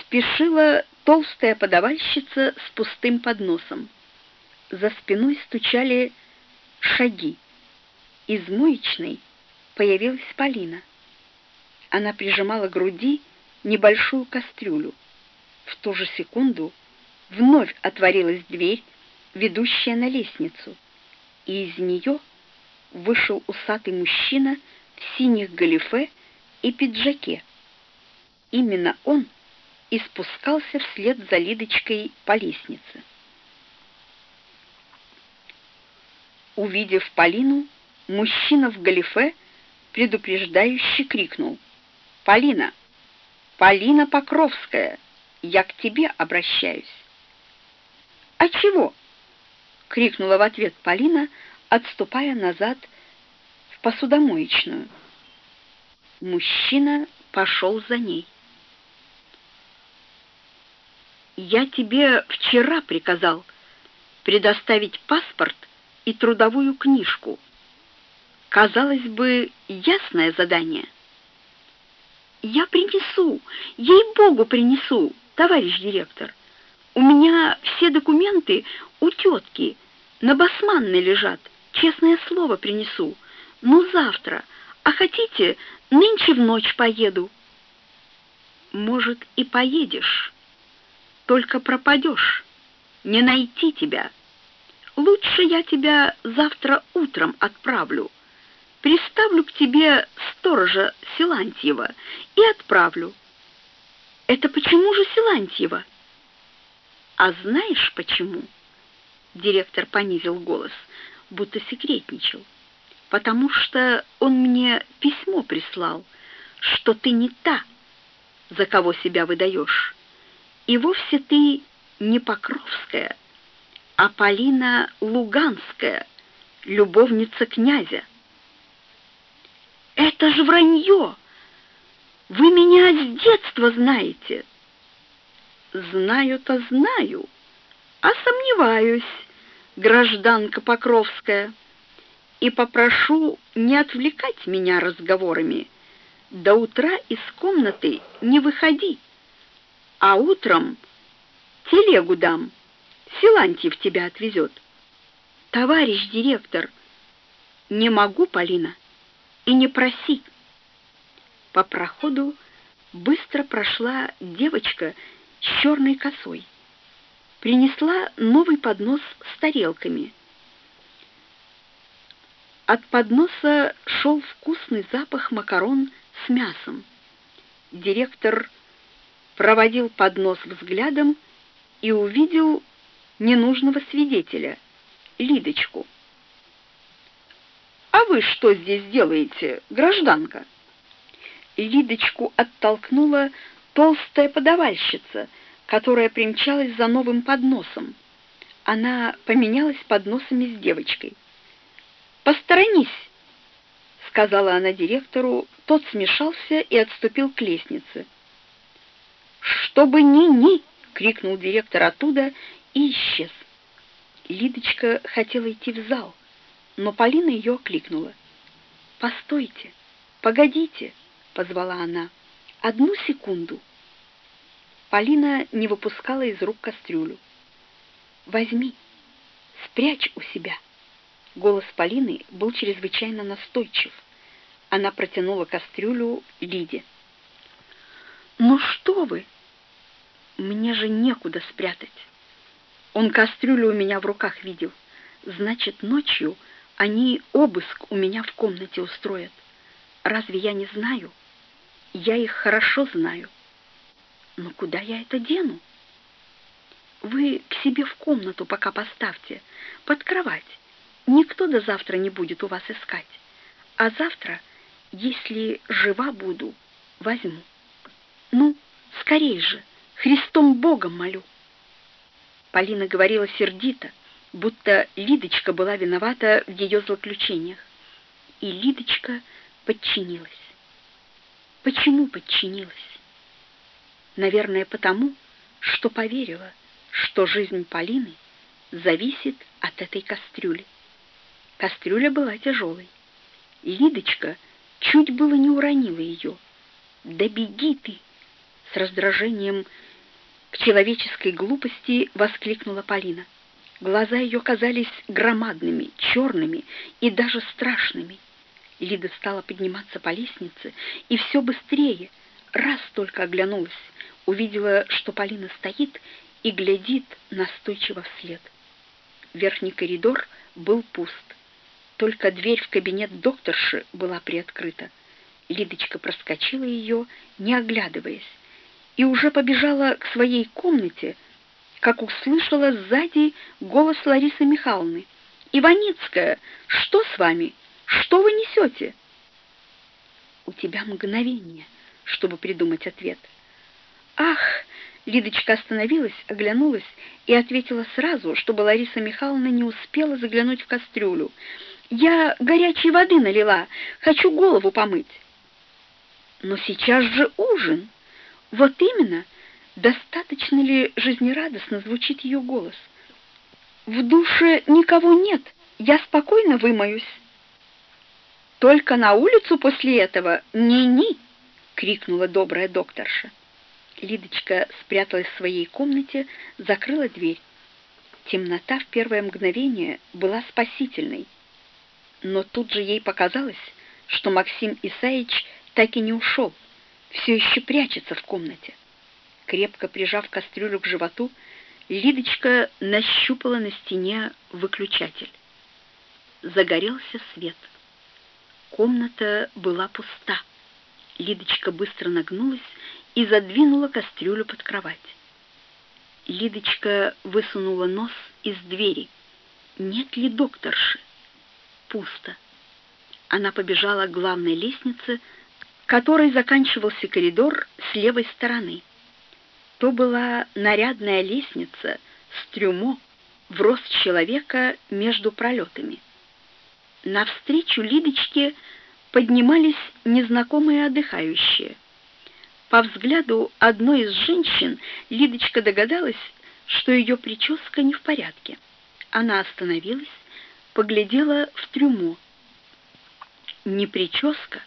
спешила толстая подавальщица с пустым подносом. За спиной стучали шаги. Из моечной появилась Полина. Она прижимала к груди небольшую кастрюлю. В ту же секунду вновь отворилась дверь, ведущая на лестницу, и из нее вышел усатый мужчина в синих галифе и пиджаке. Именно он и спускался вслед за Лидочкой по лестнице. Увидев Полину, мужчина в галифе предупреждающе крикнул. «Полина! Полина Покровская! Я к тебе обращаюсь!» «А чего?» — крикнула в ответ Полина, отступая назад в посудомоечную. Мужчина пошел за ней. «Я тебе вчера приказал предоставить паспорт и трудовую книжку», Казалось бы, ясное задание. Я принесу, ей-богу принесу, товарищ директор. У меня все документы у тетки на басманной лежат. Честное слово принесу. Ну завтра, а хотите, нынче в ночь поеду. Может, и поедешь, только пропадешь, не найти тебя. Лучше я тебя завтра утром отправлю. Приставлю к тебе сторожа Силантьева и отправлю. Это почему же Силантьева? А знаешь почему? Директор понизил голос, будто секретничал. Потому что он мне письмо прислал, что ты не та, за кого себя выдаешь. И вовсе ты не Покровская, а Полина Луганская, любовница князя. Это же вранье! Вы меня с детства знаете. Знаю-то знаю, а сомневаюсь, гражданка Покровская, и попрошу не отвлекать меня разговорами. До утра из комнаты не выходи, а утром телегу дам, Силантьев тебя отвезет. Товарищ директор, не могу, Полина, и не проси. По проходу быстро прошла девочка с черной косой. Принесла новый поднос с тарелками. От подноса шел вкусный запах макарон с мясом. Директор проводил поднос взглядом и увидел ненужного свидетеля, Лидочку. «А вы что здесь делаете, гражданка?» Лидочку оттолкнула толстая подавальщица, которая примчалась за новым подносом. Она поменялась подносами с девочкой. «Посторонись!» — сказала она директору, тот смешался и отступил к лестнице. «Чтобы ни-ни!» — крикнул директор оттуда и исчез. Лидочка хотела идти в зал, но Полина ее окликнула. «Постойте, погодите!» — позвала она. «Одну секунду!» Полина не выпускала из рук кастрюлю. «Возьми, спрячь у себя!» Голос Полины был чрезвычайно настойчив. Она протянула кастрюлю Лиде. «Ну что вы? Мне же некуда спрятать. Он кастрюлю у меня в руках видел. Значит, ночью они обыск у меня в комнате устроят. Разве я не знаю? Я их хорошо знаю. Но куда я это дену? Вы к себе в комнату пока поставьте, под кровать. Никто до завтра не будет у вас искать. А завтра, если жива буду, возьму. Ну, скорей же, Христом Богом молю. Полина говорила сердито, будто Лидочка была виновата в ее злоключениях. И Лидочка подчинилась. Почему подчинилась? Наверное, потому, что поверила, что жизнь Полины зависит от этой кастрюли. Кастрюля была тяжелой. Лидочка чуть было не уронила ее. «Да беги ты!» С раздражением к человеческой глупости воскликнула Полина. Глаза ее казались громадными, черными и даже страшными. Лида стала подниматься по лестнице и все быстрее, раз только оглянулась, увидела, что Полина стоит и глядит настойчиво вслед. Верхний коридор был пуст. Только дверь в кабинет докторши была приоткрыта. Лидочка проскочила ее, не оглядываясь, и уже побежала к своей комнате, как услышала сзади голос Ларисы Михайловны. «Иваницкая, что с вами? Что вы несете?» «У тебя мгновение, чтобы придумать ответ». «Ах!» Лидочка остановилась, оглянулась и ответила сразу, чтобы Лариса Михайловна не успела заглянуть в кастрюлю. «Я горячей воды налила, хочу голову помыть». «Но сейчас же ужин!» Вот именно, достаточно ли жизнерадостно звучит ее голос. В душе никого нет, я спокойно вымоюсь. Только на улицу после этого ни-ни!» — крикнула добрая докторша. Лидочка спряталась в своей комнате, закрыла дверь. Темнота в первое мгновение была спасительной. Но тут же ей показалось, что Максим Исаевич так и не ушел, все еще прячется в комнате. Крепко прижав кастрюлю к животу, Лидочка нащупала на стене выключатель. Загорелся свет. Комната была пуста. Лидочка быстро нагнулась и задвинула кастрюлю под кровать. Лидочка высунула нос из двери. Нет ли докторши? Пусто. Она побежала к главной лестнице, которой заканчивался коридор с левой стороны. То была нарядная лестница с трюмо в рост человека между пролетами. Навстречу Лидочке поднимались незнакомые отдыхающие. По взгляду одной из женщин Лидочка догадалась, что ее прическа не в порядке. Она остановилась, поглядела в трюмо. Не прическа,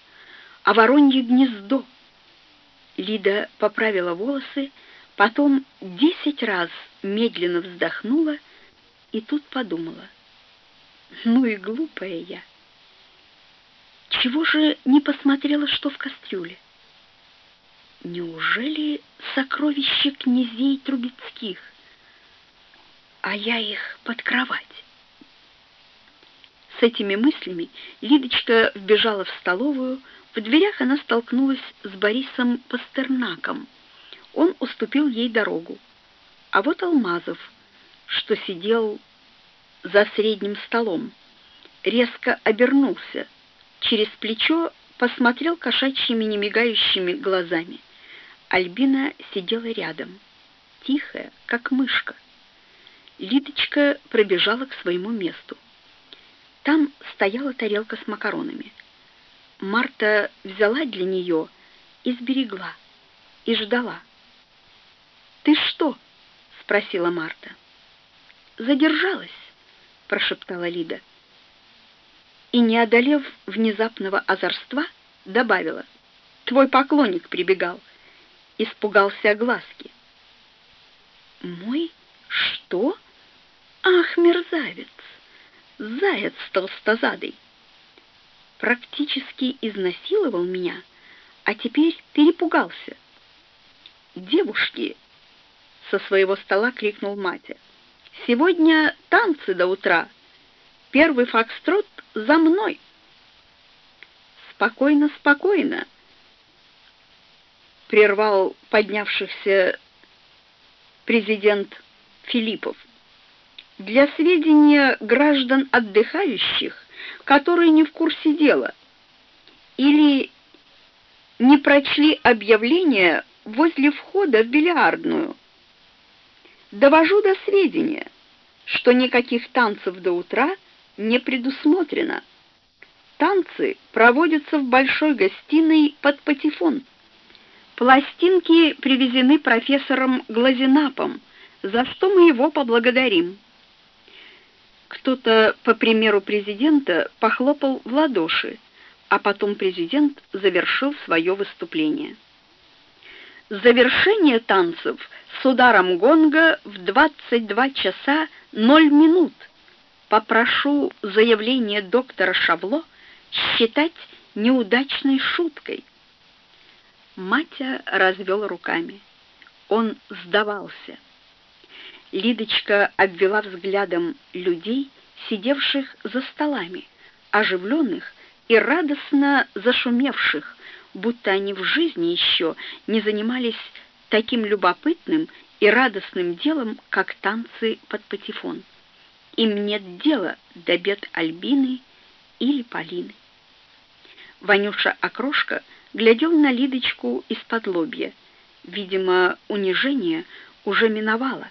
а воронье гнездо. Лида поправила волосы, потом десять раз медленно вздохнула и тут подумала: ну и глупая я. Чего же не посмотрела, что в кастрюле? Неужели сокровища князей Трубецких? А я их под кровать. С этими мыслями Лидочка вбежала в столовую. В дверях она столкнулась с Борисом Пастернаком. Он уступил ей дорогу. А вот Алмазов, что сидел за средним столом, резко обернулся, через плечо посмотрел кошачьими немигающими глазами. Альбина сидела рядом, тихая, как мышка. Лидочка пробежала к своему месту. Там стояла тарелка с макаронами. Марта взяла для нее и сберегла, и ждала. «Ты что?» — спросила Марта. «Задержалась», — прошептала Лида. И, не одолев внезапного озорства, добавила. «Твой поклонник прибегал испугался огласки. «Мой? Что? Ах, мерзавец! Заяц толстозадый! Практически изнасиловал меня, а теперь перепугался. Девушки!» Со своего стола крикнул Матя. «Сегодня танцы до утра. Первый фокстрот за мной!» «Спокойно, спокойно!» прервал поднявшихся президент Филиппов. Для сведения граждан отдыхающих, которые не в курсе дела или не прочли объявление возле входа в бильярдную, довожу до сведения, что никаких танцев до утра не предусмотрено. Танцы проводятся в большой гостиной под патефон. Пластинки привезены профессором Глазенапом, за что мы его поблагодарим. Кто-то, по примеру президента, похлопал в ладоши, а потом президент завершил свое выступление. Завершение танцев с ударом гонга в 22 часа 0 минут. Попрошу заявление доктора Шавло считать неудачной шуткой. Матя развел руками. Он сдавался. Лидочка обвела взглядом людей, сидевших за столами, оживленных и радостно зашумевших, будто они в жизни еще не занимались таким любопытным и радостным делом, как танцы под патефон. Им нет дела до бед Альбины или Полины. Ванюша Окрошка — глядел на Лидочку из-под лобья. Видимо, унижение уже миновало,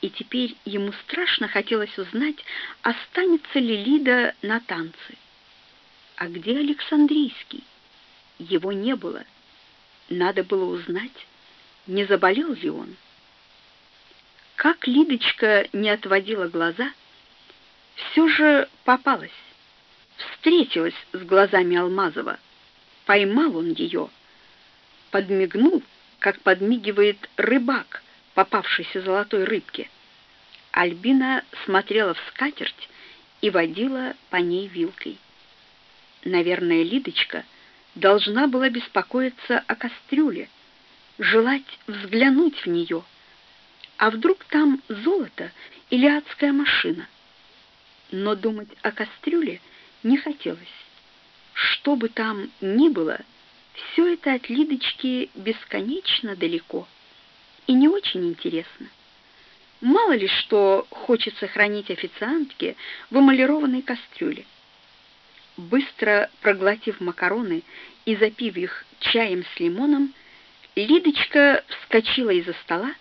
и теперь ему страшно хотелось узнать, останется ли Лида на танцы. А где Александрийский? Его не было. Надо было узнать, не заболел ли он. Как Лидочка не отводила глаза, все же попалась. встретилась с глазами Алмазова. Поймал он ее, подмигнул, как подмигивает рыбак, попавшийся золотой рыбке. Альбина смотрела в скатерть и водила по ней вилкой. Наверное, Лидочка должна была беспокоиться о кастрюле, желать взглянуть в нее. А вдруг там золото или адская машина? Но думать о кастрюле не хотелось. Что бы там ни было, все это от Лидочки бесконечно далеко и не очень интересно. Мало ли что хочется хранить официантке в эмалированной кастрюле. Быстро проглотив макароны и запив их чаем с лимоном, Лидочка вскочила из-за стола,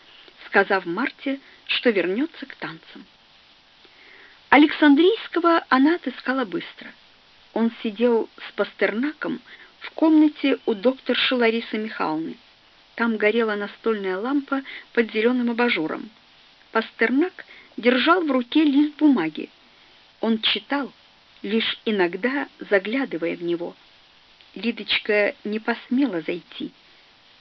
сказав Марте, что вернется к танцам. Александрийского она отыскала быстро. Он сидел с Пастернаком в комнате у докторши Ларисы Михайловны. Там горела настольная лампа под зеленым абажуром. Пастернак держал в руке лист бумаги. Он читал, лишь иногда заглядывая в него. Лидочка не посмела зайти,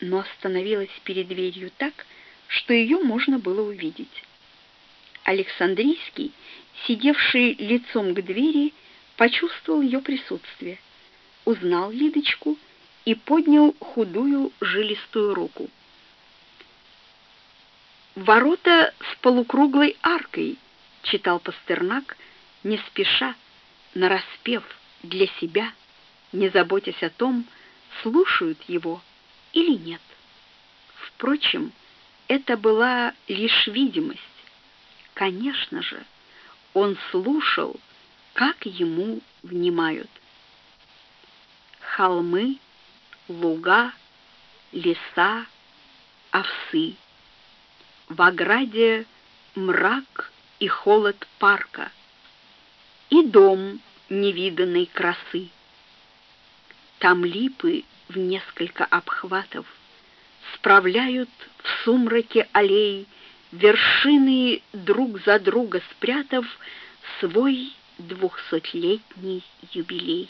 но остановилась перед дверью так, что ее можно было увидеть. Александрийский, сидевший лицом к двери, почувствовал ее присутствие, узнал Лидочку и поднял худую жилистую руку. «Ворота с полукруглой аркой», — читал Пастернак, не спеша, нараспев для себя, не заботясь о том, слушают его или нет. Впрочем, это была лишь видимость. Конечно же, он слушал, как ему внимают. Холмы, луга, леса, овсы. В ограде мрак и холод парка, и дом невиданной красы. Там липы в несколько обхватов справляют в сумраке аллей вершины друг за друга спрятав свой двухсотлетний юбилей.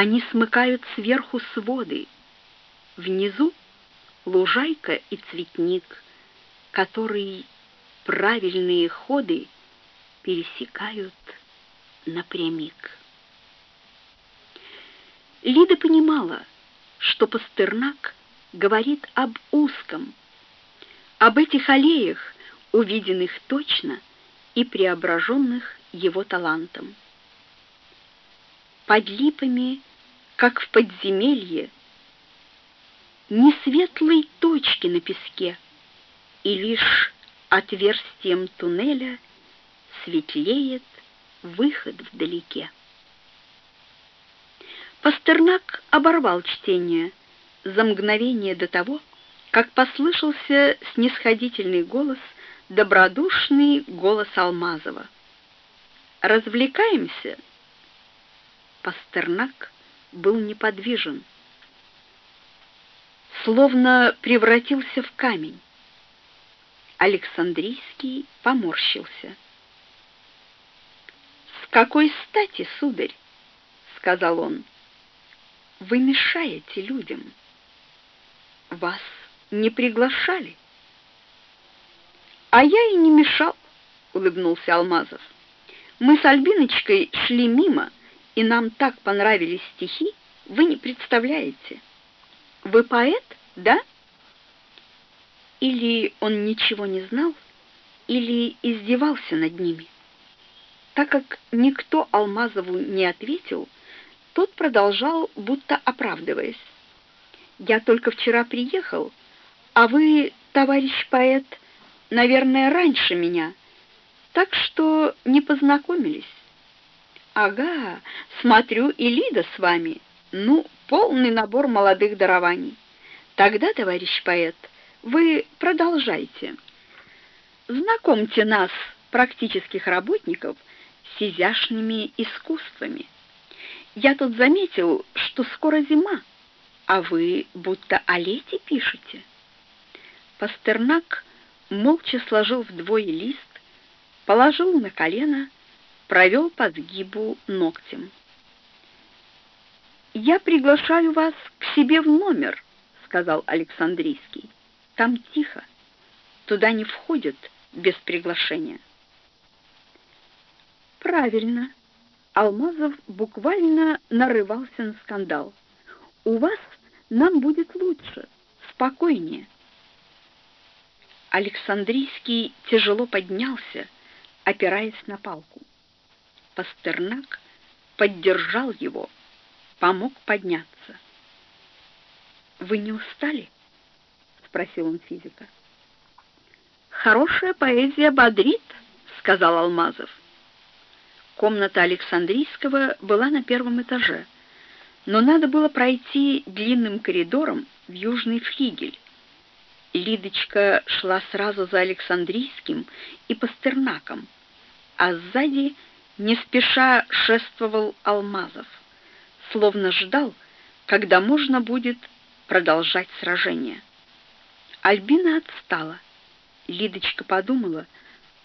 Они смыкают сверху своды, внизу лужайка и цветник, который правильные ходы пересекают напрямик. Лида понимала, что Пастернак говорит об узком, об этих аллеях, увиденных точно и преображенных его талантом. Под липами, как в подземелье, ни светлой точки на песке, и лишь отверстием туннеля светлеет выход вдалеке. Пастернак оборвал чтение за мгновение до того, как послышался снисходительный голос, добродушный голос Алмазова. «Развлекаемся?» Пастернак был неподвижен, словно превратился в камень. Александрийский поморщился. «С какой стати, сударь?» — сказал он. «Вы мешаете людям. Вас не приглашали». «А я и не мешал», — улыбнулся Алмазов. «Мы с Альбиночкой шли мимо, и нам так понравились стихи, вы не представляете. Вы поэт, да?» Или он ничего не знал, или издевался над ними. Так как никто Алмазову не ответил, тот продолжал, будто оправдываясь. «Я только вчера приехал, а вы, товарищ поэт, наверное, раньше меня, так что не познакомились». «Ага, смотрю, и Лида с вами. Ну, полный набор молодых дарований. Тогда, товарищ поэт, вы продолжайте. Знакомьте нас, практических работников, с изящными искусствами. Я тут заметил, что скоро зима, а вы будто о лете пишете. Пастернак молча сложил вдвое лист, положил на колено, провел по сгибу ногтем. «Я приглашаю вас к себе в номер», — сказал Александрийский. «Там тихо. Туда не входят без приглашения». «Правильно». Алмазов буквально нарывался на скандал. «У вас нам будет лучше, спокойнее». Александрийский тяжело поднялся, опираясь на палку. Пастернак поддержал его, помог подняться. «Вы не устали?» — спросил он физика. «Хорошая поэзия бодрит», — сказал Алмазов. Комната Александрийского была на первом этаже, но надо было пройти длинным коридором в южный флигель. Лидочка шла сразу за Александрийским и Пастернаком, а сзади не спеша шествовал Алмазов, словно ждал, когда можно будет продолжать сражение. Альбина отстала. Лидочка подумала,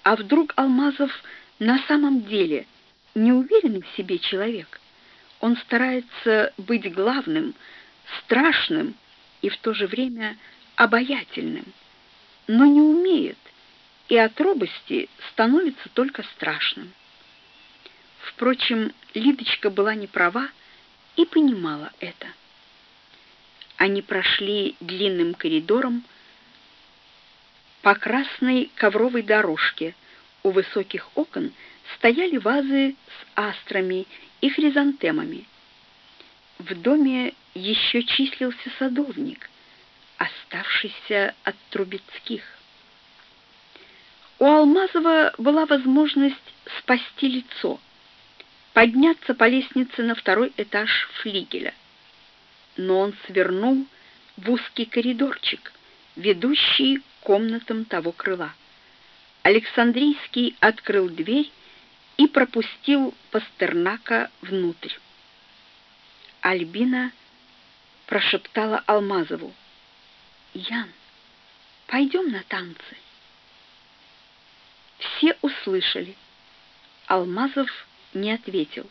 а вдруг Алмазов на самом деле неуверенный в себе человек? Он старается быть главным, страшным и в то же время обаятельным, но не умеет, и от робости становится только страшным. Впрочем, Лидочка была не права и понимала это. Они прошли длинным коридором по красной ковровой дорожке. У высоких окон стояли вазы с астрами и хризантемами. В доме еще числился садовник, оставшийся от Трубецких. У Алмазова была возможность спасти лицо, подняться по лестнице на второй этаж флигеля. Но он свернул в узкий коридорчик, ведущий к комнатам того крыла. Александрийский открыл дверь и пропустил Пастернака внутрь. Альбина прошептала Алмазову: Ян, пойдем на танцы. Все услышали. Алмазов не ответил.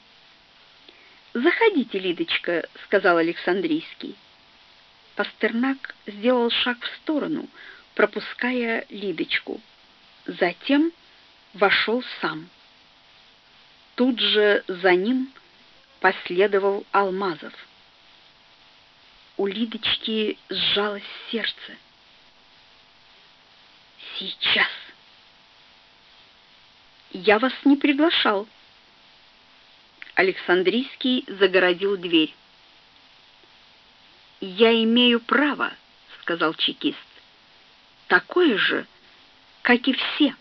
«Заходите, Лидочка», — сказал Александрийский. Пастернак сделал шаг в сторону, пропуская Лидочку. Затем вошел сам. Тут же за ним последовал Алмазов у Лидочки сжалось сердце. Сейчас. Я вас не приглашал. Александрийский загородил дверь. Я имею право, сказал чекист. Такое же, как и все.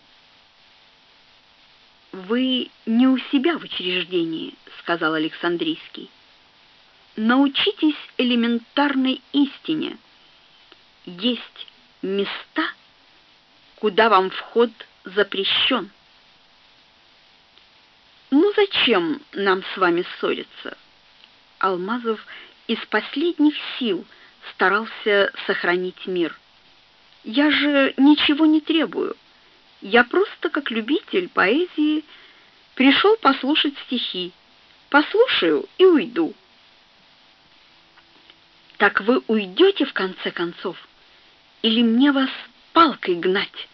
Вы не у себя в учреждении, сказал Александрийский научитесь элементарной истине. Есть места, куда вам вход запрещен. Ну зачем нам с вами ссориться? Алмазов из последних сил старался сохранить мир. Я же ничего не требую. Я просто как любитель поэзии пришел послушать стихи. Послушаю и уйду. Так вы уйдете в конце концов? Или мне вас палкой гнать?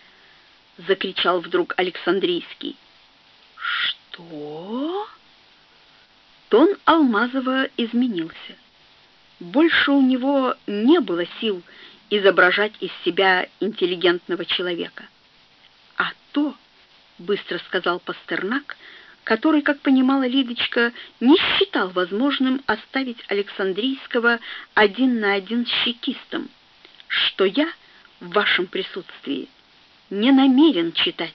закричал вдруг Александрийский. Тон Алмазова изменился. Больше у него не было сил изображать из себя интеллигентного человека. А то, быстро сказал Пастернак, который, как понимала Лидочка, не считал возможным оставить Александрийского один на один с чекистом, что я в вашем присутствии не намерен читать.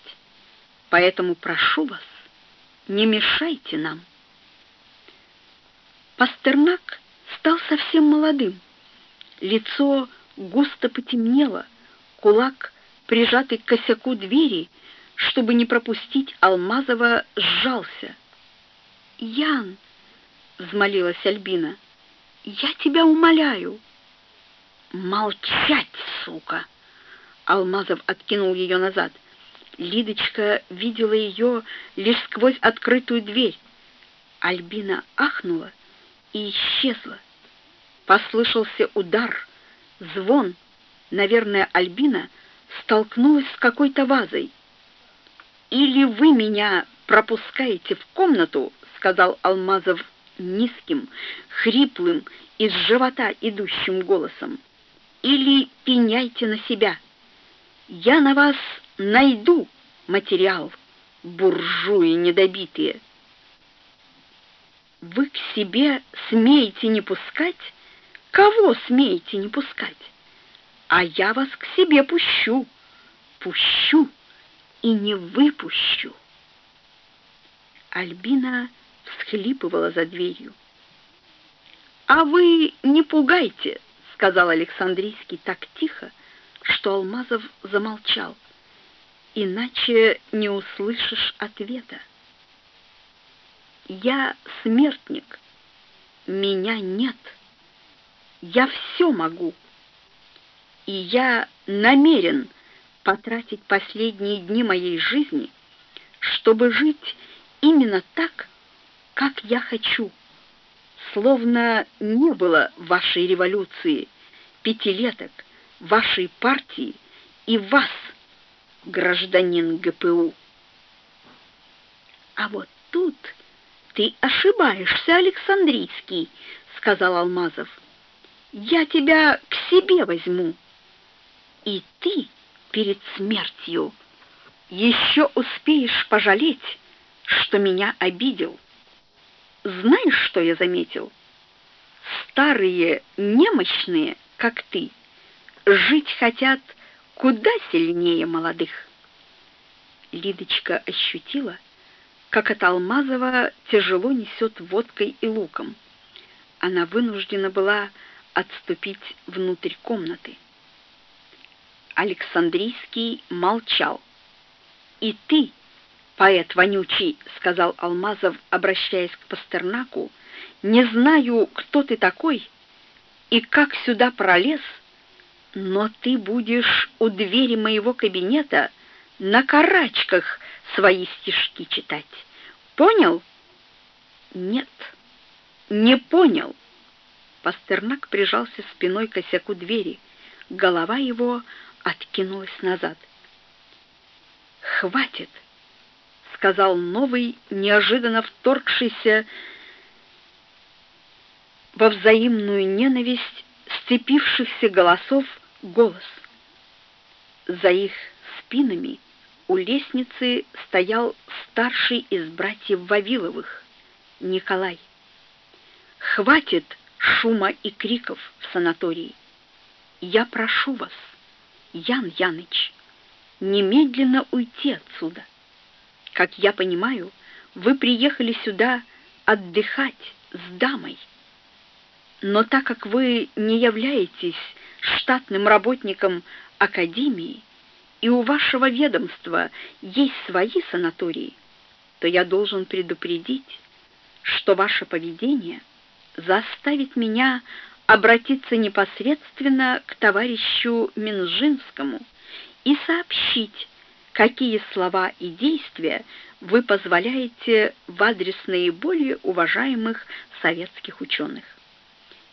Поэтому прошу вас, не мешайте нам. Пастернак стал совсем молодым. Лицо густо потемнело, кулак, прижатый к косяку двери, чтобы не пропустить Алмазова, сжался. "Ян", взмолилась Альбина. "Я тебя умоляю". "Молчать, сука". Алмазов откинул ее назад. Лидочка видела ее лишь сквозь открытую дверь. Альбина ахнула и исчезла. Послышался удар, звон. Наверное, Альбина столкнулась с какой-то вазой. «Или вы меня пропускаете в комнату», — сказал Алмазов низким, хриплым, из живота идущим голосом, «или пеняйте на себя. Я на вас найду материал, буржуи недобитые». Вы к себе смеете не пускать? Кого смеете не пускать? А я вас к себе пущу, пущу и не выпущу. Альбина всхлипывала за дверью. «А вы не пугайте», — сказал Александрийский так тихо, что Алмазов замолчал. «Иначе не услышишь ответа». Я смертник. Меня нет. Я все могу. И я намерен потратить последние дни моей жизни, чтобы жить именно так, как я хочу. Словно не было вашей революции, пятилеток, вашей партии и вас, гражданин ГПУ. А вот тут «Ты ошибаешься, Александрийский», — сказал Алмазов. «Я тебя к себе возьму, и ты перед смертью еще успеешь пожалеть, что меня обидел. Знаешь, что я заметил? Старые, немощные, как ты, жить хотят куда сильнее молодых». Лидочка ощутила, как от Алмазова тяжело несет водкой и луком. Она вынуждена была отступить внутрь комнаты. Александрийский молчал. «И ты, поэт вонючий», — сказал Алмазов, обращаясь к Пастернаку, «не знаю, кто ты такой и как сюда пролез, но ты будешь у двери моего кабинета на карачках свои стишки читать. Понял? Нет, не понял. Пастернак прижался спиной к косяку двери. Голова его откинулась назад. «Хватит!» — сказал новый, неожиданно вторгшийся во взаимную ненависть сцепившихся голосов голос. За их спинами у лестницы стоял старший из братьев Вавиловых, Николай. Хватит шума и криков в санатории. Я прошу вас, Ян Яныч, немедленно уйти отсюда. Как я понимаю, вы приехали сюда отдыхать с дамой. Но так как вы не являетесь штатным работником академии, и у вашего ведомства есть свои санатории, то я должен предупредить, что ваше поведение заставит меня обратиться непосредственно к товарищу Минжинскому и сообщить, какие слова и действия вы позволяете в адрес наиболее уважаемых советских ученых.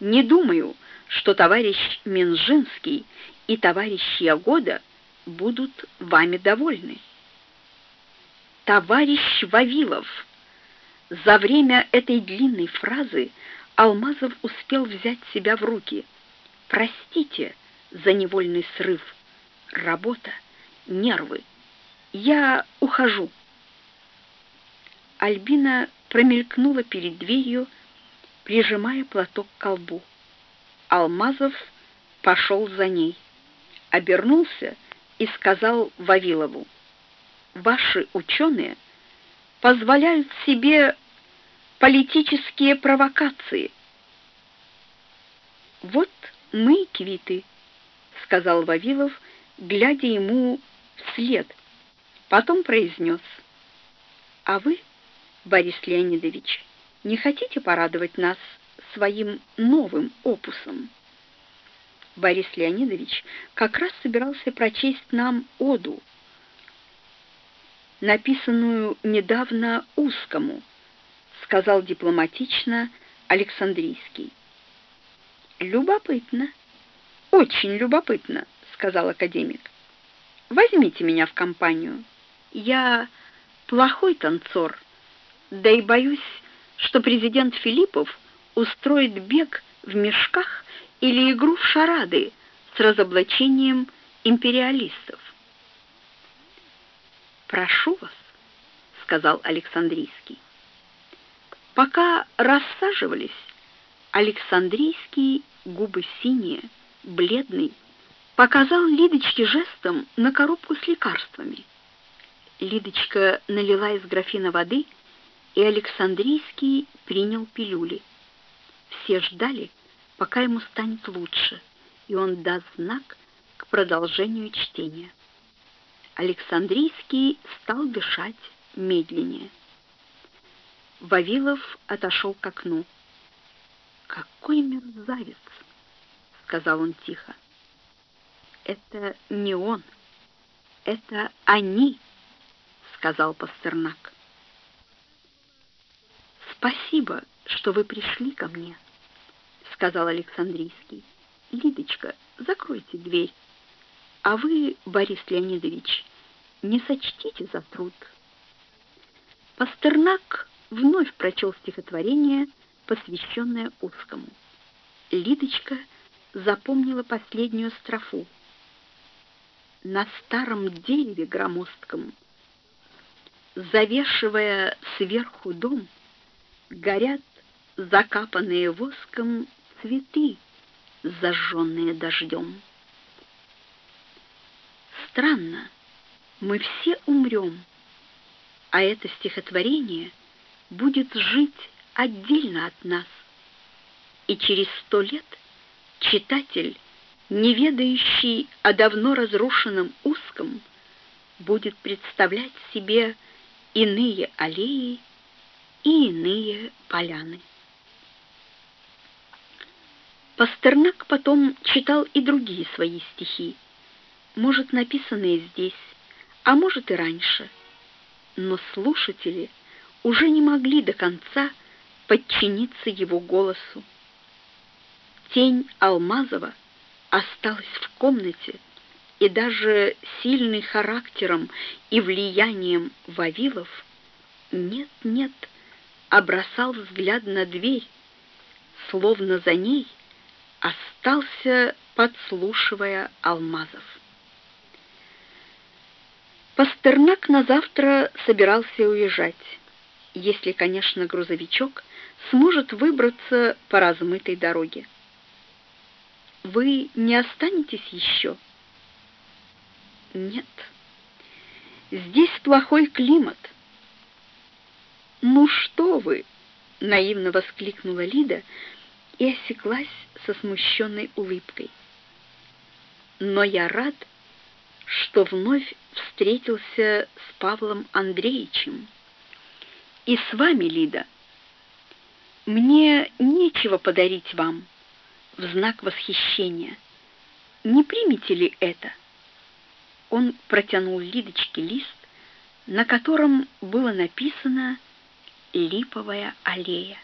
Не думаю, что товарищ Минжинский и товарищ Ягода будут вами довольны. Товарищ Вавилов. За время этой длинной фразы Алмазов успел взять себя в руки. Простите за невольный срыв. Работа, нервы. Я ухожу. Альбина промелькнула перед дверью, прижимая платок к колбу. Алмазов пошел за ней. Обернулся и сказал Вавилову, «Ваши ученые позволяют себе политические провокации». «Вот мы квиты», — сказал Вавилов, глядя ему вслед. Потом произнес, «А вы, Борис Леонидович, не хотите порадовать нас своим новым опусом?» Борис Леонидович как раз собирался прочесть нам оду написанную недавно узкому, сказал дипломатично Александрийский. Любопытно. Очень любопытно, сказал академик. Возьмите меня в компанию. Я плохой танцор, да и боюсь, что президент Филиппов устроит бег в мешках или игру в шарады с разоблачением империалистов. «Прошу вас», — сказал Александрийский. Пока рассаживались, Александрийский, губы синие, бледный, показал Лидочке жестом на коробку с лекарствами. Лидочка налила из графина воды, и Александрийский принял пилюли. Все ждали, пока ему станет лучше, и он даст знак к продолжению чтения. Александрийский стал дышать медленнее. Вавилов отошел к окну. «Какой мерзавец!» — сказал он тихо. «Это не он, это они!» — сказал Пастернак. «Спасибо, что вы пришли ко мне», — сказал Александрийский. «Лидочка, закройте дверь. А вы, Борис Леонидович, не сочтите за труд». Пастернак вновь прочел стихотворение, посвященное узкому. Лидочка запомнила последнюю строфу. На старом дереве громоздком, завешивая сверху дом, горят закапанные воском цветы, зажженные дождем. Странно, мы все умрем, а это стихотворение будет жить отдельно от нас. И через сто лет читатель, не ведающий о давно разрушенном узком, будет представлять себе иные аллеи и иные поляны. Пастернак потом читал и другие свои стихи, может, написанные здесь, а может и раньше. Но слушатели уже не могли до конца подчиниться его голосу. Тень Алмазова осталась в комнате, и даже сильный характером и влиянием Вавилов нет-нет обросал взгляд на дверь, словно за ней остался, подслушивая Алмазов. Пастернак на завтра собирался уезжать, если, конечно, грузовичок сможет выбраться по размытой дороге. Вы не останетесь еще? Нет. Здесь плохой климат. Ну что вы? наивно воскликнула Лида и осеклась со смущенной улыбкой. Но я рад, что вновь встретился с Павлом Андреевичем. И с вами, Лида. Мне нечего подарить вам в знак восхищения. Не примете ли это? Он протянул Лидочке лист, на котором было написано «Липовая аллея».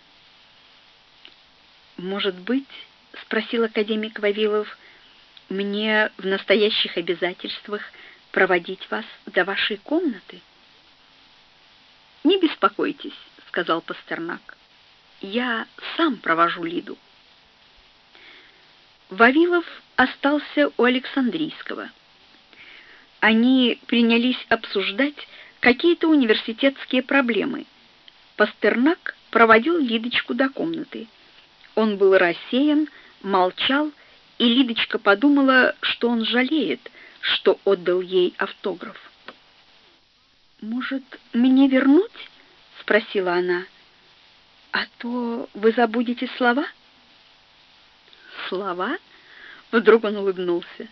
«Может быть, — спросил академик Вавилов, — мне в настоящих обязательствах проводить вас до вашей комнаты?» «Не беспокойтесь», — сказал Пастернак. «Я сам провожу Лиду». Вавилов остался у Александрийского. Они принялись обсуждать какие-то университетские проблемы. Пастернак проводил Лидочку до комнаты. Он был рассеян, молчал, и Лидочка подумала, что он жалеет, что отдал ей автограф. «Может, мне вернуть?» — спросила она. «А то вы забудете слова?» «Слова?» — вдруг он улыбнулся.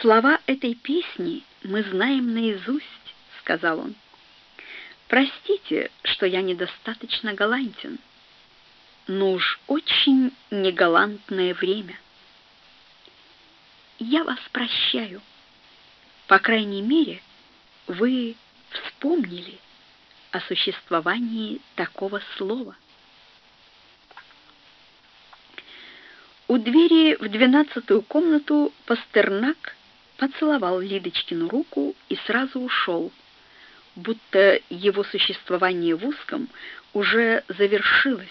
«Слова этой песни мы знаем наизусть», — сказал он. «Простите, что я недостаточно галантен, но уж очень негалантное время. Я вас прощаю. По крайней мере, вы вспомнили о существовании такого слова. У двери в двенадцатую комнату Пастернак поцеловал Лидочкину руку и сразу ушел, будто его существование в узком уже завершилось,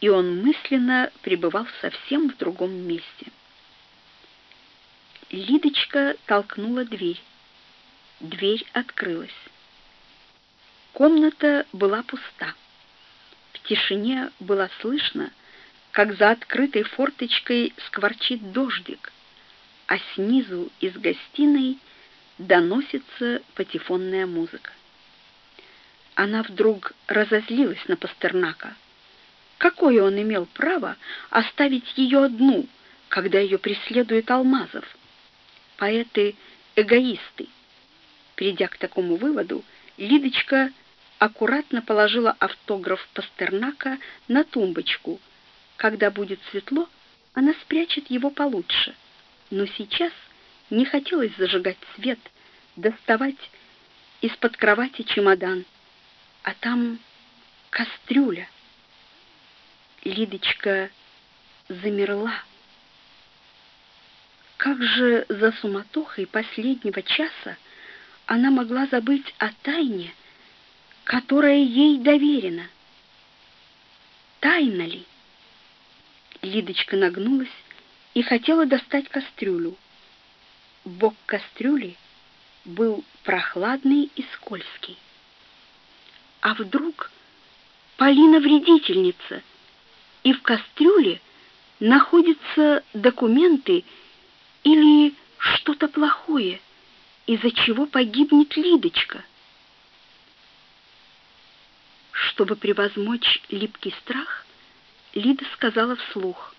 и он мысленно пребывал совсем в другом месте. Лидочка толкнула дверь. Дверь открылась. Комната была пуста. В тишине было слышно, как за открытой форточкой скворчит дождик, а снизу из гостиной доносится патефонная музыка. Она вдруг разозлилась на Пастернака. Какое он имел право оставить ее одну, когда ее преследует Алмазов? Поэты эгоисты. Придя к такому выводу, Лидочка аккуратно положила автограф Пастернака на тумбочку — когда будет светло, она спрячет его получше. Но сейчас не хотелось зажигать свет, доставать из-под кровати чемодан, а там кастрюля. Лидочка замерла. Как же за суматохой последнего часа она могла забыть о тайне, которая ей доверена? Тайна ли? Лидочка нагнулась и хотела достать кастрюлю. Бок кастрюли был прохладный и скользкий. А вдруг Полина вредительница, и в кастрюле находятся документы или что-то плохое, из-за чего погибнет Лидочка? Чтобы превозмочь липкий страх, Лида сказала вслух.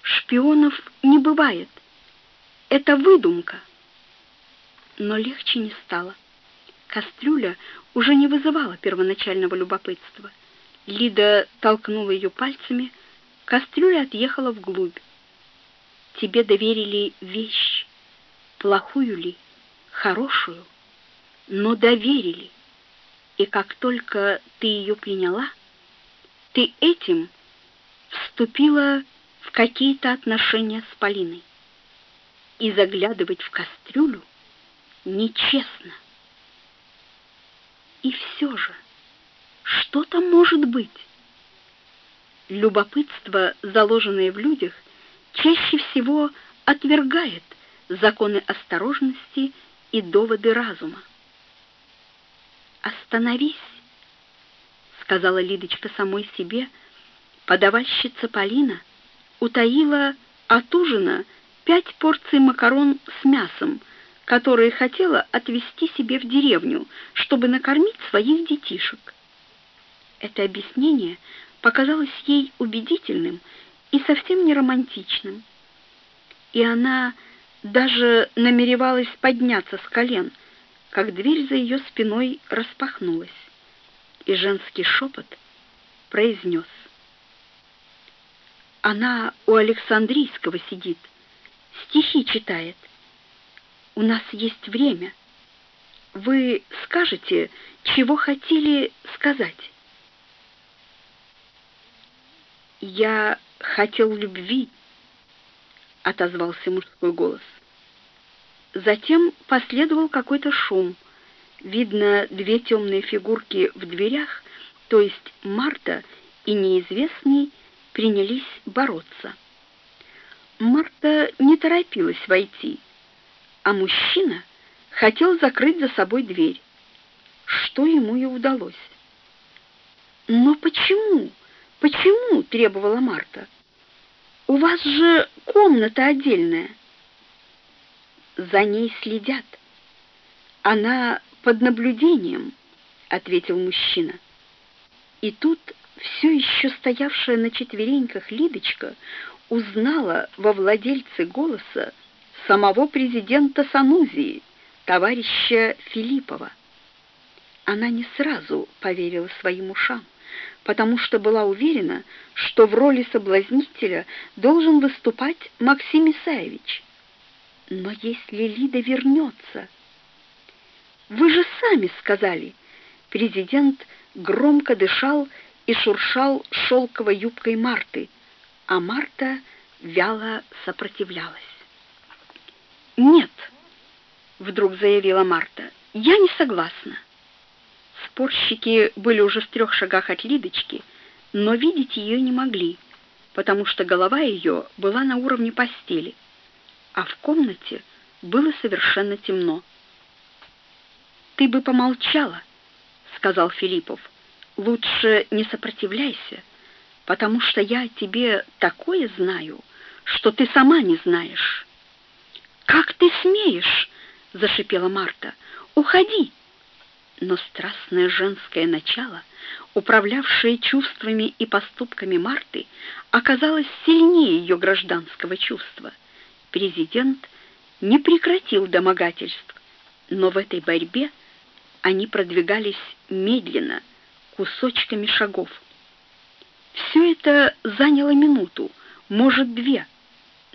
«Шпионов не бывает. Это выдумка». Но легче не стало. Кастрюля уже не вызывала первоначального любопытства. Лида толкнула ее пальцами, кастрюля отъехала вглубь. «Тебе доверили вещь, плохую ли, хорошую, но доверили, и как только ты ее приняла, ты этим вступила в какие-то отношения с Полиной. И заглядывать в кастрюлю нечестно. И все же, что там может быть? Любопытство, заложенное в людях, чаще всего отвергает законы осторожности и доводы разума. Остановись сказала Лидочка самой себе, подавальщица Полина утаила от ужина пять порций макарон с мясом, которые хотела отвезти себе в деревню, чтобы накормить своих детишек. Это объяснение показалось ей убедительным и совсем не романтичным. И она даже намеревалась подняться с колен, как дверь за ее спиной распахнулась и женский шепот произнес. Она у Александрийского сидит, стихи читает. У нас есть время. Вы скажете, чего хотели сказать? Я хотел любви, отозвался мужской голос. Затем последовал какой-то шум — видно две темные фигурки в дверях, то есть Марта и неизвестный принялись бороться. Марта не торопилась войти, а мужчина хотел закрыть за собой дверь, что ему и удалось. «Но почему? Почему?» — требовала Марта. «У вас же комната отдельная». «За ней следят. Она под наблюдением, ответил мужчина. И тут все еще стоявшая на четвереньках Лидочка узнала во владельце голоса самого президента Санузии, товарища Филиппова. Она не сразу поверила своим ушам, потому что была уверена, что в роли соблазнителя должен выступать Максим Исаевич. Но если Лида вернется, Вы же сами сказали. Президент громко дышал и шуршал шелковой юбкой Марты, а Марта вяло сопротивлялась. «Нет», — вдруг заявила Марта, — «я не согласна». Спорщики были уже в трех шагах от Лидочки, но видеть ее не могли, потому что голова ее была на уровне постели, а в комнате было совершенно темно. «Ты бы помолчала», — сказал Филиппов. «Лучше не сопротивляйся, потому что я о тебе такое знаю, что ты сама не знаешь». «Как ты смеешь?» — зашипела Марта. «Уходи!» Но страстное женское начало, управлявшее чувствами и поступками Марты, оказалось сильнее ее гражданского чувства. Президент не прекратил домогательств, но в этой борьбе они продвигались медленно, кусочками шагов. Все это заняло минуту, может, две.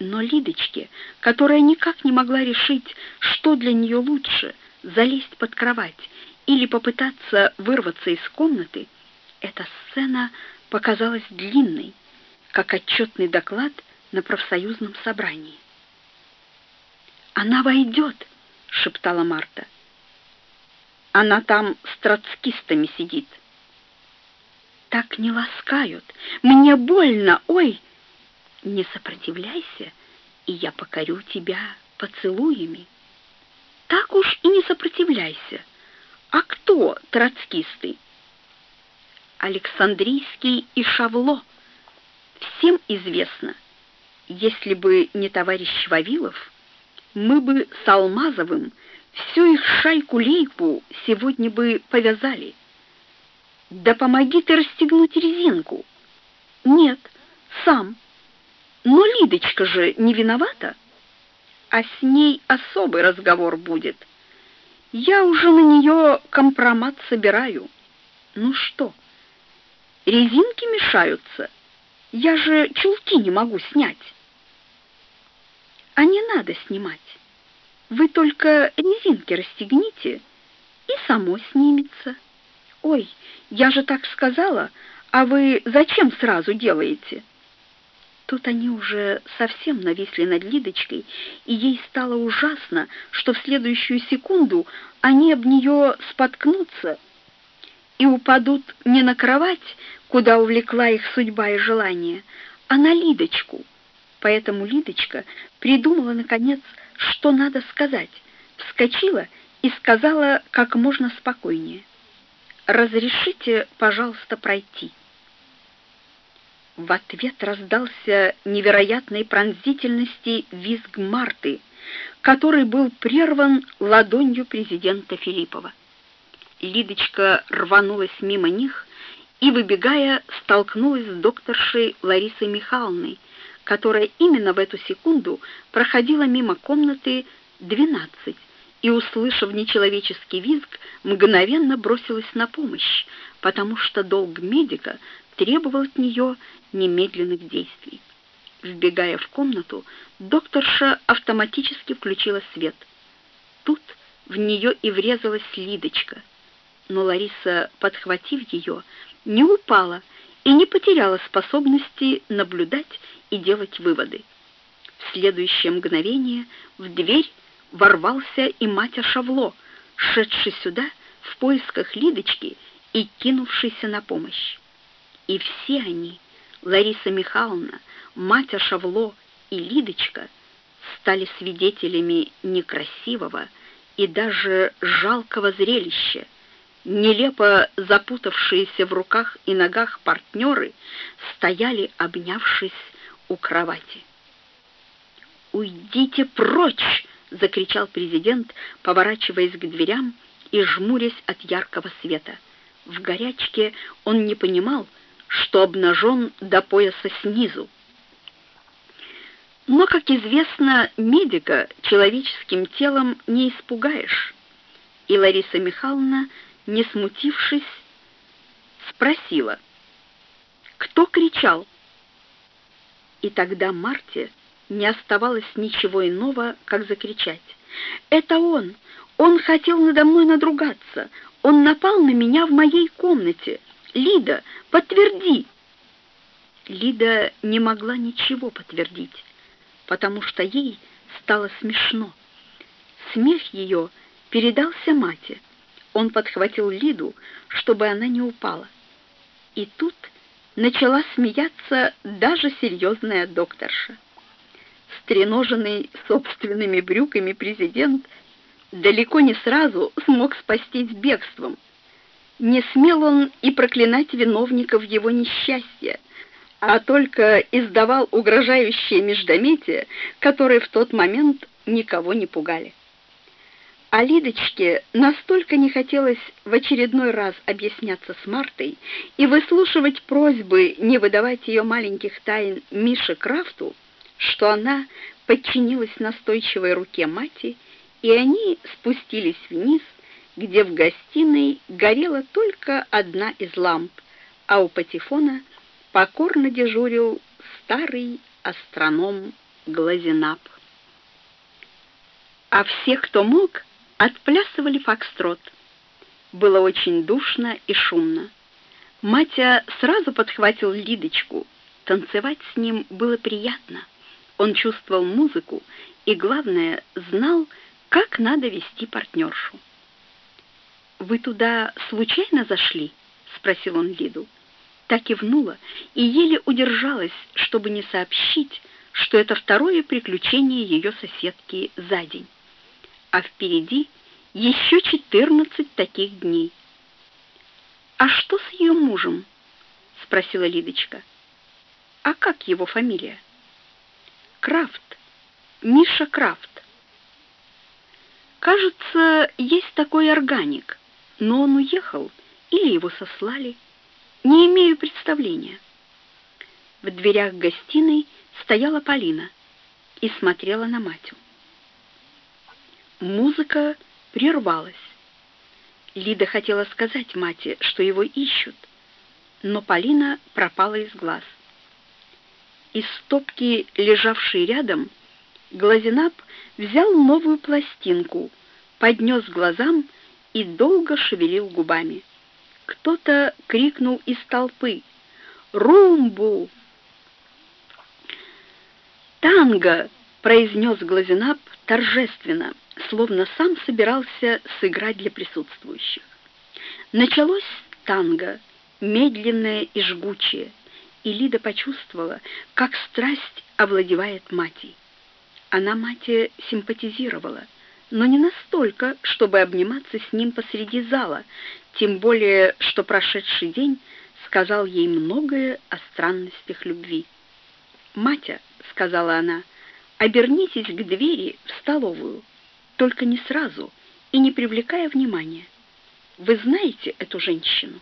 Но Лидочке, которая никак не могла решить, что для нее лучше — залезть под кровать или попытаться вырваться из комнаты, эта сцена показалась длинной, как отчетный доклад на профсоюзном собрании. «Она войдет!» — шептала Марта. Она там с троцкистами сидит. Так не ласкают. Мне больно. Ой! Не сопротивляйся, и я покорю тебя поцелуями. Так уж и не сопротивляйся. А кто троцкисты? Александрийский и Шавло. Всем известно. Если бы не товарищ Вавилов, мы бы с Алмазовым Всю их шайку-лейку сегодня бы повязали. Да помоги ты расстегнуть резинку. Нет, сам. Но Лидочка же не виновата. А с ней особый разговор будет. Я уже на нее компромат собираю. Ну что, резинки мешаются? Я же чулки не могу снять. А не надо снимать. Вы только резинки расстегните, и само снимется. Ой, я же так сказала, а вы зачем сразу делаете? Тут они уже совсем нависли над Лидочкой, и ей стало ужасно, что в следующую секунду они об нее споткнутся и упадут не на кровать, куда увлекла их судьба и желание, а на Лидочку. Поэтому Лидочка придумала, наконец, что надо сказать, вскочила и сказала как можно спокойнее. «Разрешите, пожалуйста, пройти». В ответ раздался невероятной пронзительности визг Марты, который был прерван ладонью президента Филиппова. Лидочка рванулась мимо них и, выбегая, столкнулась с докторшей Ларисой Михайловной, которая именно в эту секунду проходила мимо комнаты 12 и, услышав нечеловеческий визг, мгновенно бросилась на помощь, потому что долг медика требовал от нее немедленных действий. Вбегая в комнату, докторша автоматически включила свет. Тут в нее и врезалась Лидочка, но Лариса, подхватив ее, не упала и не потеряла способности наблюдать и делать выводы. В следующее мгновение в дверь ворвался и Матя Шавло, шедший сюда в поисках Лидочки и кинувшийся на помощь. И все они, Лариса Михайловна, Матя Шавло и Лидочка, стали свидетелями некрасивого и даже жалкого зрелища. Нелепо запутавшиеся в руках и ногах партнеры стояли, обнявшись у кровати. «Уйдите прочь!» — закричал президент, поворачиваясь к дверям и жмурясь от яркого света. В горячке он не понимал, что обнажен до пояса снизу. Но, как известно, медика человеческим телом не испугаешь. И Лариса Михайловна, не смутившись, спросила, кто кричал? И тогда Марте не оставалось ничего иного, как закричать. «Это он! Он хотел надо мной надругаться. Он напал на меня в моей комнате. Лида, подтверди!» Лида не могла ничего подтвердить, потому что ей стало смешно. Смех ее передался мате. Он подхватил Лиду, чтобы она не упала. И тут начала смеяться даже серьезная докторша. Стреноженный собственными брюками президент далеко не сразу смог спастись бегством. Не смел он и проклинать виновников его несчастья, а только издавал угрожающие междометия, которые в тот момент никого не пугали. А Лидочке настолько не хотелось в очередной раз объясняться с Мартой и выслушивать просьбы не выдавать ее маленьких тайн Мише Крафту, что она подчинилась настойчивой руке мати, и они спустились вниз, где в гостиной горела только одна из ламп, а у патефона покорно дежурил старый астроном Глазенап. А все, кто мог, отплясывали фокстрот. Было очень душно и шумно. Матя сразу подхватил Лидочку. Танцевать с ним было приятно. Он чувствовал музыку и, главное, знал, как надо вести партнершу. «Вы туда случайно зашли?» — спросил он Лиду. Так и внула и еле удержалась, чтобы не сообщить, что это второе приключение ее соседки за день. А впереди еще четырнадцать таких дней. «А что с ее мужем?» — спросила Лидочка. «А как его фамилия?» Крафт. Миша Крафт. Кажется, есть такой органик, но он уехал или его сослали. Не имею представления. В дверях гостиной стояла Полина и смотрела на Матю. Музыка прервалась. Лида хотела сказать Мате, что его ищут, но Полина пропала из глаз. Из стопки, лежавшей рядом, Глазенап взял новую пластинку, поднес глазам и долго шевелил губами. Кто-то крикнул из толпы «Румбу!» «Танго!» — произнес Глазенап торжественно, словно сам собирался сыграть для присутствующих. Началось танго, медленное и жгучее — и Лида почувствовала, как страсть овладевает Матей. Она Мате симпатизировала, но не настолько, чтобы обниматься с ним посреди зала, тем более, что прошедший день сказал ей многое о странностях любви. «Матя», — сказала она, — «обернитесь к двери в столовую, только не сразу и не привлекая внимания. Вы знаете эту женщину?»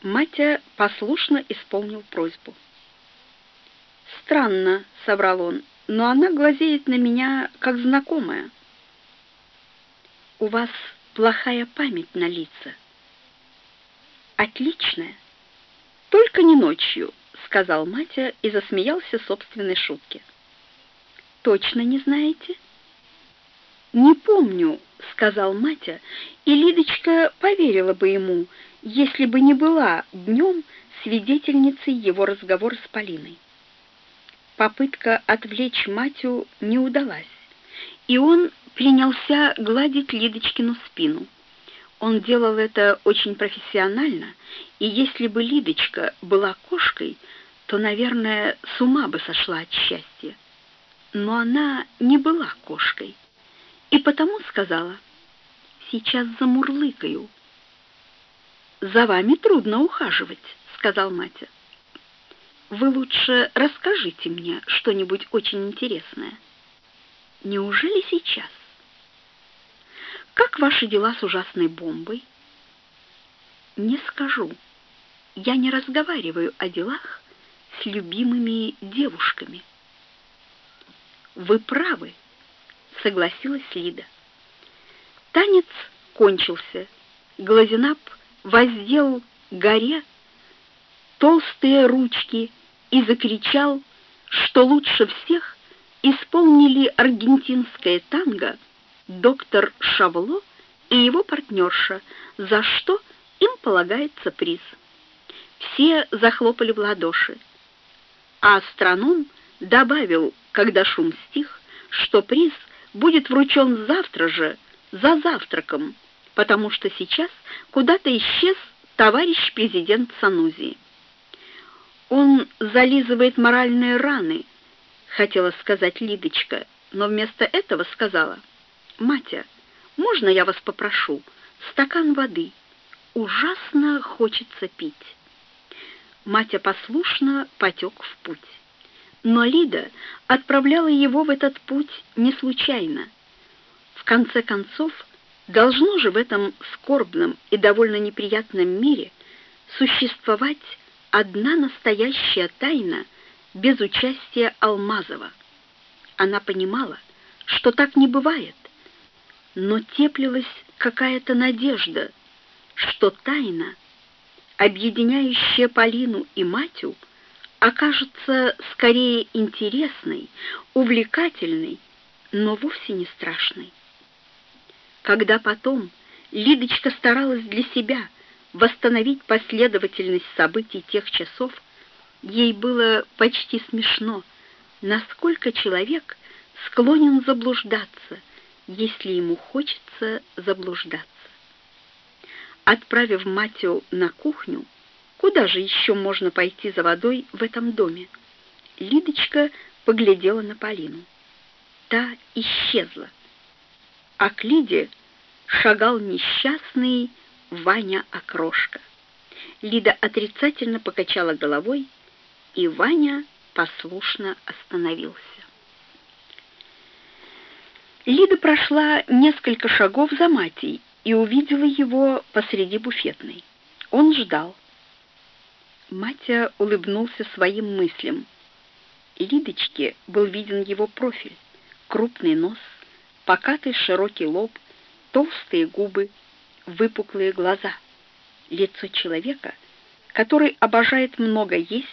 Матя послушно исполнил просьбу. «Странно», — соврал он, — «но она глазеет на меня, как знакомая». «У вас плохая память на лица». «Отличная. Только не ночью», — сказал Матя и засмеялся собственной шутке. «Точно не знаете?» «Не помню», — сказал Матя, и Лидочка поверила бы ему, — если бы не была днем свидетельницей его разговора с Полиной. Попытка отвлечь Матю не удалась, и он принялся гладить Лидочкину спину. Он делал это очень профессионально, и если бы Лидочка была кошкой, то, наверное, с ума бы сошла от счастья. Но она не была кошкой, и потому сказала, «Сейчас замурлыкаю» за вами трудно ухаживать», — сказал Матя. «Вы лучше расскажите мне что-нибудь очень интересное. Неужели сейчас? Как ваши дела с ужасной бомбой?» «Не скажу. Я не разговариваю о делах с любимыми девушками». «Вы правы», — согласилась Лида. Танец кончился. Глазенап воздел горе толстые ручки и закричал, что лучше всех исполнили аргентинское танго доктор Шавло и его партнерша, за что им полагается приз. Все захлопали в ладоши, а астроном добавил, когда шум стих, что приз будет вручен завтра же, за завтраком, потому что сейчас куда-то исчез товарищ президент Санузии. Он зализывает моральные раны, хотела сказать Лидочка, но вместо этого сказала: "Матя, можно я вас попрошу стакан воды? Ужасно хочется пить". Матя послушно потек в путь. Но Лида отправляла его в этот путь не случайно. В конце концов, должно же в этом скорбном и довольно неприятном мире существовать одна настоящая тайна без участия Алмазова. Она понимала, что так не бывает, но теплилась какая-то надежда, что тайна, объединяющая Полину и Матю, окажется скорее интересной, увлекательной, но вовсе не страшной. Когда потом Лидочка старалась для себя восстановить последовательность событий тех часов, ей было почти смешно, насколько человек склонен заблуждаться, если ему хочется заблуждаться. Отправив Матю на кухню, Куда же еще можно пойти за водой в этом доме? Лидочка поглядела на Полину. Та исчезла. А к Лиде шагал несчастный Ваня Окрошка. Лида отрицательно покачала головой, и Ваня послушно остановился. Лида прошла несколько шагов за Матей и увидела его посреди буфетной. Он ждал. Матя улыбнулся своим мыслям. Лидочке был виден его профиль: крупный нос, покатый широкий лоб, толстые губы, выпуклые глаза. Лицо человека, который обожает много есть,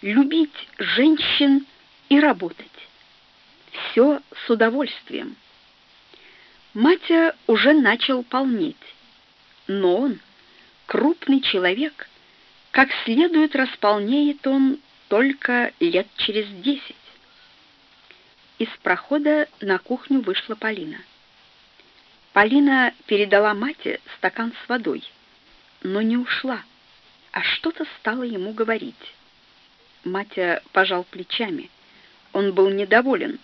любить женщин и работать. Все с удовольствием. Матя уже начал полнеть, но он, крупный человек, как следует располнеет он только лет через десять. Из прохода на кухню вышла Полина. Полина передала мате стакан с водой, но не ушла, а что-то стала ему говорить. Матя пожал плечами. Он был недоволен,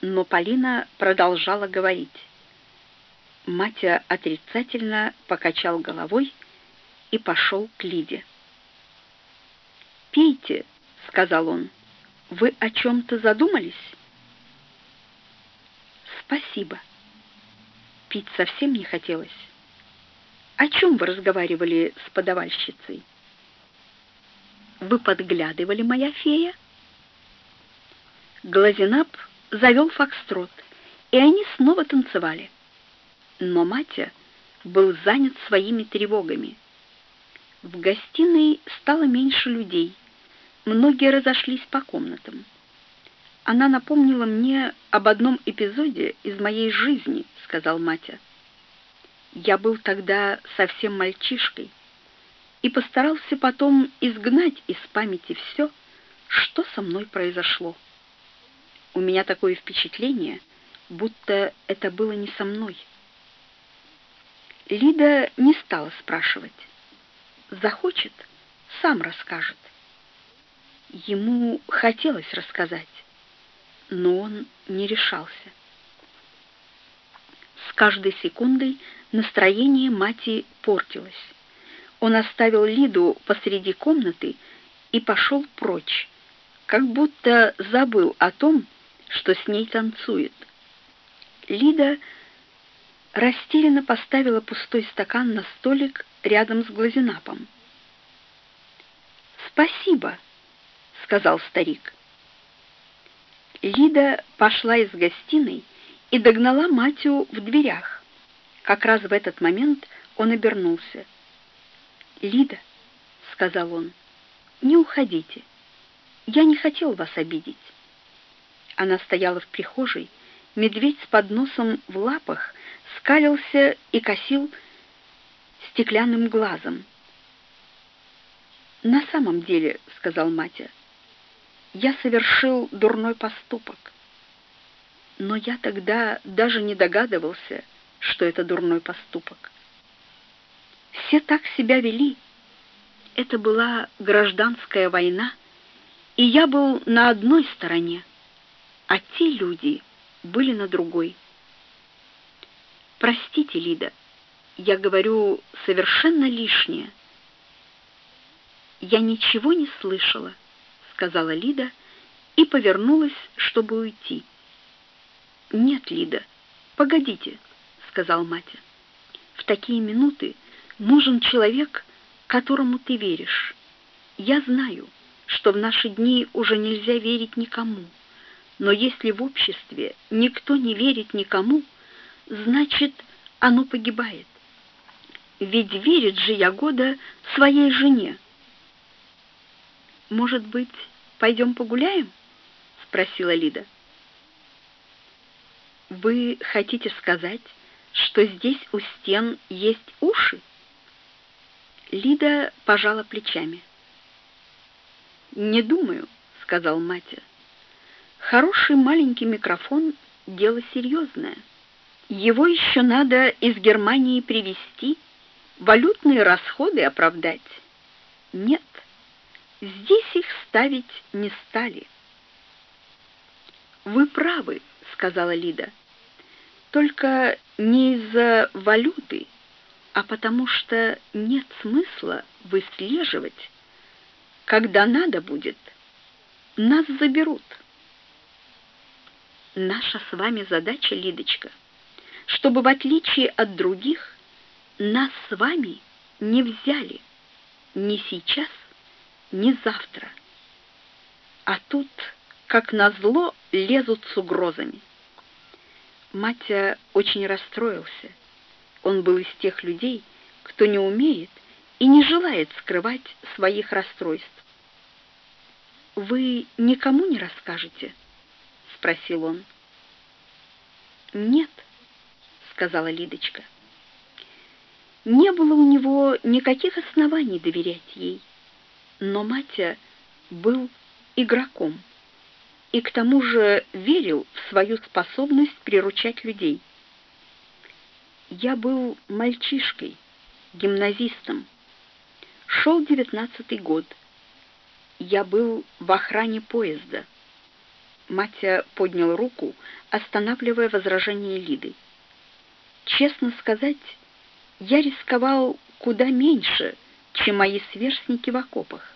но Полина продолжала говорить. Матя отрицательно покачал головой и пошел к Лиде. «Пейте», — сказал он. «Вы о чем-то задумались?» «Спасибо». Пить совсем не хотелось. «О чем вы разговаривали с подавальщицей?» «Вы подглядывали, моя фея?» Глазенап завел фокстрот, и они снова танцевали. Но Матя был занят своими тревогами. В гостиной стало меньше людей. Многие разошлись по комнатам. Она напомнила мне об одном эпизоде из моей жизни, сказал Матя. Я был тогда совсем мальчишкой и постарался потом изгнать из памяти все, что со мной произошло. У меня такое впечатление, будто это было не со мной. Лида не стала спрашивать захочет, сам расскажет. Ему хотелось рассказать, но он не решался. С каждой секундой настроение мати портилось. Он оставил Лиду посреди комнаты и пошел прочь, как будто забыл о том, что с ней танцует. Лида растерянно поставила пустой стакан на столик рядом с Глазенапом. «Спасибо», — сказал старик. Лида пошла из гостиной и догнала Матю в дверях. Как раз в этот момент он обернулся. «Лида», — сказал он, — «не уходите. Я не хотел вас обидеть». Она стояла в прихожей медведь с подносом в лапах скалился и косил стеклянным глазом. «На самом деле, — сказал Матя, — я совершил дурной поступок. Но я тогда даже не догадывался, что это дурной поступок. Все так себя вели. Это была гражданская война, и я был на одной стороне, а те люди были на другой. Простите, Лида, я говорю совершенно лишнее. Я ничего не слышала, сказала Лида и повернулась, чтобы уйти. Нет, Лида, погодите, сказал Матя. В такие минуты нужен человек, которому ты веришь. Я знаю, что в наши дни уже нельзя верить никому. Но если в обществе никто не верит никому, значит, оно погибает. Ведь верит же Ягода своей жене. Может быть, пойдем погуляем? спросила Лида. Вы хотите сказать, что здесь у стен есть уши? Лида пожала плечами. Не думаю, сказал Матя. Хороший маленький микрофон дело серьезное. Его еще надо из Германии привезти, валютные расходы оправдать. Нет, здесь их ставить не стали. Вы правы, сказала Лида. Только не из-за валюты, а потому что нет смысла выслеживать, когда надо будет, нас заберут. Наша с вами задача, Лидочка, чтобы в отличие от других нас с вами не взяли ни сейчас, ни завтра. А тут, как назло, лезут с угрозами. Матя очень расстроился. Он был из тех людей, кто не умеет и не желает скрывать своих расстройств. Вы никому не расскажете? Спросил он. Нет, сказала Лидочка. Не было у него никаких оснований доверять ей, но Матя был игроком и к тому же верил в свою способность приручать людей. Я был мальчишкой, гимназистом. Шел девятнадцатый год. Я был в охране поезда. Матя поднял руку, останавливая возражение Лиды. Честно сказать, я рисковал куда меньше, чем мои сверстники в окопах.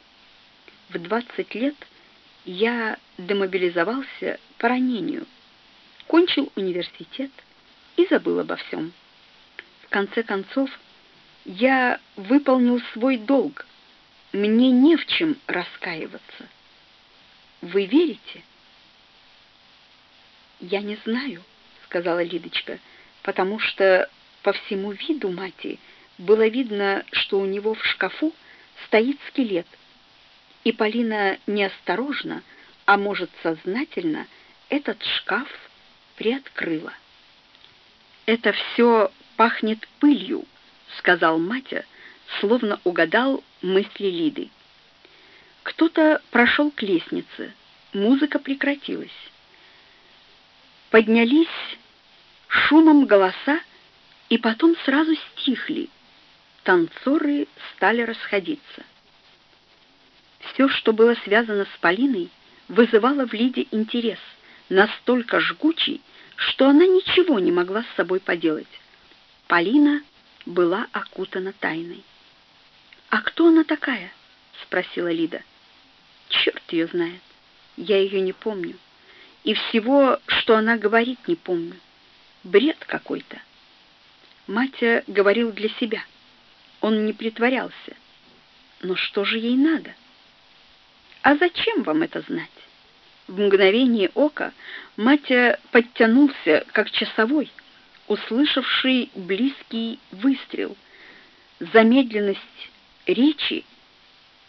В двадцать лет я демобилизовался по ранению, кончил университет и забыл обо всем. В конце концов, я выполнил свой долг. Мне не в чем раскаиваться. Вы верите? Я не знаю, сказала Лидочка, потому что по всему виду мати было видно, что у него в шкафу стоит скелет. И Полина неосторожно, а может, сознательно, этот шкаф приоткрыла. Это все пахнет пылью, сказал Матя, словно угадал мысли Лиды. Кто-то прошел к лестнице. Музыка прекратилась. Поднялись шумом голоса и потом сразу стихли. Танцоры стали расходиться. Все, что было связано с Полиной, вызывало в Лиде интерес, настолько жгучий, что она ничего не могла с собой поделать. Полина была окутана тайной. «А кто она такая?» — спросила Лида. «Черт ее знает. Я ее не помню. И всего, что она говорит, не помню. Бред какой-то». Матя говорил для себя. Он не притворялся. Но что же ей надо? А зачем вам это знать? В мгновение ока Матя подтянулся, как часовой, услышавший близкий выстрел. Замедленность речи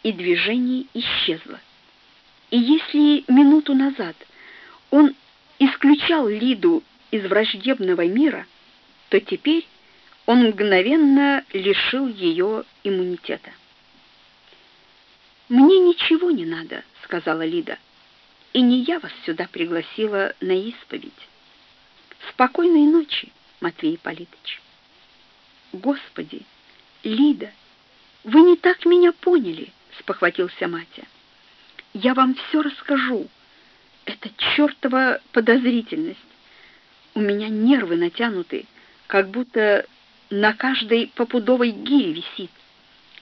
и движений исчезла. И если минуту назад он исключал Лиду из враждебного мира, то теперь он мгновенно лишил ее иммунитета. «Мне ничего не надо», — сказала Лида. «И не я вас сюда пригласила на исповедь. Спокойной ночи, Матвей Политович». «Господи, Лида, вы не так меня поняли», — спохватился Матя. «Я вам все расскажу. Это чертова подозрительность. У меня нервы натянуты, как будто на каждой попудовой гире висит.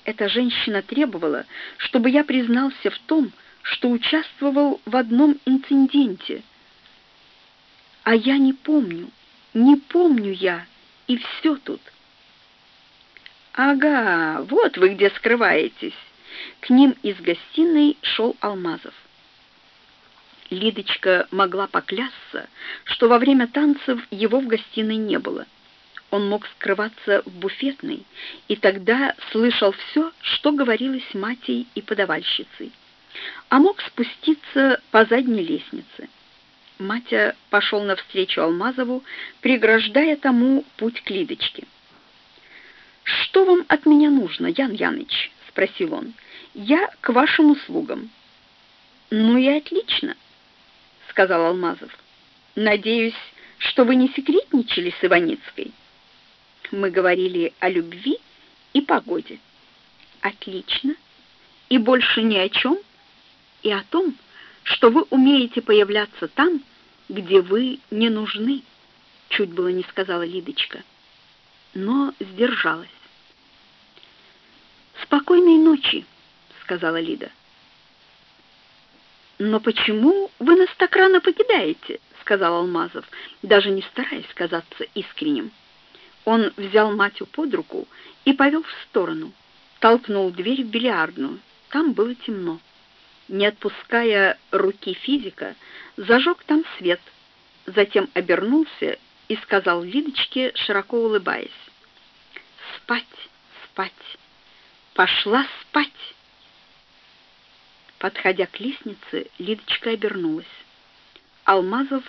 Эта женщина требовала, чтобы я признался в том, что участвовал в одном инциденте. А я не помню, не помню я, и все тут. Ага, вот вы где скрываетесь. К ним из гостиной шел Алмазов. Лидочка могла поклясться, что во время танцев его в гостиной не было. Он мог скрываться в буфетной, и тогда слышал все, что говорилось матей и подавальщицей. А мог спуститься по задней лестнице. Матя пошел навстречу Алмазову, преграждая тому путь к Лидочке. «Что вам от меня нужно, Ян Яныч?» — спросил он. «Я к вашим услугам». «Ну и отлично», — сказал Алмазов. «Надеюсь, что вы не секретничали с Иваницкой?» мы говорили о любви и погоде. Отлично. И больше ни о чем. И о том, что вы умеете появляться там, где вы не нужны. Чуть было не сказала Лидочка, но сдержалась. Спокойной ночи, сказала Лида. Но почему вы нас так рано покидаете? сказал Алмазов, даже не стараясь казаться искренним. Он взял Матю под руку и повел в сторону, толкнул дверь в бильярдную. Там было темно. Не отпуская руки физика, зажег там свет, затем обернулся и сказал Лидочке, широко улыбаясь: "Спать, спать. Пошла спать". Подходя к лестнице, Лидочка обернулась. Алмазов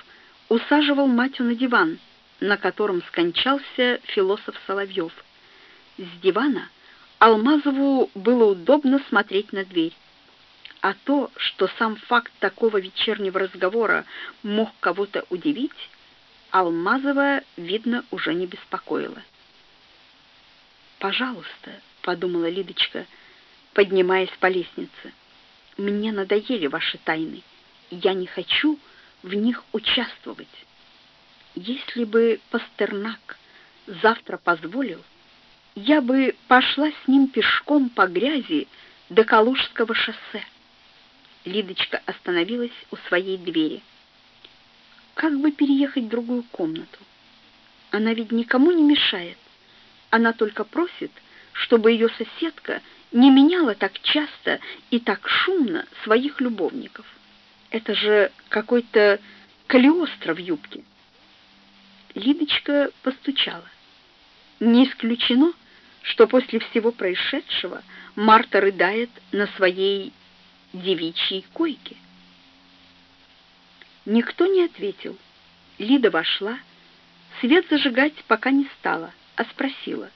усаживал Матю на диван на котором скончался философ Соловьев. С дивана Алмазову было удобно смотреть на дверь. А то, что сам факт такого вечернего разговора мог кого-то удивить, Алмазова, видно, уже не беспокоило. «Пожалуйста», — подумала Лидочка, поднимаясь по лестнице, — «мне надоели ваши тайны. Я не хочу в них участвовать». Если бы Пастернак завтра позволил, я бы пошла с ним пешком по грязи до Калужского шоссе. Лидочка остановилась у своей двери. Как бы переехать в другую комнату? Она ведь никому не мешает. Она только просит, чтобы ее соседка не меняла так часто и так шумно своих любовников. Это же какой-то Калиостро в юбке. Лидочка постучала. Не исключено, что после всего происшедшего Марта рыдает на своей девичьей койке. Никто не ответил. Лида вошла, свет зажигать пока не стала, а спросила: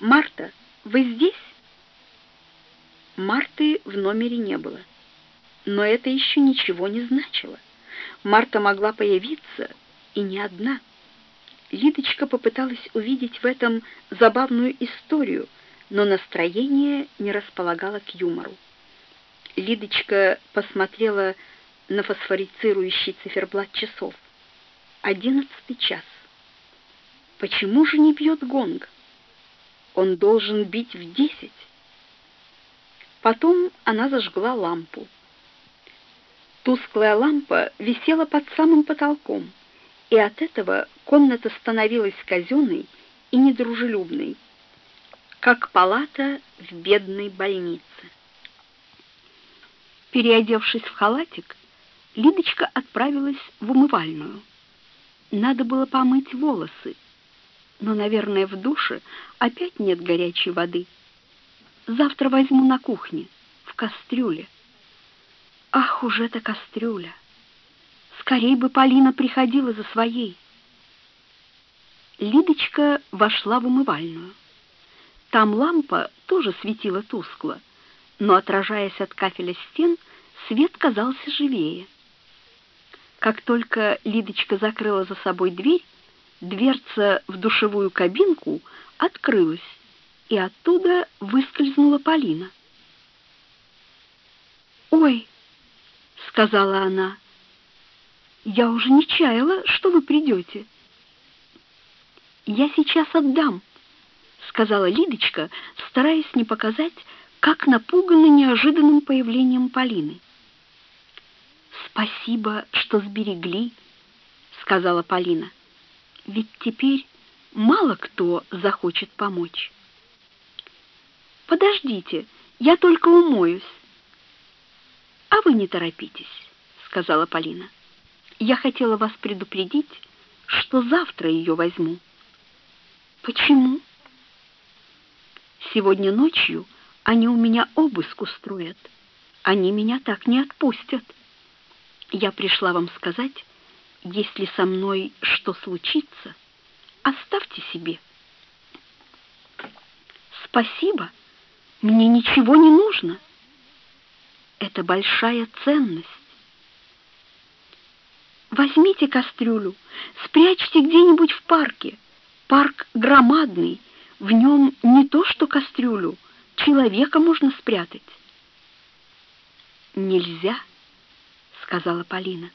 "Марта, вы здесь?" Марты в номере не было. Но это еще ничего не значило. Марта могла появиться и не одна. Лидочка попыталась увидеть в этом забавную историю, но настроение не располагало к юмору. Лидочка посмотрела на фосфорицирующий циферблат часов. Одиннадцатый час. Почему же не бьет гонг? Он должен бить в десять. Потом она зажгла лампу. Тусклая лампа висела под самым потолком и от этого комната становилась казенной и недружелюбной, как палата в бедной больнице. Переодевшись в халатик, Лидочка отправилась в умывальную. Надо было помыть волосы, но, наверное, в душе опять нет горячей воды. Завтра возьму на кухне, в кастрюле. Ах, уже эта кастрюля! Скорей бы Полина приходила за своей. Лидочка вошла в умывальную. Там лампа тоже светила тускло, но, отражаясь от кафеля стен, свет казался живее. Как только Лидочка закрыла за собой дверь, дверца в душевую кабинку открылась, и оттуда выскользнула Полина. «Ой!» — сказала она. «Я уже не чаяла, что вы придете». «Я сейчас отдам», — сказала Лидочка, стараясь не показать, как напугана неожиданным появлением Полины. «Спасибо, что сберегли», — сказала Полина. «Ведь теперь мало кто захочет помочь». «Подождите, я только умоюсь». «А вы не торопитесь», — сказала Полина. «Я хотела вас предупредить, что завтра ее возьму». «Почему?» «Сегодня ночью они у меня обыск устроят. Они меня так не отпустят. Я пришла вам сказать, если со мной что случится, оставьте себе». «Спасибо, мне ничего не нужно» это большая ценность. Возьмите кастрюлю, спрячьте где-нибудь в парке. Парк громадный, в нем не то что кастрюлю, человека можно спрятать. «Нельзя», — сказала Полина.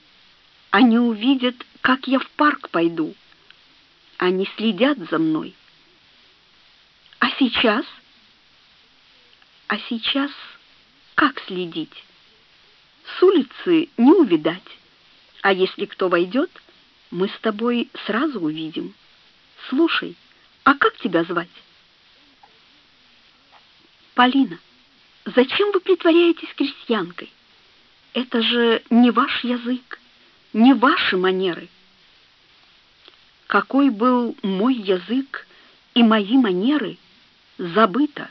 «Они увидят, как я в парк пойду. Они следят за мной». «А сейчас?» «А сейчас как следить? С улицы не увидать. А если кто войдет, мы с тобой сразу увидим. Слушай, а как тебя звать? Полина, зачем вы притворяетесь крестьянкой? Это же не ваш язык, не ваши манеры. Какой был мой язык и мои манеры, забыто.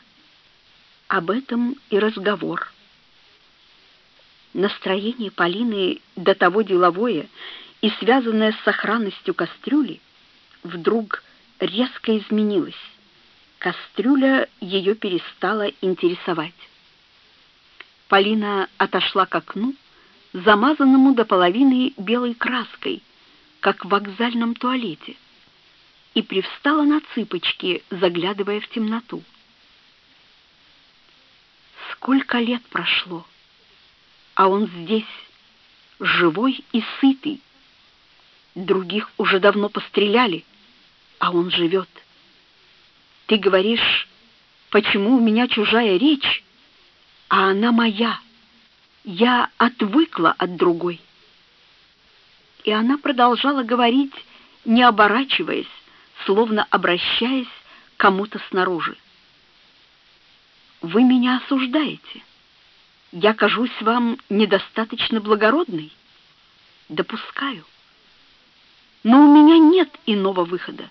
Об этом и разговор. Настроение Полины, до того деловое и связанное с сохранностью кастрюли, вдруг резко изменилось. Кастрюля ее перестала интересовать. Полина отошла к окну, замазанному до половины белой краской, как в вокзальном туалете, и привстала на цыпочки, заглядывая в темноту. Сколько лет прошло! а он здесь, живой и сытый. Других уже давно постреляли, а он живет. Ты говоришь, почему у меня чужая речь, а она моя. Я отвыкла от другой. И она продолжала говорить, не оборачиваясь, словно обращаясь к кому-то снаружи. Вы меня осуждаете я кажусь вам недостаточно благородной? Допускаю. Но у меня нет иного выхода.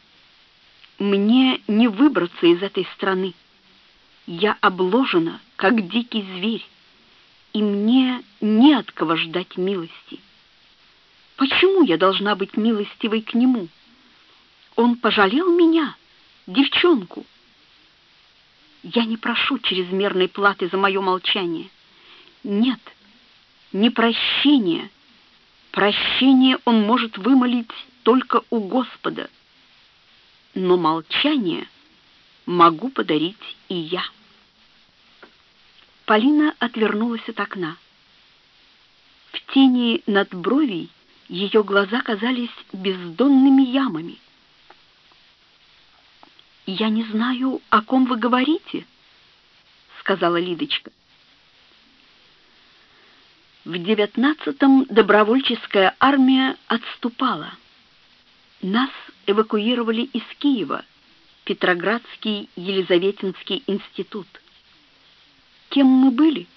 Мне не выбраться из этой страны. Я обложена, как дикий зверь, и мне не от кого ждать милости. Почему я должна быть милостивой к нему? Он пожалел меня, девчонку. Я не прошу чрезмерной платы за мое молчание. Нет, не прощение. Прощение он может вымолить только у Господа. Но молчание могу подарить и я. Полина отвернулась от окна. В тени над бровей ее глаза казались бездонными ямами. «Я не знаю, о ком вы говорите», — сказала Лидочка. В девятнадцатом добровольческая армия отступала. Нас эвакуировали из Киева, Петроградский Елизаветинский институт. Кем мы были?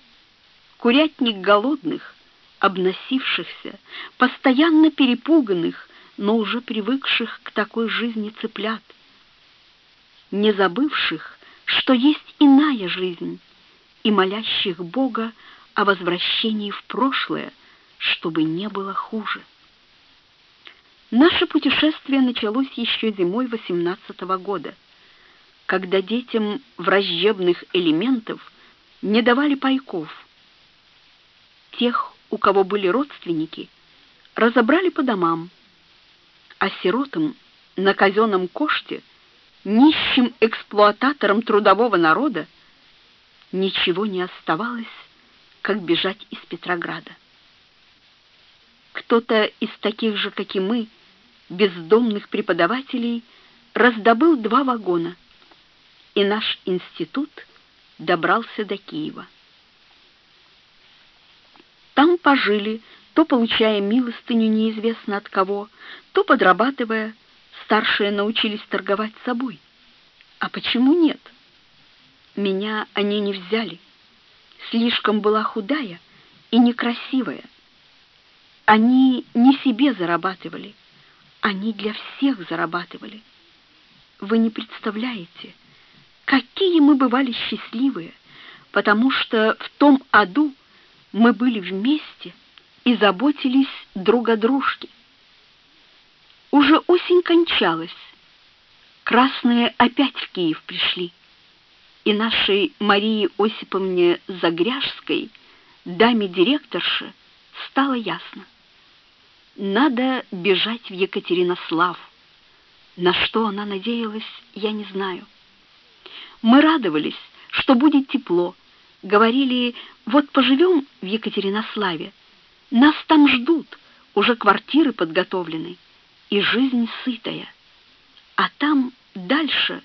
Курятник голодных, обносившихся, постоянно перепуганных, но уже привыкших к такой жизни цыплят, не забывших, что есть иная жизнь, и молящих Бога о возвращении в прошлое, чтобы не было хуже. Наше путешествие началось еще зимой 18 -го года, когда детям враждебных элементов не давали пайков. Тех, у кого были родственники, разобрали по домам, а сиротам на казенном коште, нищим эксплуататорам трудового народа, ничего не оставалось, как бежать из Петрограда. Кто-то из таких же, как и мы, бездомных преподавателей раздобыл два вагона, и наш институт добрался до Киева. Там пожили, то получая милостыню неизвестно от кого, то подрабатывая, старшие научились торговать собой. А почему нет? Меня они не взяли. Слишком была худая и некрасивая. Они не себе зарабатывали, они для всех зарабатывали. Вы не представляете, какие мы бывали счастливые, потому что в том аду мы были вместе и заботились друг о дружке. Уже осень кончалась. Красные опять в Киев пришли. И нашей Марии Осиповне Загряжской, даме-директорше, стало ясно. Надо бежать в Екатеринослав. На что она надеялась, я не знаю. Мы радовались, что будет тепло. Говорили, вот поживем в Екатеринославе. Нас там ждут, уже квартиры подготовлены, и жизнь сытая. А там дальше,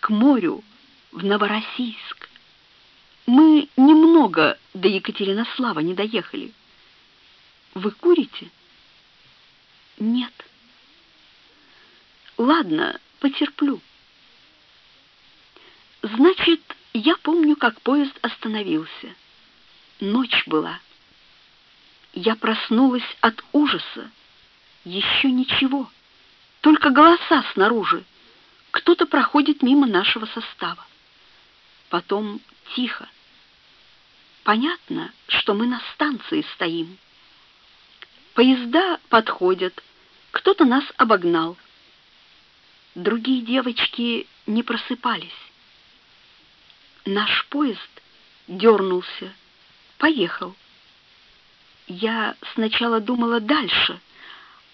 к морю, в Новороссийск. Мы немного до Екатеринослава не доехали. Вы курите? Нет. Ладно, потерплю. Значит, я помню, как поезд остановился. Ночь была. Я проснулась от ужаса. Еще ничего. Только голоса снаружи. Кто-то проходит мимо нашего состава. Потом тихо. Понятно, что мы на станции стоим. Поезда подходят, кто-то нас обогнал. Другие девочки не просыпались. Наш поезд дернулся, поехал. Я сначала думала дальше,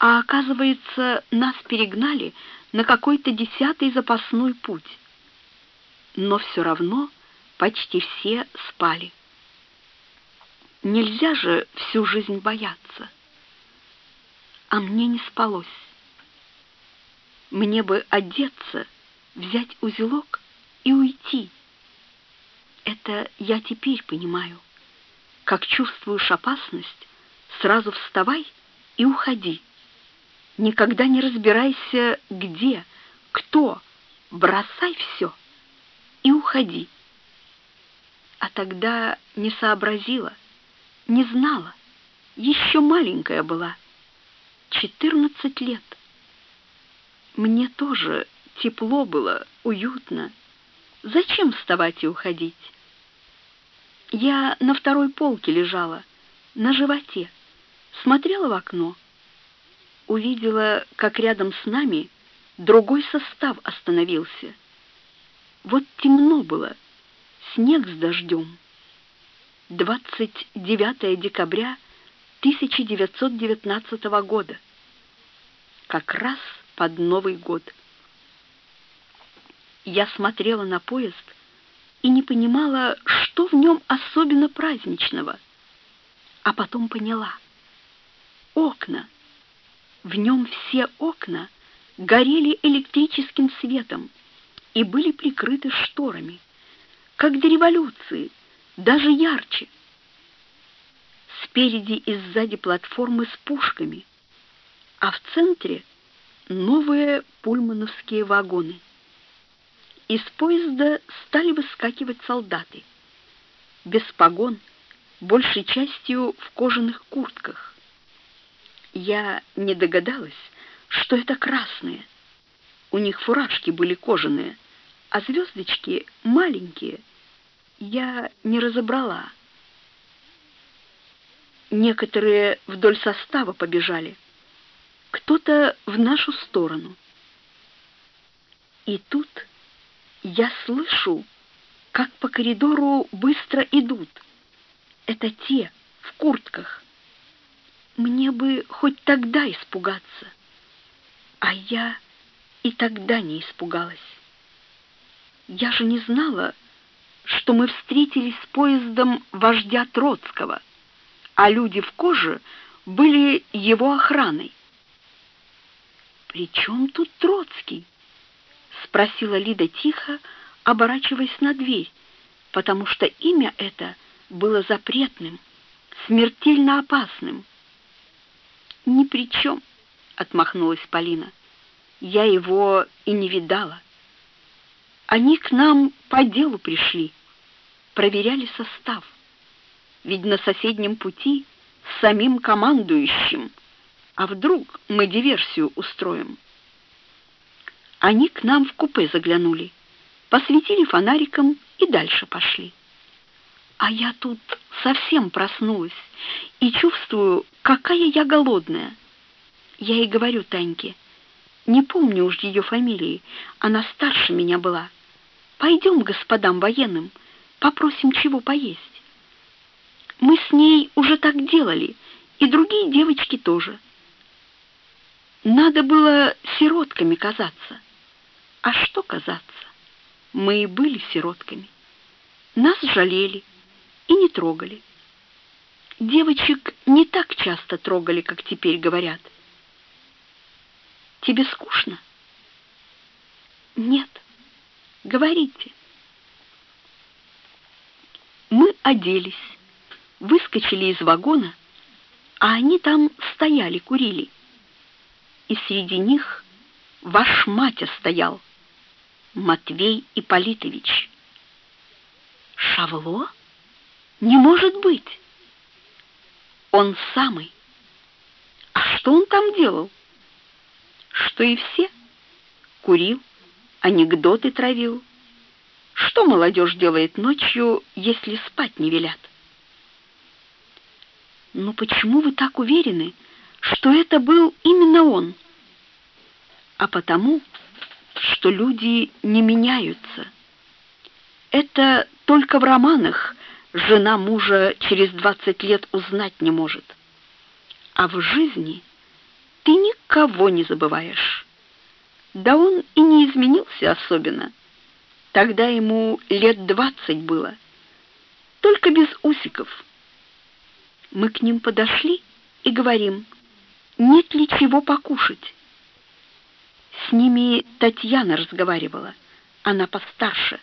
а оказывается, нас перегнали на какой-то десятый запасной путь. Но все равно почти все спали. Нельзя же всю жизнь бояться а мне не спалось. Мне бы одеться, взять узелок и уйти. Это я теперь понимаю. Как чувствуешь опасность, сразу вставай и уходи. Никогда не разбирайся, где, кто, бросай все и уходи. А тогда не сообразила, не знала, еще маленькая была — Четырнадцать лет. Мне тоже тепло было, уютно. Зачем вставать и уходить? Я на второй полке лежала, на животе, смотрела в окно. Увидела, как рядом с нами другой состав остановился. Вот темно было, снег с дождем. 29 декабря 1919 года, как раз под Новый год. Я смотрела на поезд и не понимала, что в нем особенно праздничного, а потом поняла. Окна. В нем все окна горели электрическим светом и были прикрыты шторами, как до революции, даже ярче — спереди и сзади платформы с пушками, а в центре новые пульмановские вагоны. Из поезда стали выскакивать солдаты. Без погон, большей частью в кожаных куртках. Я не догадалась, что это красные. У них фуражки были кожаные, а звездочки маленькие. Я не разобрала. Некоторые вдоль состава побежали. кто-то в нашу сторону. И тут я слышу, как по коридору быстро идут. Это те в куртках. Мне бы хоть тогда испугаться. А я и тогда не испугалась. Я же не знала, что мы встретились с поездом вождя Троцкого, а люди в коже были его охраной. «При чем тут Троцкий?» — спросила Лида тихо, оборачиваясь на дверь, потому что имя это было запретным, смертельно опасным. «Ни при чем», — отмахнулась Полина. «Я его и не видала. Они к нам по делу пришли, проверяли состав. Ведь на соседнем пути с самим командующим. А вдруг мы диверсию устроим?» Они к нам в купе заглянули, посветили фонариком и дальше пошли. А я тут совсем проснулась и чувствую, какая я голодная. Я ей говорю Таньке, не помню уж ее фамилии, она старше меня была. Пойдем господам военным, попросим чего поесть. Мы с ней уже так делали, и другие девочки тоже. Надо было сиротками казаться. А что казаться? Мы и были сиротками. Нас жалели и не трогали. Девочек не так часто трогали, как теперь говорят. Тебе скучно? Нет. Говорите. Мы оделись, выскочили из вагона, а они там стояли, курили. И среди них ваш матя стоял. Матвей Ипполитович. Шавло? Не может быть. Он самый. А что он там делал? Что и все. Курил, анекдоты травил. Что молодежь делает ночью, если спать не велят? Но почему вы так уверены, что это был именно он? А потому, что люди не меняются. Это только в романах жена мужа через 20 лет узнать не может. А в жизни ты никого не забываешь. Да он и не изменился особенно. Тогда ему лет двадцать было, только без усиков. Мы к ним подошли и говорим, нет ли чего покушать. С ними Татьяна разговаривала, она постарше.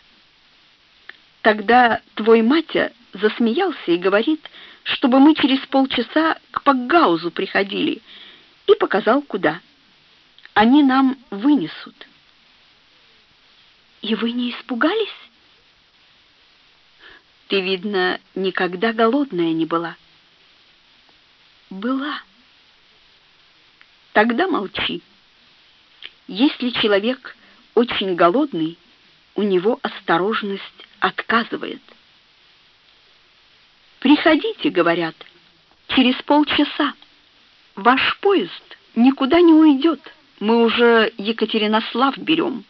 Тогда твой матя засмеялся и говорит, чтобы мы через полчаса к Пакгаузу приходили, и показал, куда. Они нам вынесут. И вы не испугались? Ты, видно, никогда голодная не была. Была. Тогда молчи. Если человек очень голодный, у него осторожность отказывает. «Приходите», — говорят, — «через полчаса. Ваш поезд никуда не уйдет, мы уже Екатеринослав берем.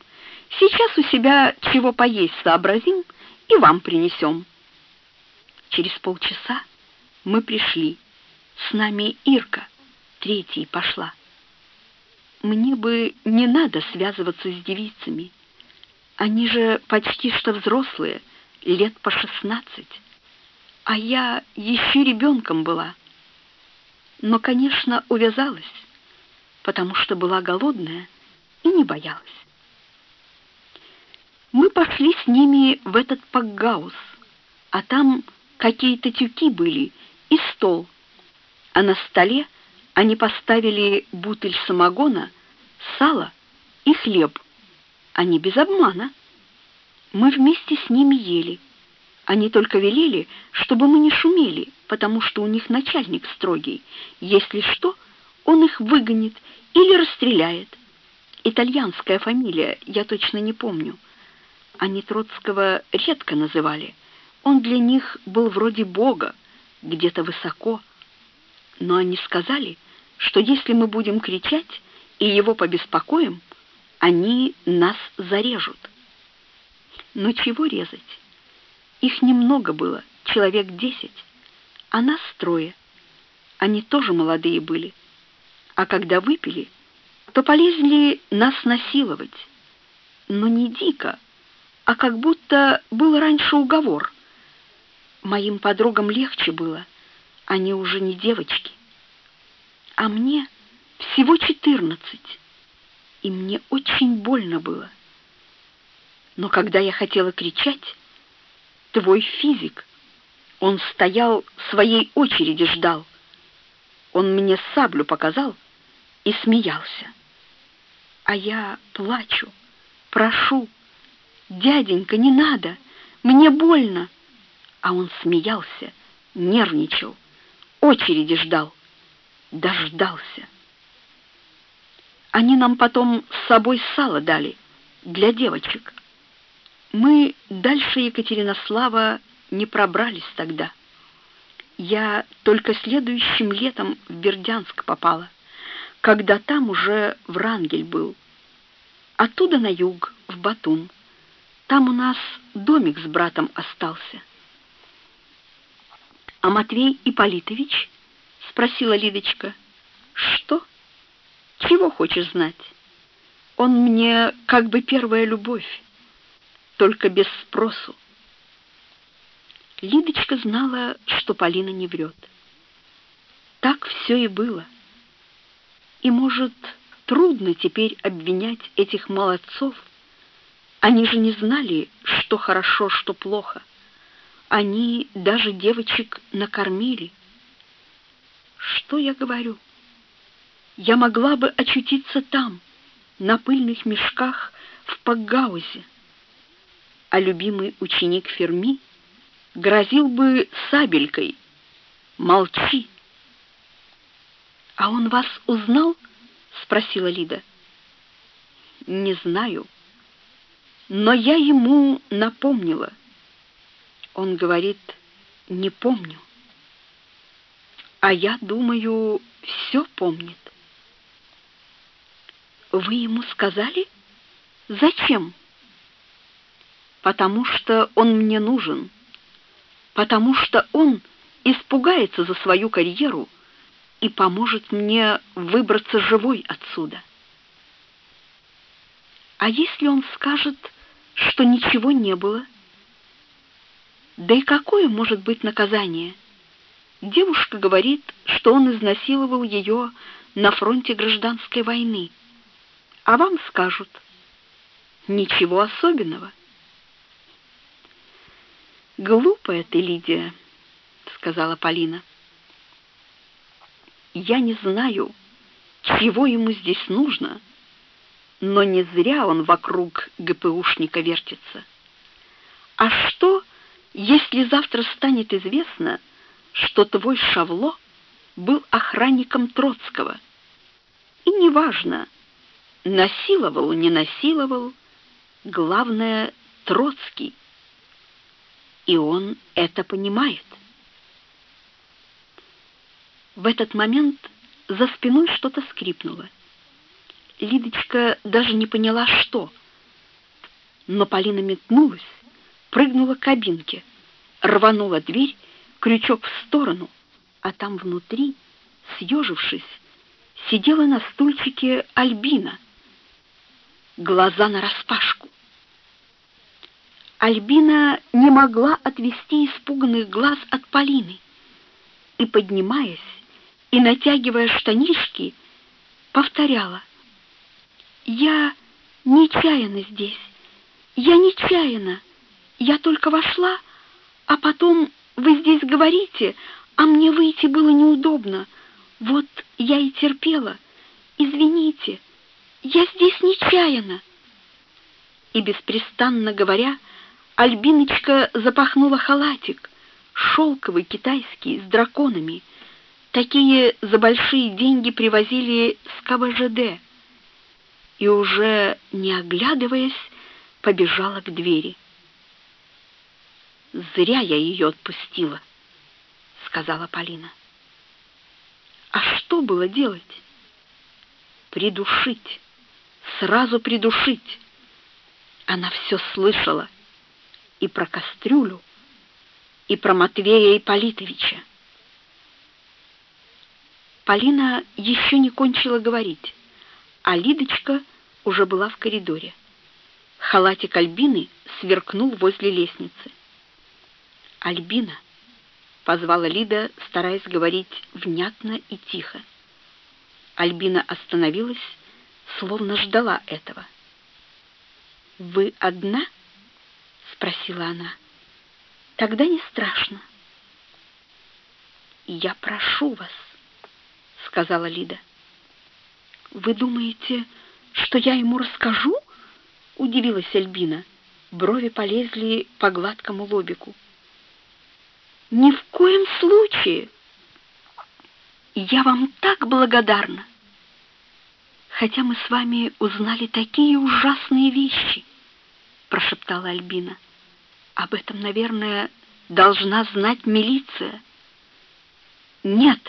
Сейчас у себя чего поесть сообразим и вам принесем». Через полчаса мы пришли. С нами Ирка, третьей пошла. Мне бы не надо связываться с девицами. Они же почти что взрослые, лет по шестнадцать. А я еще ребенком была. Но, конечно, увязалась, потому что была голодная и не боялась. Мы пошли с ними в этот пакгаус, а там какие-то тюки были и стол, а на столе они поставили бутыль самогона, сало и хлеб. Они без обмана. Мы вместе с ними ели. Они только велели, чтобы мы не шумели, потому что у них начальник строгий. Если что, он их выгонит или расстреляет. Итальянская фамилия, я точно не помню. Они Троцкого редко называли. Он для них был вроде бога, где-то высоко. Но они сказали, что если мы будем кричать и его побеспокоим, они нас зарежут. Но чего резать? Их немного было, человек десять, а нас трое. Они тоже молодые были. А когда выпили, то полезли нас насиловать. Но не дико, а как будто был раньше уговор. Моим подругам легче было, они уже не девочки. А мне всего четырнадцать, и мне очень больно было. Но когда я хотела кричать, твой физик, он стоял, своей очереди ждал. Он мне саблю показал и смеялся. А я плачу, прошу, «Дяденька, не надо! Мне больно!» А он смеялся, нервничал, очереди ждал. Дождался. Они нам потом с собой сало дали для девочек. Мы дальше Екатеринослава не пробрались тогда. Я только следующим летом в Бердянск попала, когда там уже Врангель был. Оттуда на юг, в Батум. Там у нас домик с братом остался. А Матвей Ипполитович? спросила Лидочка. Что? Чего хочешь знать? Он мне как бы первая любовь, только без спросу. Лидочка знала, что Полина не врет. Так все и было. И, может, трудно теперь обвинять этих молодцов, они же не знали, что хорошо, что плохо. Они даже девочек накормили. Что я говорю? Я могла бы очутиться там, на пыльных мешках в Пакгаузе. А любимый ученик Ферми грозил бы сабелькой. Молчи. А он вас узнал? спросила Лида. Не знаю. Но я ему напомнила. Он говорит, не помню. А я думаю, все помнит. Вы ему сказали? Зачем? Потому что он мне нужен. Потому что он испугается за свою карьеру и поможет мне выбраться живой отсюда. А если он скажет, что ничего не было. Да и какое может быть наказание? Девушка говорит, что он изнасиловал ее на фронте гражданской войны. А вам скажут: ничего особенного. Глупая ты, Лидия, сказала Полина. Я не знаю, чего ему здесь нужно но не зря он вокруг ГПУшника вертится. А что, если завтра станет известно, что твой Шавло был охранником Троцкого? И неважно, насиловал, не насиловал, главное — Троцкий. И он это понимает. В этот момент за спиной что-то скрипнуло. Лидочка даже не поняла, что. Но Полина метнулась, прыгнула к кабинке, рванула дверь, крючок в сторону, а там внутри, съежившись, сидела на стульчике Альбина, глаза нараспашку. Альбина не могла отвести испуганных глаз от Полины и, поднимаясь и натягивая штанишки, повторяла я нечаянно здесь. Я нечаянно. Я только вошла, а потом вы здесь говорите, а мне выйти было неудобно. Вот я и терпела. Извините, я здесь нечаянно. И беспрестанно говоря, Альбиночка запахнула халатик, шелковый китайский, с драконами. Такие за большие деньги привозили с КБЖД и уже не оглядываясь, побежала к двери. Зря я ее отпустила, сказала Полина. А что было делать? Придушить, сразу придушить. Она все слышала и про кастрюлю, и про Матвея Ипполитовича. Полина еще не кончила говорить, а Лидочка уже была в коридоре. Халатик Альбины сверкнул возле лестницы. «Альбина!» — позвала Лида, стараясь говорить внятно и тихо. Альбина остановилась, словно ждала этого. «Вы одна?» — спросила она. «Тогда не страшно». «Я прошу вас», — сказала Лида. «Вы думаете, что я ему расскажу?» — удивилась Альбина. Брови полезли по гладкому лобику. Ни в коем случае. Я вам так благодарна. Хотя мы с вами узнали такие ужасные вещи, прошептала Альбина. Об этом, наверное, должна знать милиция. Нет.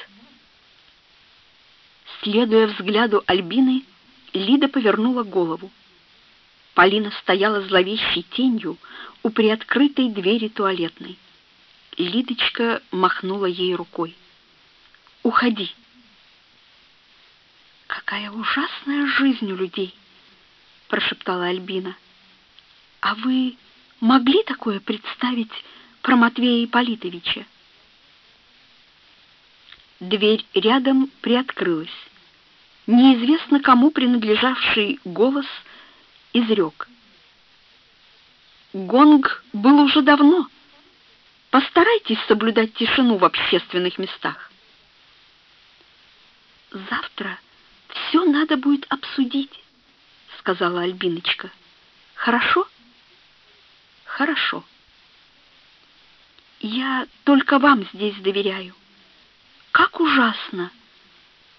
Следуя взгляду Альбины, Лида повернула голову. Полина стояла зловещей тенью у приоткрытой двери туалетной. Лидочка махнула ей рукой. «Уходи!» «Какая ужасная жизнь у людей!» — прошептала Альбина. «А вы могли такое представить про Матвея Ипполитовича?» Дверь рядом приоткрылась. Неизвестно кому принадлежавший голос изрек. Гонг был уже давно — Постарайтесь соблюдать тишину в общественных местах. Завтра все надо будет обсудить, сказала Альбиночка. Хорошо? Хорошо. Я только вам здесь доверяю. Как ужасно!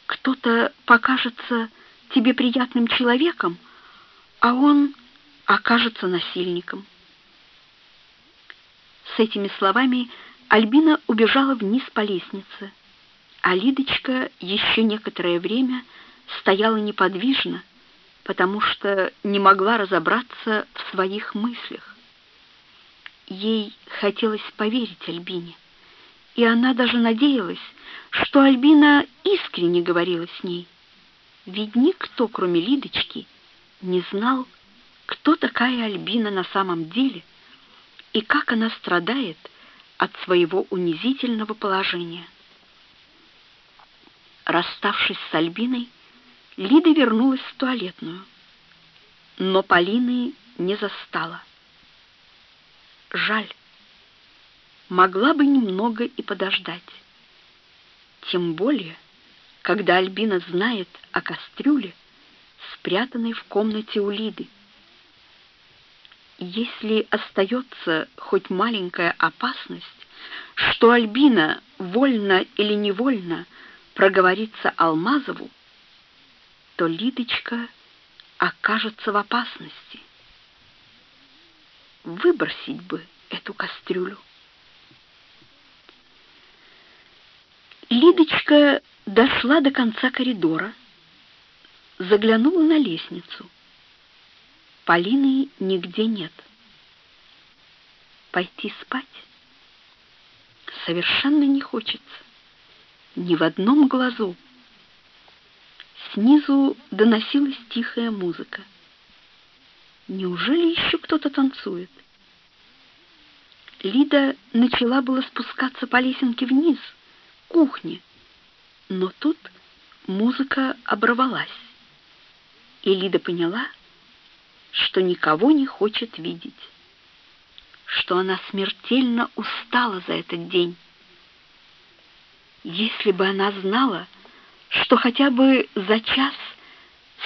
Кто-то покажется тебе приятным человеком, а он окажется насильником. С этими словами Альбина убежала вниз по лестнице, а Лидочка еще некоторое время стояла неподвижно, потому что не могла разобраться в своих мыслях. Ей хотелось поверить Альбине, и она даже надеялась, что Альбина искренне говорила с ней. Ведь никто, кроме Лидочки, не знал, кто такая Альбина на самом деле — и как она страдает от своего унизительного положения. Расставшись с Альбиной, Лида вернулась в туалетную, но Полины не застала. Жаль, могла бы немного и подождать. Тем более, когда Альбина знает о кастрюле, спрятанной в комнате у Лиды. Если остается хоть маленькая опасность, что Альбина вольно или невольно проговорится Алмазову, то Лидочка окажется в опасности. Выбросить бы эту кастрюлю. Лидочка дошла до конца коридора, заглянула на лестницу — Полины нигде нет. Пойти спать совершенно не хочется. Ни в одном глазу. Снизу доносилась тихая музыка. Неужели еще кто-то танцует? Лида начала было спускаться по лесенке вниз, к кухне, но тут музыка оборвалась, и Лида поняла, что никого не хочет видеть, что она смертельно устала за этот день. Если бы она знала, что хотя бы за час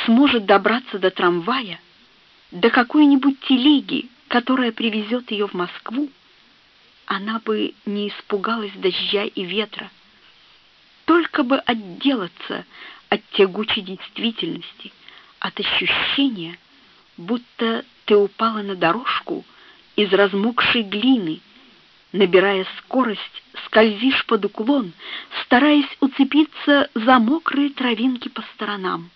сможет добраться до трамвая, до какой-нибудь телеги, которая привезет ее в Москву, она бы не испугалась дождя и ветра, только бы отделаться от тягучей действительности, от ощущения, будто ты упала на дорожку из размокшей глины, Набирая скорость, скользишь под уклон, стараясь уцепиться за мокрые травинки по сторонам.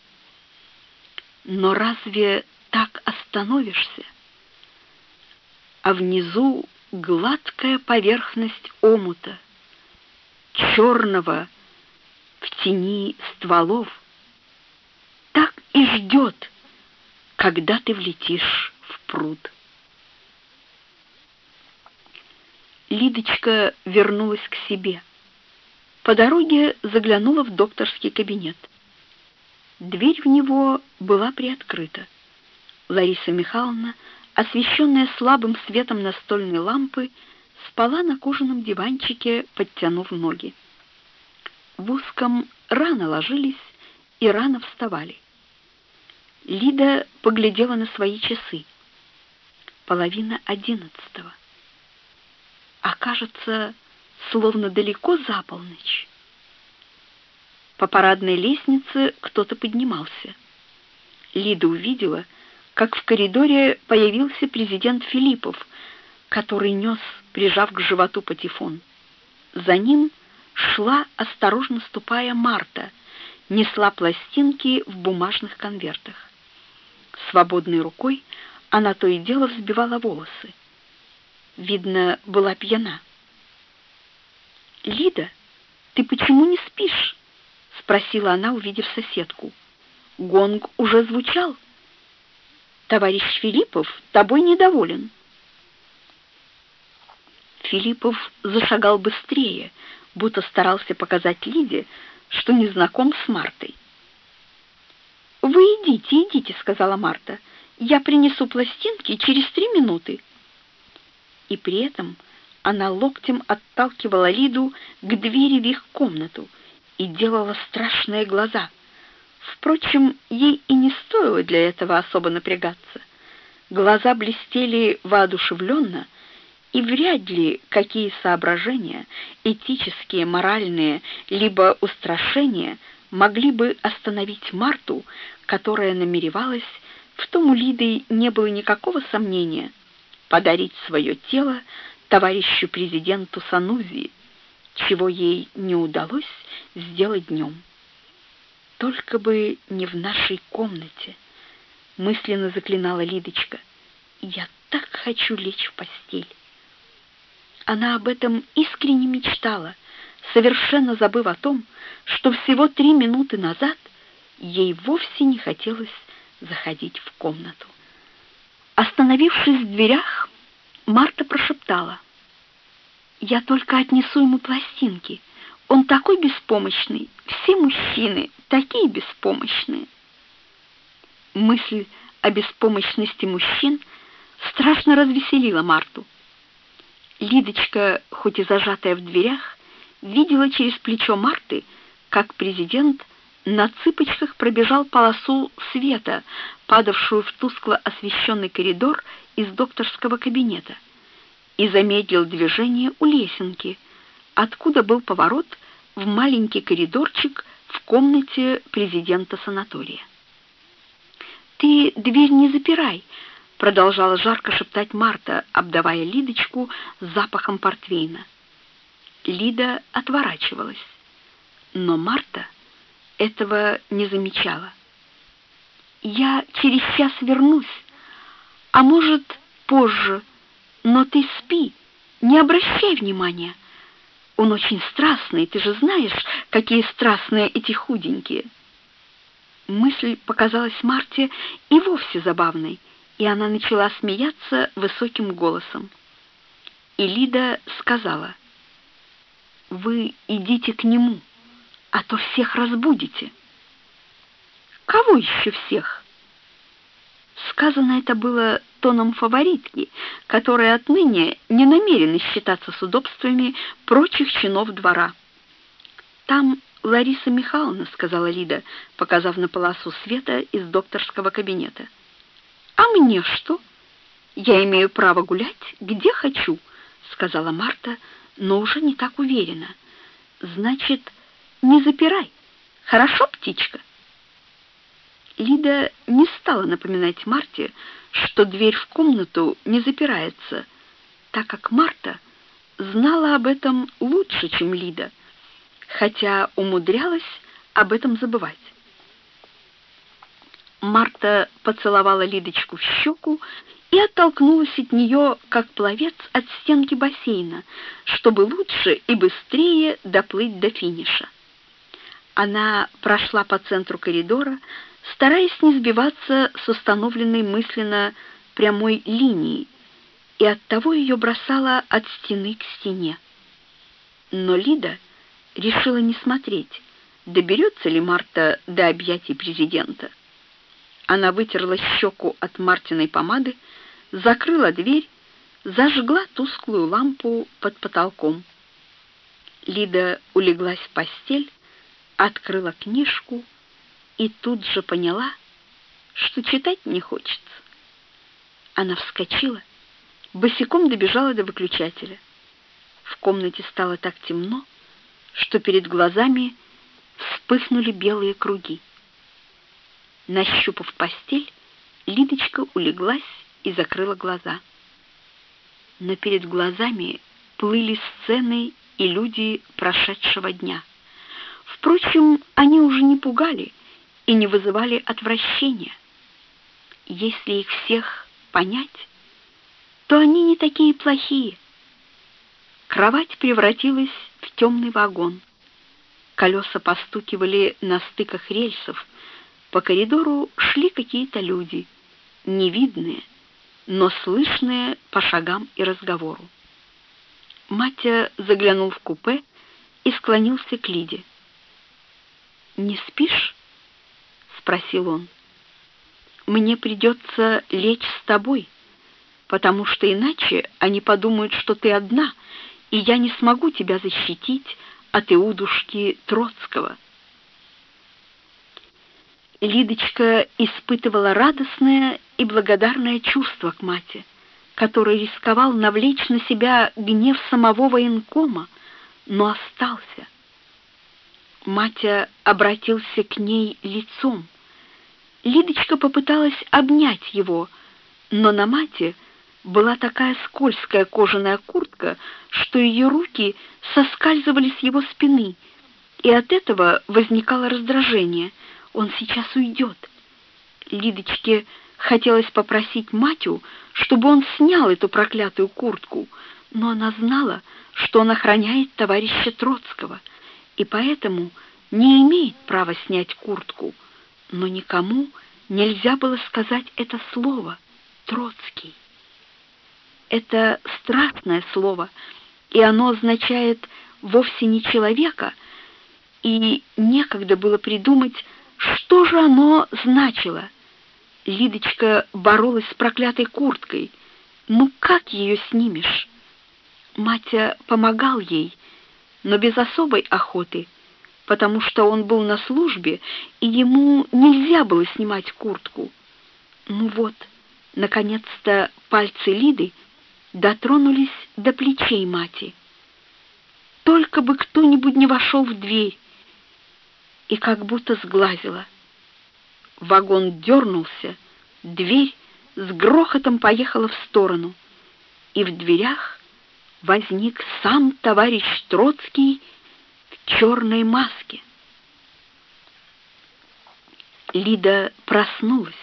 Но разве так остановишься? А внизу гладкая поверхность омута, черного в тени стволов, так и ждет, когда ты влетишь в пруд. Лидочка вернулась к себе. По дороге заглянула в докторский кабинет. Дверь в него была приоткрыта. Лариса Михайловна, освещенная слабым светом настольной лампы, спала на кожаном диванчике, подтянув ноги. В узком рано ложились и рано вставали. Лида поглядела на свои часы. Половина одиннадцатого а кажется, словно далеко за полночь. По парадной лестнице кто-то поднимался. Лида увидела, как в коридоре появился президент Филиппов, который нес, прижав к животу патефон. За ним шла, осторожно ступая, Марта, несла пластинки в бумажных конвертах. Свободной рукой она то и дело взбивала волосы видно, была пьяна. «Лида, ты почему не спишь?» — спросила она, увидев соседку. «Гонг уже звучал. Товарищ Филиппов тобой недоволен». Филиппов зашагал быстрее, будто старался показать Лиде, что не знаком с Мартой. «Вы идите, идите», — сказала Марта. «Я принесу пластинки через три минуты» и при этом она локтем отталкивала Лиду к двери в их комнату и делала страшные глаза. Впрочем, ей и не стоило для этого особо напрягаться. Глаза блестели воодушевленно, и вряд ли какие соображения, этические, моральные, либо устрашения, могли бы остановить Марту, которая намеревалась, в том у Лиды не было никакого сомнения, подарить свое тело товарищу президенту Санузи, чего ей не удалось сделать днем. Только бы не в нашей комнате, мысленно заклинала Лидочка. Я так хочу лечь в постель. Она об этом искренне мечтала, совершенно забыв о том, что всего три минуты назад ей вовсе не хотелось заходить в комнату. Остановившись в дверях, Марта прошептала. «Я только отнесу ему пластинки. Он такой беспомощный. Все мужчины такие беспомощные». Мысль о беспомощности мужчин страшно развеселила Марту. Лидочка, хоть и зажатая в дверях, видела через плечо Марты, как президент на цыпочках пробежал полосу света, падавшую в тускло освещенный коридор из докторского кабинета, и замедлил движение у лесенки, откуда был поворот в маленький коридорчик в комнате президента санатория. «Ты дверь не запирай», — продолжала жарко шептать Марта, обдавая Лидочку запахом портвейна. Лида отворачивалась, но Марта этого не замечала. «Я через час вернусь, а может, позже, но ты спи, не обращай внимания. Он очень страстный, ты же знаешь, какие страстные эти худенькие». Мысль показалась Марте и вовсе забавной, и она начала смеяться высоким голосом. И Лида сказала, «Вы идите к нему» а то всех разбудите. Кого еще всех? Сказано это было тоном фаворитки, которая отныне не намерена считаться с удобствами прочих чинов двора. Там Лариса Михайловна, сказала Лида, показав на полосу света из докторского кабинета. А мне что? Я имею право гулять где хочу, сказала Марта, но уже не так уверенно. Значит, не запирай. Хорошо, птичка?» Лида не стала напоминать Марте, что дверь в комнату не запирается, так как Марта знала об этом лучше, чем Лида, хотя умудрялась об этом забывать. Марта поцеловала Лидочку в щеку и оттолкнулась от нее, как пловец от стенки бассейна, чтобы лучше и быстрее доплыть до финиша. Она прошла по центру коридора, стараясь не сбиваться с установленной мысленно прямой линии, и оттого ее бросала от стены к стене. Но Лида решила не смотреть, доберется ли Марта до объятий президента. Она вытерла щеку от Мартиной помады, закрыла дверь, зажгла тусклую лампу под потолком. Лида улеглась в постель, открыла книжку и тут же поняла, что читать не хочется. Она вскочила, босиком добежала до выключателя. В комнате стало так темно, что перед глазами вспыхнули белые круги. Нащупав постель, Лидочка улеглась и закрыла глаза. Но перед глазами плыли сцены и люди прошедшего дня. Впрочем, они уже не пугали и не вызывали отвращения. Если их всех понять, то они не такие плохие. Кровать превратилась в темный вагон. Колеса постукивали на стыках рельсов. По коридору шли какие-то люди, невидные, но слышные по шагам и разговору. Матя заглянул в купе и склонился к Лиде. «Не спишь?» — спросил он. «Мне придется лечь с тобой, потому что иначе они подумают, что ты одна, и я не смогу тебя защитить от Иудушки Троцкого». Лидочка испытывала радостное и благодарное чувство к мате, который рисковал навлечь на себя гнев самого военкома, но остался — Матя обратился к ней лицом. Лидочка попыталась обнять его, но на Мате была такая скользкая кожаная куртка, что ее руки соскальзывали с его спины, и от этого возникало раздражение. Он сейчас уйдет. Лидочке хотелось попросить Матю, чтобы он снял эту проклятую куртку, но она знала, что он охраняет товарища Троцкого — и поэтому не имеет права снять куртку, но никому нельзя было сказать это слово «Троцкий». Это страстное слово, и оно означает вовсе не человека, и некогда было придумать, что же оно значило. Лидочка боролась с проклятой курткой. Ну как ее снимешь? Матя помогал ей, но без особой охоты, потому что он был на службе, и ему нельзя было снимать куртку. Ну вот, наконец-то пальцы Лиды дотронулись до плечей мати. Только бы кто-нибудь не вошел в дверь, и как будто сглазила. Вагон дернулся, дверь с грохотом поехала в сторону, и в дверях возник сам товарищ Троцкий в черной маске. Лида проснулась,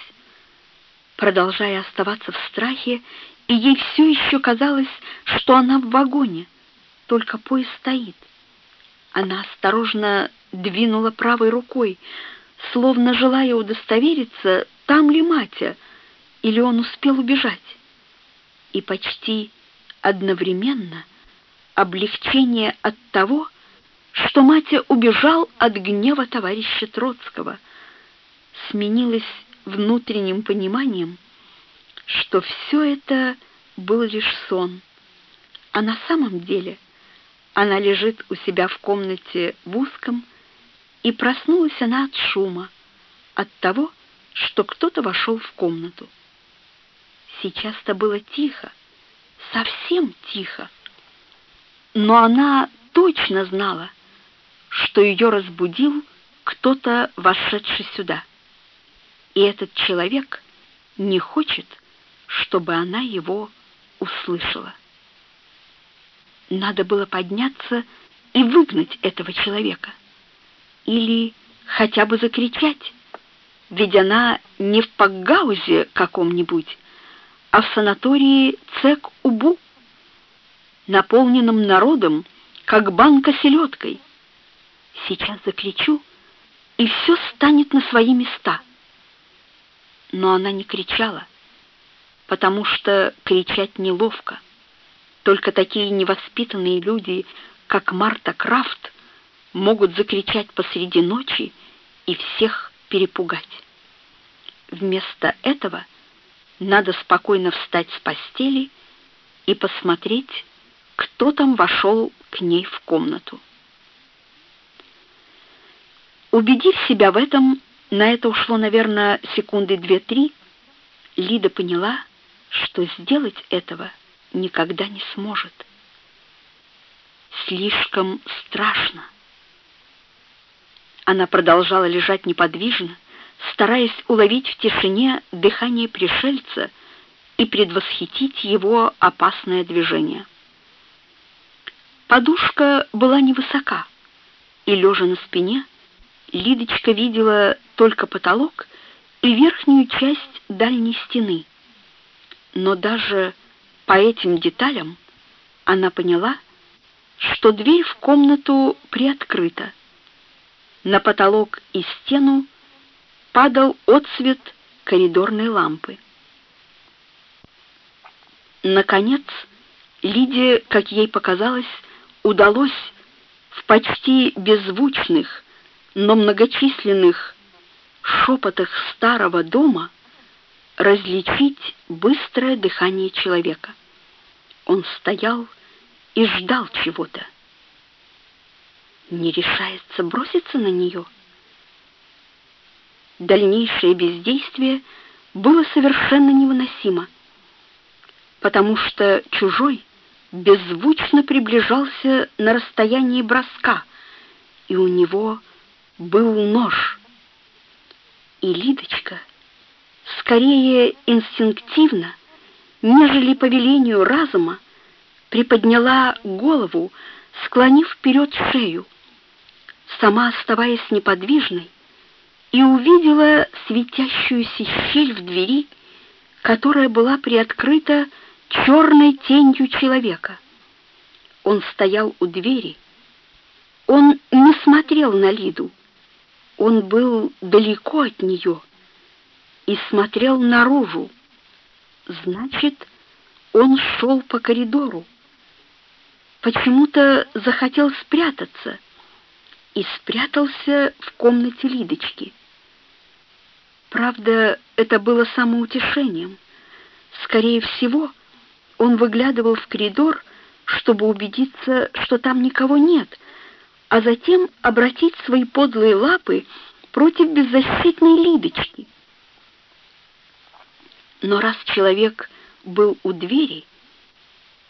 продолжая оставаться в страхе, и ей все еще казалось, что она в вагоне, только поезд стоит. Она осторожно двинула правой рукой, словно желая удостовериться, там ли Матя, или он успел убежать. И почти одновременно облегчение от того, что Матя убежал от гнева товарища Троцкого, сменилось внутренним пониманием, что все это был лишь сон, а на самом деле она лежит у себя в комнате в узком, и проснулась она от шума, от того, что кто-то вошел в комнату. Сейчас-то было тихо, совсем тихо. Но она точно знала, что ее разбудил кто-то, вошедший сюда. И этот человек не хочет, чтобы она его услышала. Надо было подняться и выгнать этого человека. Или хотя бы закричать, ведь она не в Пакгаузе каком-нибудь, а в санатории Цек-Убу, наполненном народом, как банка селедкой. Сейчас закричу, и все станет на свои места. Но она не кричала, потому что кричать неловко. Только такие невоспитанные люди, как Марта Крафт, могут закричать посреди ночи и всех перепугать. Вместо этого надо спокойно встать с постели и посмотреть, кто там вошел к ней в комнату. Убедив себя в этом, на это ушло, наверное, секунды две-три, Лида поняла, что сделать этого никогда не сможет. Слишком страшно. Она продолжала лежать неподвижно, стараясь уловить в тишине дыхание пришельца и предвосхитить его опасное движение. Подушка была невысока, и, лежа на спине, Лидочка видела только потолок и верхнюю часть дальней стены. Но даже по этим деталям она поняла, что дверь в комнату приоткрыта. На потолок и стену падал отсвет коридорной лампы. Наконец, Лиде, как ей показалось, удалось в почти беззвучных, но многочисленных шепотах старого дома различить быстрое дыхание человека. Он стоял и ждал чего-то. Не решается броситься на нее. Дальнейшее бездействие было совершенно невыносимо, потому что чужой беззвучно приближался на расстоянии броска, и у него был нож. И Лидочка, скорее инстинктивно, нежели по велению разума, приподняла голову, склонив вперед шею, сама оставаясь неподвижной, и увидела светящуюся щель в двери, которая была приоткрыта черной тенью человека. Он стоял у двери. Он не смотрел на Лиду. Он был далеко от нее и смотрел наружу. Значит, он шел по коридору. Почему-то захотел спрятаться и спрятался в комнате Лидочки. Правда, это было самоутешением. Скорее всего, он выглядывал в коридор, чтобы убедиться, что там никого нет, а затем обратить свои подлые лапы против беззащитной Лидочки. Но раз человек был у двери,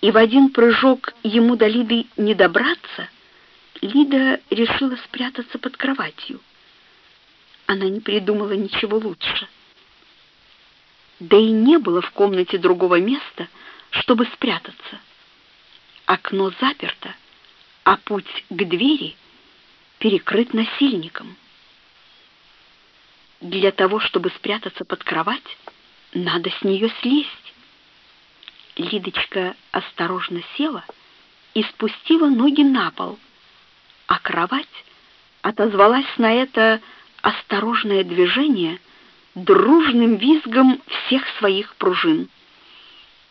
и в один прыжок ему до Лиды не добраться, Лида решила спрятаться под кроватью. Она не придумала ничего лучше. Да и не было в комнате другого места, чтобы спрятаться. Окно заперто, а путь к двери перекрыт насильником. Для того, чтобы спрятаться под кровать, надо с нее слезть. Лидочка осторожно села и спустила ноги на пол, а кровать отозвалась на это осторожное движение дружным визгом всех своих пружин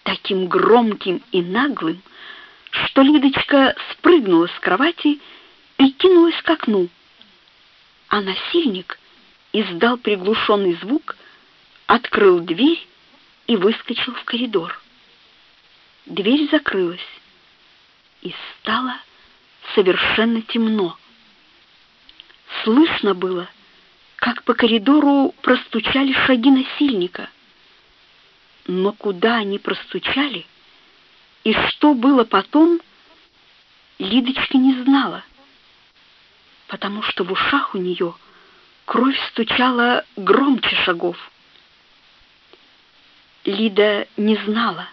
таким громким и наглым, что Лидочка спрыгнула с кровати и кинулась к окну. А насильник издал приглушенный звук, открыл дверь и выскочил в коридор. Дверь закрылась, и стало совершенно темно. Слышно было, как по коридору простучали шаги насильника — но куда они простучали и что было потом, Лидочка не знала, потому что в ушах у нее кровь стучала громче шагов. Лида не знала,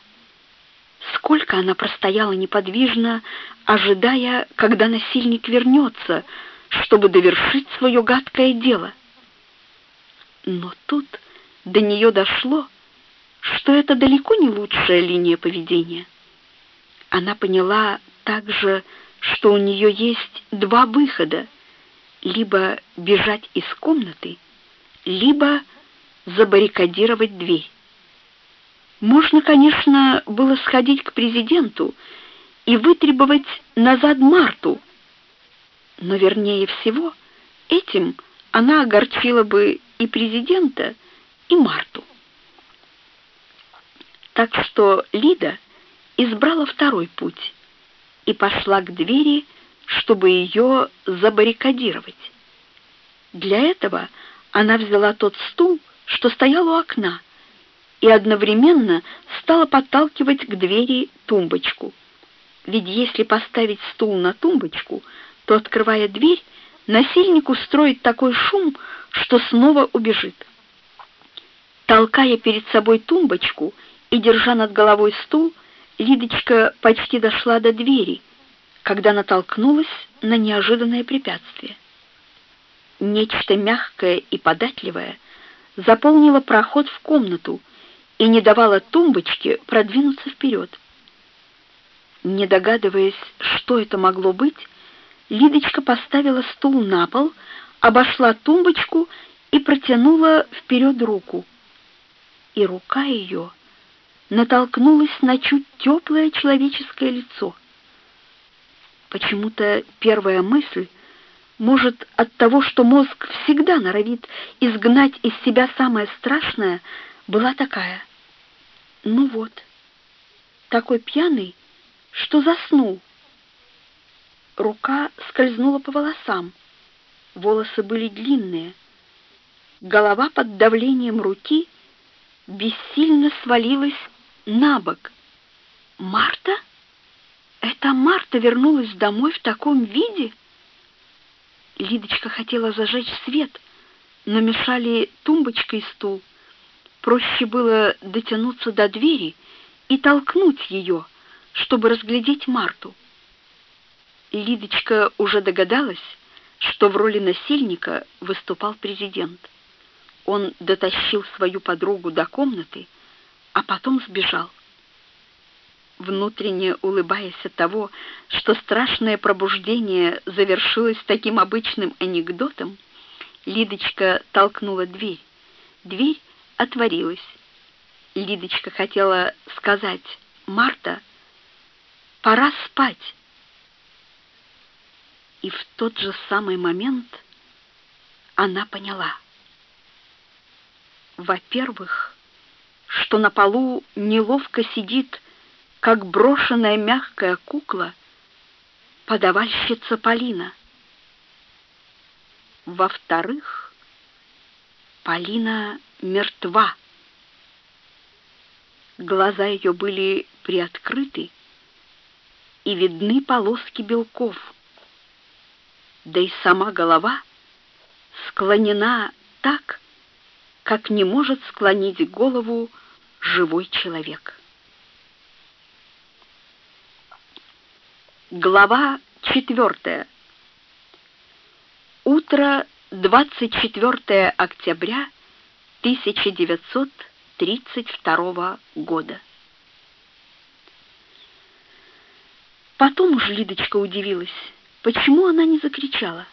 сколько она простояла неподвижно, ожидая, когда насильник вернется, чтобы довершить свое гадкое дело. Но тут до нее дошло, что это далеко не лучшая линия поведения. Она поняла также, что у нее есть два выхода: либо бежать из комнаты, либо забаррикадировать дверь. Можно, конечно, было сходить к президенту и вытребовать назад Марту, но вернее всего, этим она огорчила бы и президента, и Марту. Так что Лида избрала второй путь и пошла к двери, чтобы ее забаррикадировать. Для этого она взяла тот стул, что стоял у окна, и одновременно стала подталкивать к двери тумбочку. Ведь если поставить стул на тумбочку, то, открывая дверь, насильник устроит такой шум, что снова убежит. Толкая перед собой тумбочку и держа над головой стул, Лидочка почти дошла до двери, когда натолкнулась на неожиданное препятствие. Нечто мягкое и податливое заполнило проход в комнату и не давало тумбочке продвинуться вперед. Не догадываясь, что это могло быть, Лидочка поставила стул на пол, обошла тумбочку и протянула вперед руку. И рука ее натолкнулась на чуть теплое человеческое лицо. Почему-то первая мысль, может, от того, что мозг всегда норовит изгнать из себя самое страшное, была такая: ну вот, такой пьяный, что заснул рука скользнула по волосам. Волосы были длинные. Голова под давлением руки бессильно свалилась на бок. Марта? Это Марта вернулась домой в таком виде? Лидочка хотела зажечь свет, но мешали тумбочка и стул. Проще было дотянуться до двери и толкнуть ее, чтобы разглядеть Марту. Лидочка уже догадалась, что в роли насильника выступал президент. Он дотащил свою подругу до комнаты, а потом сбежал. Внутренне улыбаясь от того, что страшное пробуждение завершилось таким обычным анекдотом, Лидочка толкнула дверь. Дверь отворилась. Лидочка хотела сказать: "Марта, пора спать". И в тот же самый момент она поняла. Во-первых, что на полу неловко сидит, как брошенная мягкая кукла, подавальщица Полина. Во-вторых, Полина мертва. Глаза ее были приоткрыты, и видны полоски белков да и сама голова склонена так, как не может склонить голову живой человек. Глава четвертая. Утро 24 октября 1932 года. Потом уж Лидочка удивилась. Почему она не закричала?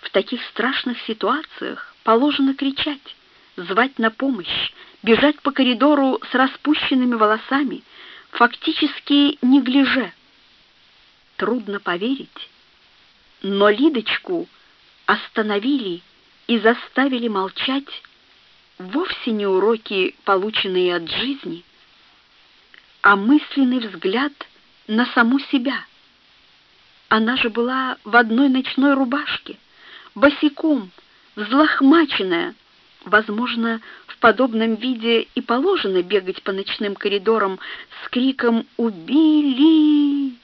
В таких страшных ситуациях положено кричать, звать на помощь, бежать по коридору с распущенными волосами, фактически не гляже. Трудно поверить, но Лидочку остановили и заставили молчать вовсе не уроки, полученные от жизни, а мысленный взгляд на саму себя — она же была в одной ночной рубашке, босиком, взлохмаченная. Возможно, в подобном виде и положено бегать по ночным коридорам с криком «Убили!».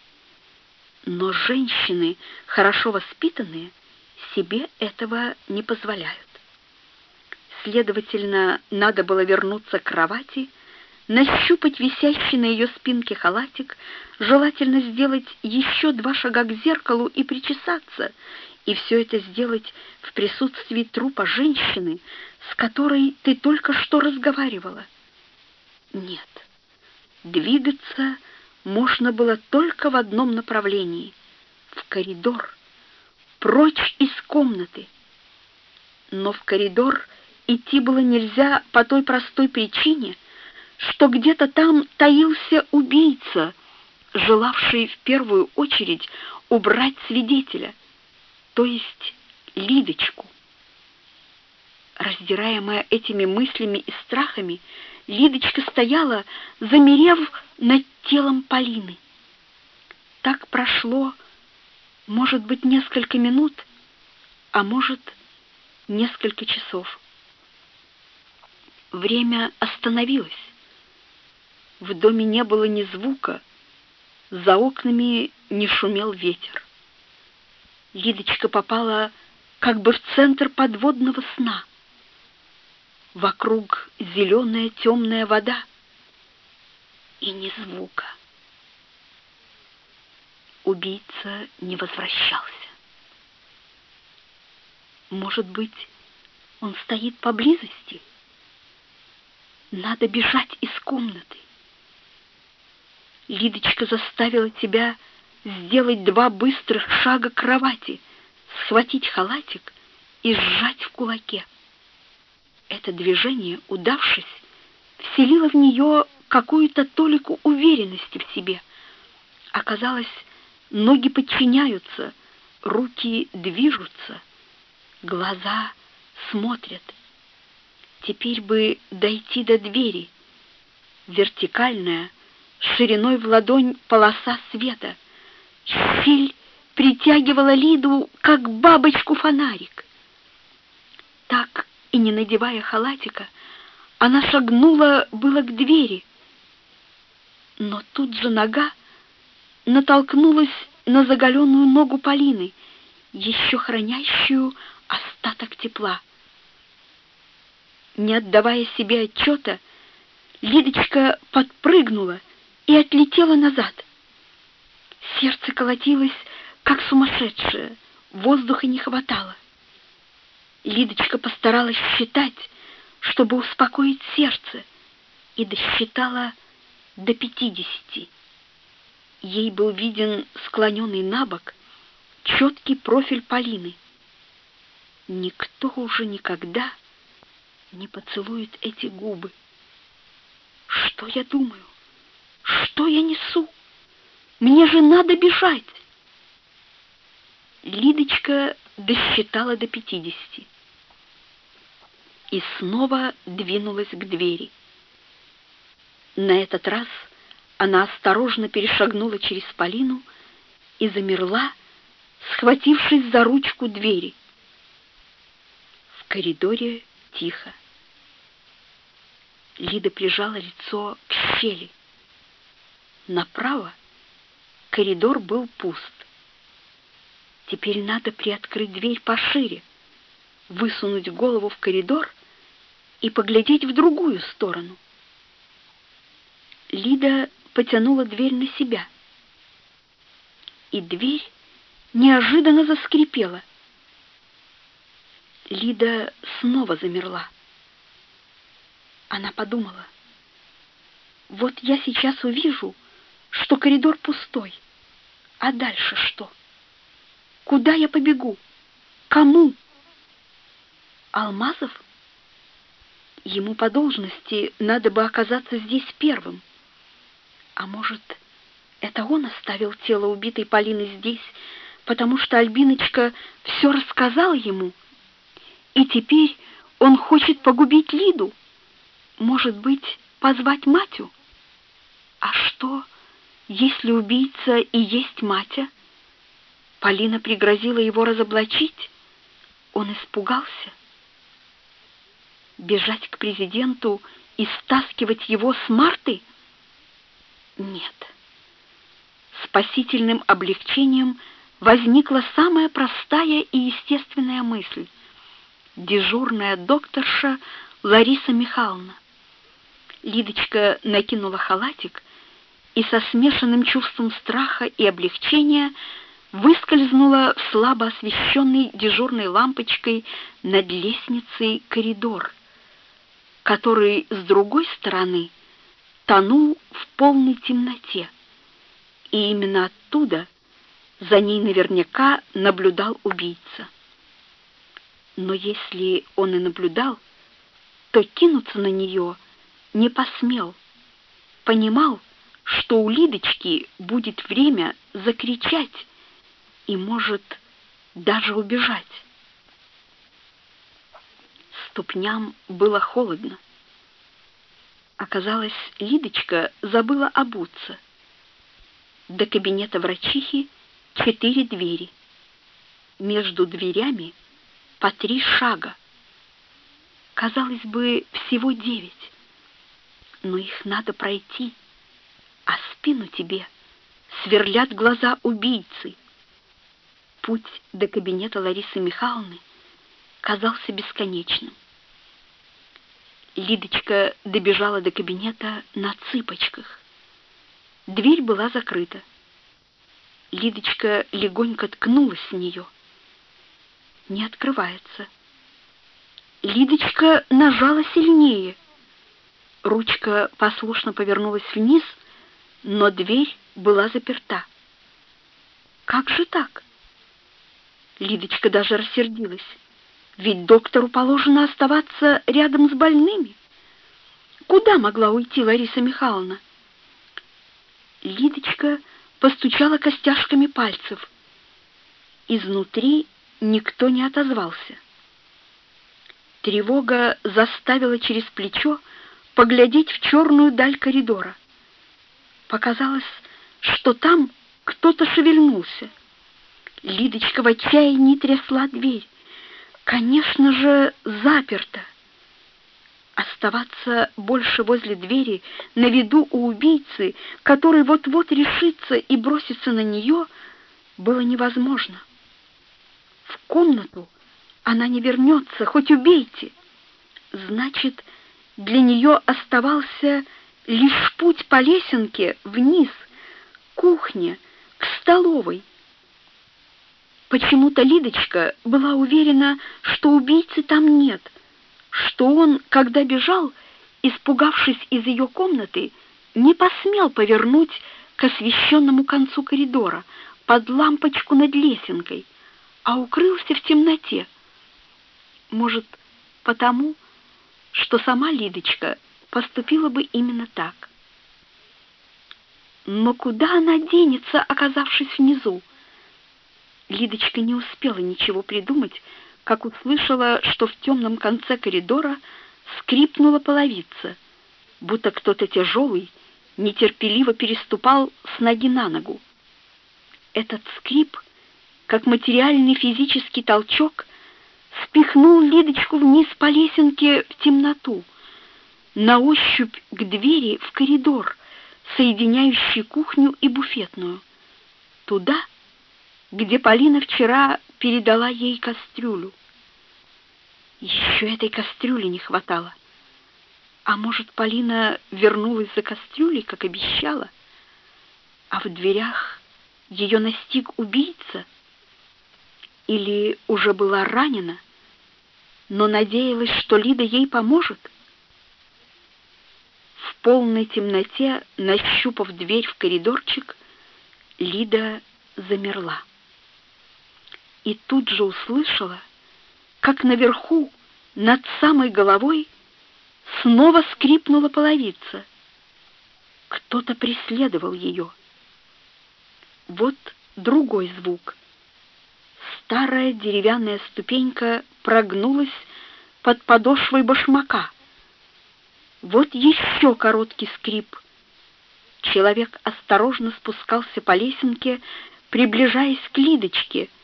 Но женщины, хорошо воспитанные, себе этого не позволяют. Следовательно, надо было вернуться к кровати, нащупать висящий на ее спинке халатик, желательно сделать еще два шага к зеркалу и причесаться, и все это сделать в присутствии трупа женщины, с которой ты только что разговаривала. Нет, двигаться можно было только в одном направлении — в коридор, прочь из комнаты. Но в коридор идти было нельзя по той простой причине, что где-то там таился убийца, желавший в первую очередь убрать свидетеля, то есть Лидочку. Раздираемая этими мыслями и страхами, Лидочка стояла, замерев над телом Полины. Так прошло, может быть, несколько минут, а может, несколько часов. Время остановилось. В доме не было ни звука, за окнами не шумел ветер. Лидочка попала как бы в центр подводного сна. Вокруг зеленая темная вода и ни звука. Убийца не возвращался. Может быть, он стоит поблизости? Надо бежать из комнаты. Лидочка заставила тебя сделать два быстрых шага к кровати, схватить халатик и сжать в кулаке. Это движение, удавшись, вселило в нее какую-то толику уверенности в себе. Оказалось, ноги подчиняются, руки движутся, глаза смотрят — Теперь бы дойти до двери. Вертикальная, шириной в ладонь полоса света. Щель притягивала Лиду, как бабочку фонарик. Так и не надевая халатика, она шагнула было к двери. Но тут же нога натолкнулась на заголенную ногу Полины, еще хранящую остаток тепла. Не отдавая себе отчета, Лидочка подпрыгнула и отлетела назад. Сердце колотилось, как сумасшедшее, воздуха не хватало. Лидочка постаралась считать, чтобы успокоить сердце, и досчитала до пятидесяти. Ей был виден склоненный на бок четкий профиль Полины. Никто уже никогда не поцелует эти губы. Что я думаю? Что я несу? Мне же надо бежать. Лидочка досчитала до пятидесяти и снова двинулась к двери. На этот раз она осторожно перешагнула через Полину и замерла, схватившись за ручку двери. В коридоре тихо. Лида прижала лицо к щели. Направо коридор был пуст. Теперь надо приоткрыть дверь пошире, высунуть голову в коридор и поглядеть в другую сторону. Лида потянула дверь на себя. И дверь неожиданно заскрипела. Лида снова замерла. Она подумала, вот я сейчас увижу, что коридор пустой. А дальше что? Куда я побегу? Кому? Алмазов? Ему по должности надо бы оказаться здесь первым. А может, это он оставил тело убитой Полины здесь, потому что Альбиночка все рассказала ему? И теперь он хочет погубить Лиду? Может быть, позвать Матю? А что, если убийца и есть Матя? Полина пригрозила его разоблачить. Он испугался. Бежать к президенту и стаскивать его с Марты? Нет. Спасительным облегчением возникла самая простая и естественная мысль. Дежурная докторша Лариса Михайловна. Лидочка накинула халатик и со смешанным чувством страха и облегчения выскользнула слабо освещенный дежурной лампочкой над лестницей коридор, который с другой стороны тонул в полной темноте. И именно оттуда за ней наверняка наблюдал убийца. Но если он и наблюдал, то кинуться на нее не посмел. Понимал, что у Лидочки будет время закричать и может даже убежать. Ступням было холодно. Оказалось, Лидочка забыла обуться. До кабинета врачихи четыре двери. Между дверями по три шага. Казалось бы, всего девять. Но их надо пройти, а спину тебе сверлят глаза убийцы. Путь до кабинета Ларисы Михайловны казался бесконечным. Лидочка добежала до кабинета на цыпочках. Дверь была закрыта. Лидочка легонько ткнулась в нее. Не открывается. Лидочка нажала сильнее. Ручка послушно повернулась вниз, но дверь была заперта. Как же так? Лидочка даже рассердилась. Ведь доктору положено оставаться рядом с больными. Куда могла уйти Лариса Михайловна? Лидочка постучала костяшками пальцев. Изнутри никто не отозвался. Тревога заставила через плечо поглядеть в черную даль коридора. Показалось, что там кто-то шевельнулся. Лидочка в отчаянии трясла дверь. Конечно же, заперта. Оставаться больше возле двери на виду у убийцы, который вот-вот решится и бросится на нее, было невозможно. В комнату она не вернется, хоть убейте. Значит, для нее оставался лишь путь по лесенке вниз, к кухне, к столовой. Почему-то Лидочка была уверена, что убийцы там нет, что он, когда бежал, испугавшись из ее комнаты, не посмел повернуть к освещенному концу коридора под лампочку над лесенкой, а укрылся в темноте. Может, потому, что сама Лидочка поступила бы именно так. Но куда она денется, оказавшись внизу? Лидочка не успела ничего придумать, как услышала, что в темном конце коридора скрипнула половица, будто кто-то тяжелый нетерпеливо переступал с ноги на ногу. Этот скрип, как материальный физический толчок, спихнул Лидочку вниз по лесенке в темноту, на ощупь к двери в коридор, соединяющий кухню и буфетную. Туда, где Полина вчера передала ей кастрюлю. Еще этой кастрюли не хватало. А может, Полина вернулась за кастрюлей, как обещала, а в дверях ее настиг убийца? Или уже была ранена, но надеялась, что Лида ей поможет? Полной темноте, нащупав дверь в коридорчик, Лида замерла и тут же услышала, как наверху, над самой головой, снова скрипнула половица. Кто-то преследовал ее. Вот другой звук. Старая деревянная ступенька прогнулась под подошвой башмака. Вот еще короткий скрип. Человек осторожно спускался по лесенке, приближаясь к Лидочке —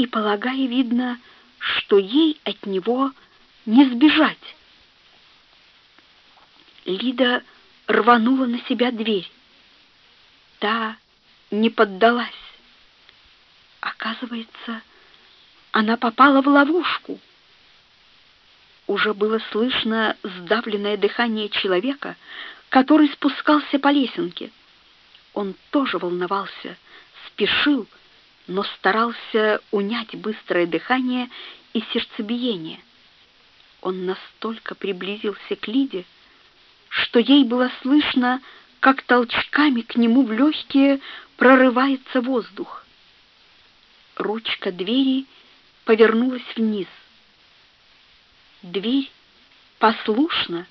и полагая, видно, что ей от него не сбежать. Лида рванула на себя дверь. Та не поддалась. Оказывается, она попала в ловушку. Уже было слышно сдавленное дыхание человека, который спускался по лесенке. Он тоже волновался, спешил, но старался унять быстрое дыхание и сердцебиение. Он настолько приблизился к Лиде, что ей было слышно, как толчками к нему в легкие прорывается воздух. Ручка двери повернулась вниз. Дверь послушно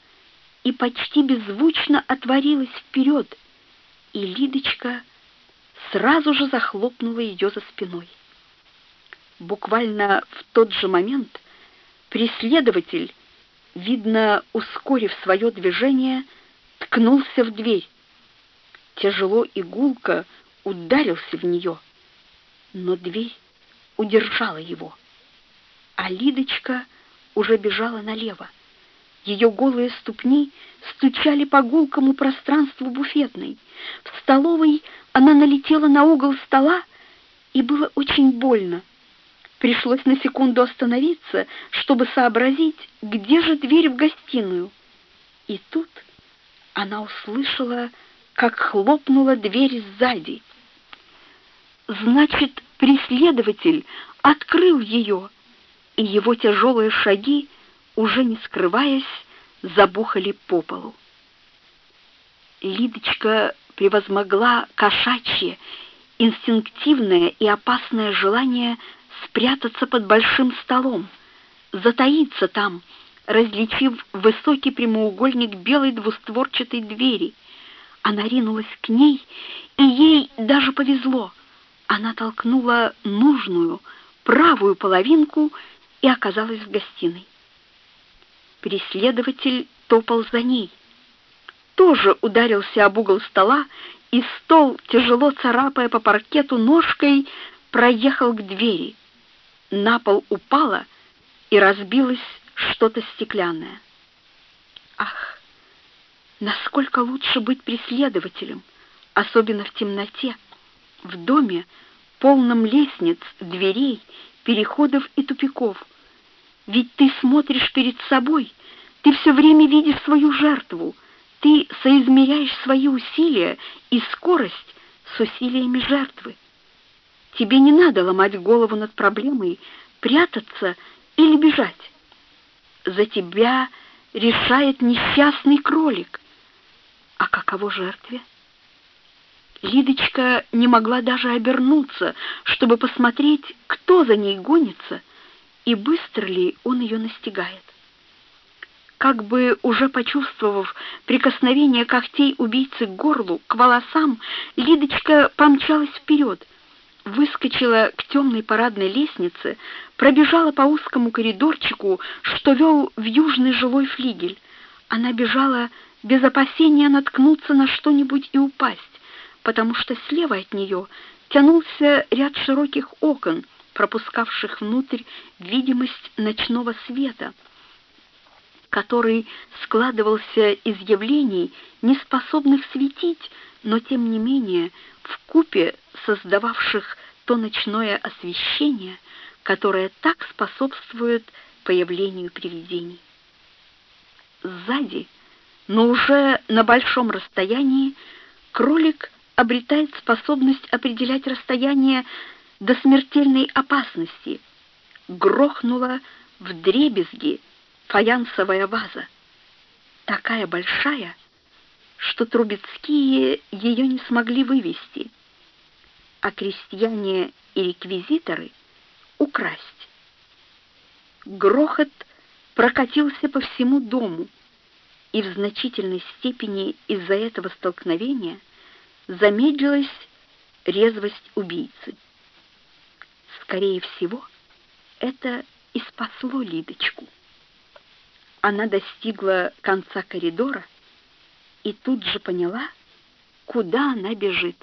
и почти беззвучно отворилась вперед, и Лидочка сразу же захлопнула ее за спиной. Буквально в тот же момент преследователь, видно, ускорив свое движение, ткнулся в дверь. Тяжело и гулко ударился в нее, но дверь удержала его. А Лидочка уже бежала налево. Ее голые ступни стучали по гулкому пространству буфетной. В столовой она налетела на угол стола, и было очень больно. Пришлось на секунду остановиться, чтобы сообразить, где же дверь в гостиную. И тут она услышала, как хлопнула дверь сзади. Значит, преследователь открыл ее, и его тяжелые шаги, уже не скрываясь, забухали по полу. Лидочка превозмогла кошачье, инстинктивное и опасное желание спрятаться под большим столом, затаиться там, различив высокий прямоугольник белой двустворчатой двери. Она ринулась к ней, и ей даже повезло. Она толкнула нужную, правую половинку и оказалась в гостиной. Преследователь топал за ней. Тоже ударился об угол стола, и стол, тяжело царапая по паркету ножкой, проехал к двери. На пол упало, и разбилось что-то стеклянное. Ах, насколько лучше быть преследователем, особенно в темноте, в доме, полном лестниц, дверей, переходов и тупиков. Ведь ты смотришь перед собой, ты все время видишь свою жертву, ты соизмеряешь свои усилия и скорость с усилиями жертвы. Тебе не надо ломать голову над проблемой, прятаться или бежать. За тебя решает несчастный кролик. А каково жертве? Лидочка не могла даже обернуться, чтобы посмотреть, кто за ней гонится и быстро ли он ее настигает. Как бы уже почувствовав прикосновение когтей убийцы к горлу, к волосам, Лидочка помчалась вперед, выскочила к темной парадной лестнице, пробежала по узкому коридорчику, что вел в южный жилой флигель. Она бежала без опасения наткнуться на что-нибудь и упасть, потому что слева от нее тянулся ряд широких окон, пропускавших внутрь видимость ночного света, который складывался из явлений, не способных светить, но тем не менее в купе создававших то ночное освещение, которое так способствует появлению привидений. Сзади, но уже на большом расстоянии, кролик обретает способность определять расстояние до смертельной опасности. Грохнула в дребезги фаянсовая ваза, такая большая, что Трубецкие ее не смогли вывести, а крестьяне и реквизиторы украсть. Грохот прокатился по всему дому, и в значительной степени из-за этого столкновения замедлилась резвость убийцы. Скорее всего, это и спасло Лидочку. Она достигла конца коридора и тут же поняла, куда она бежит.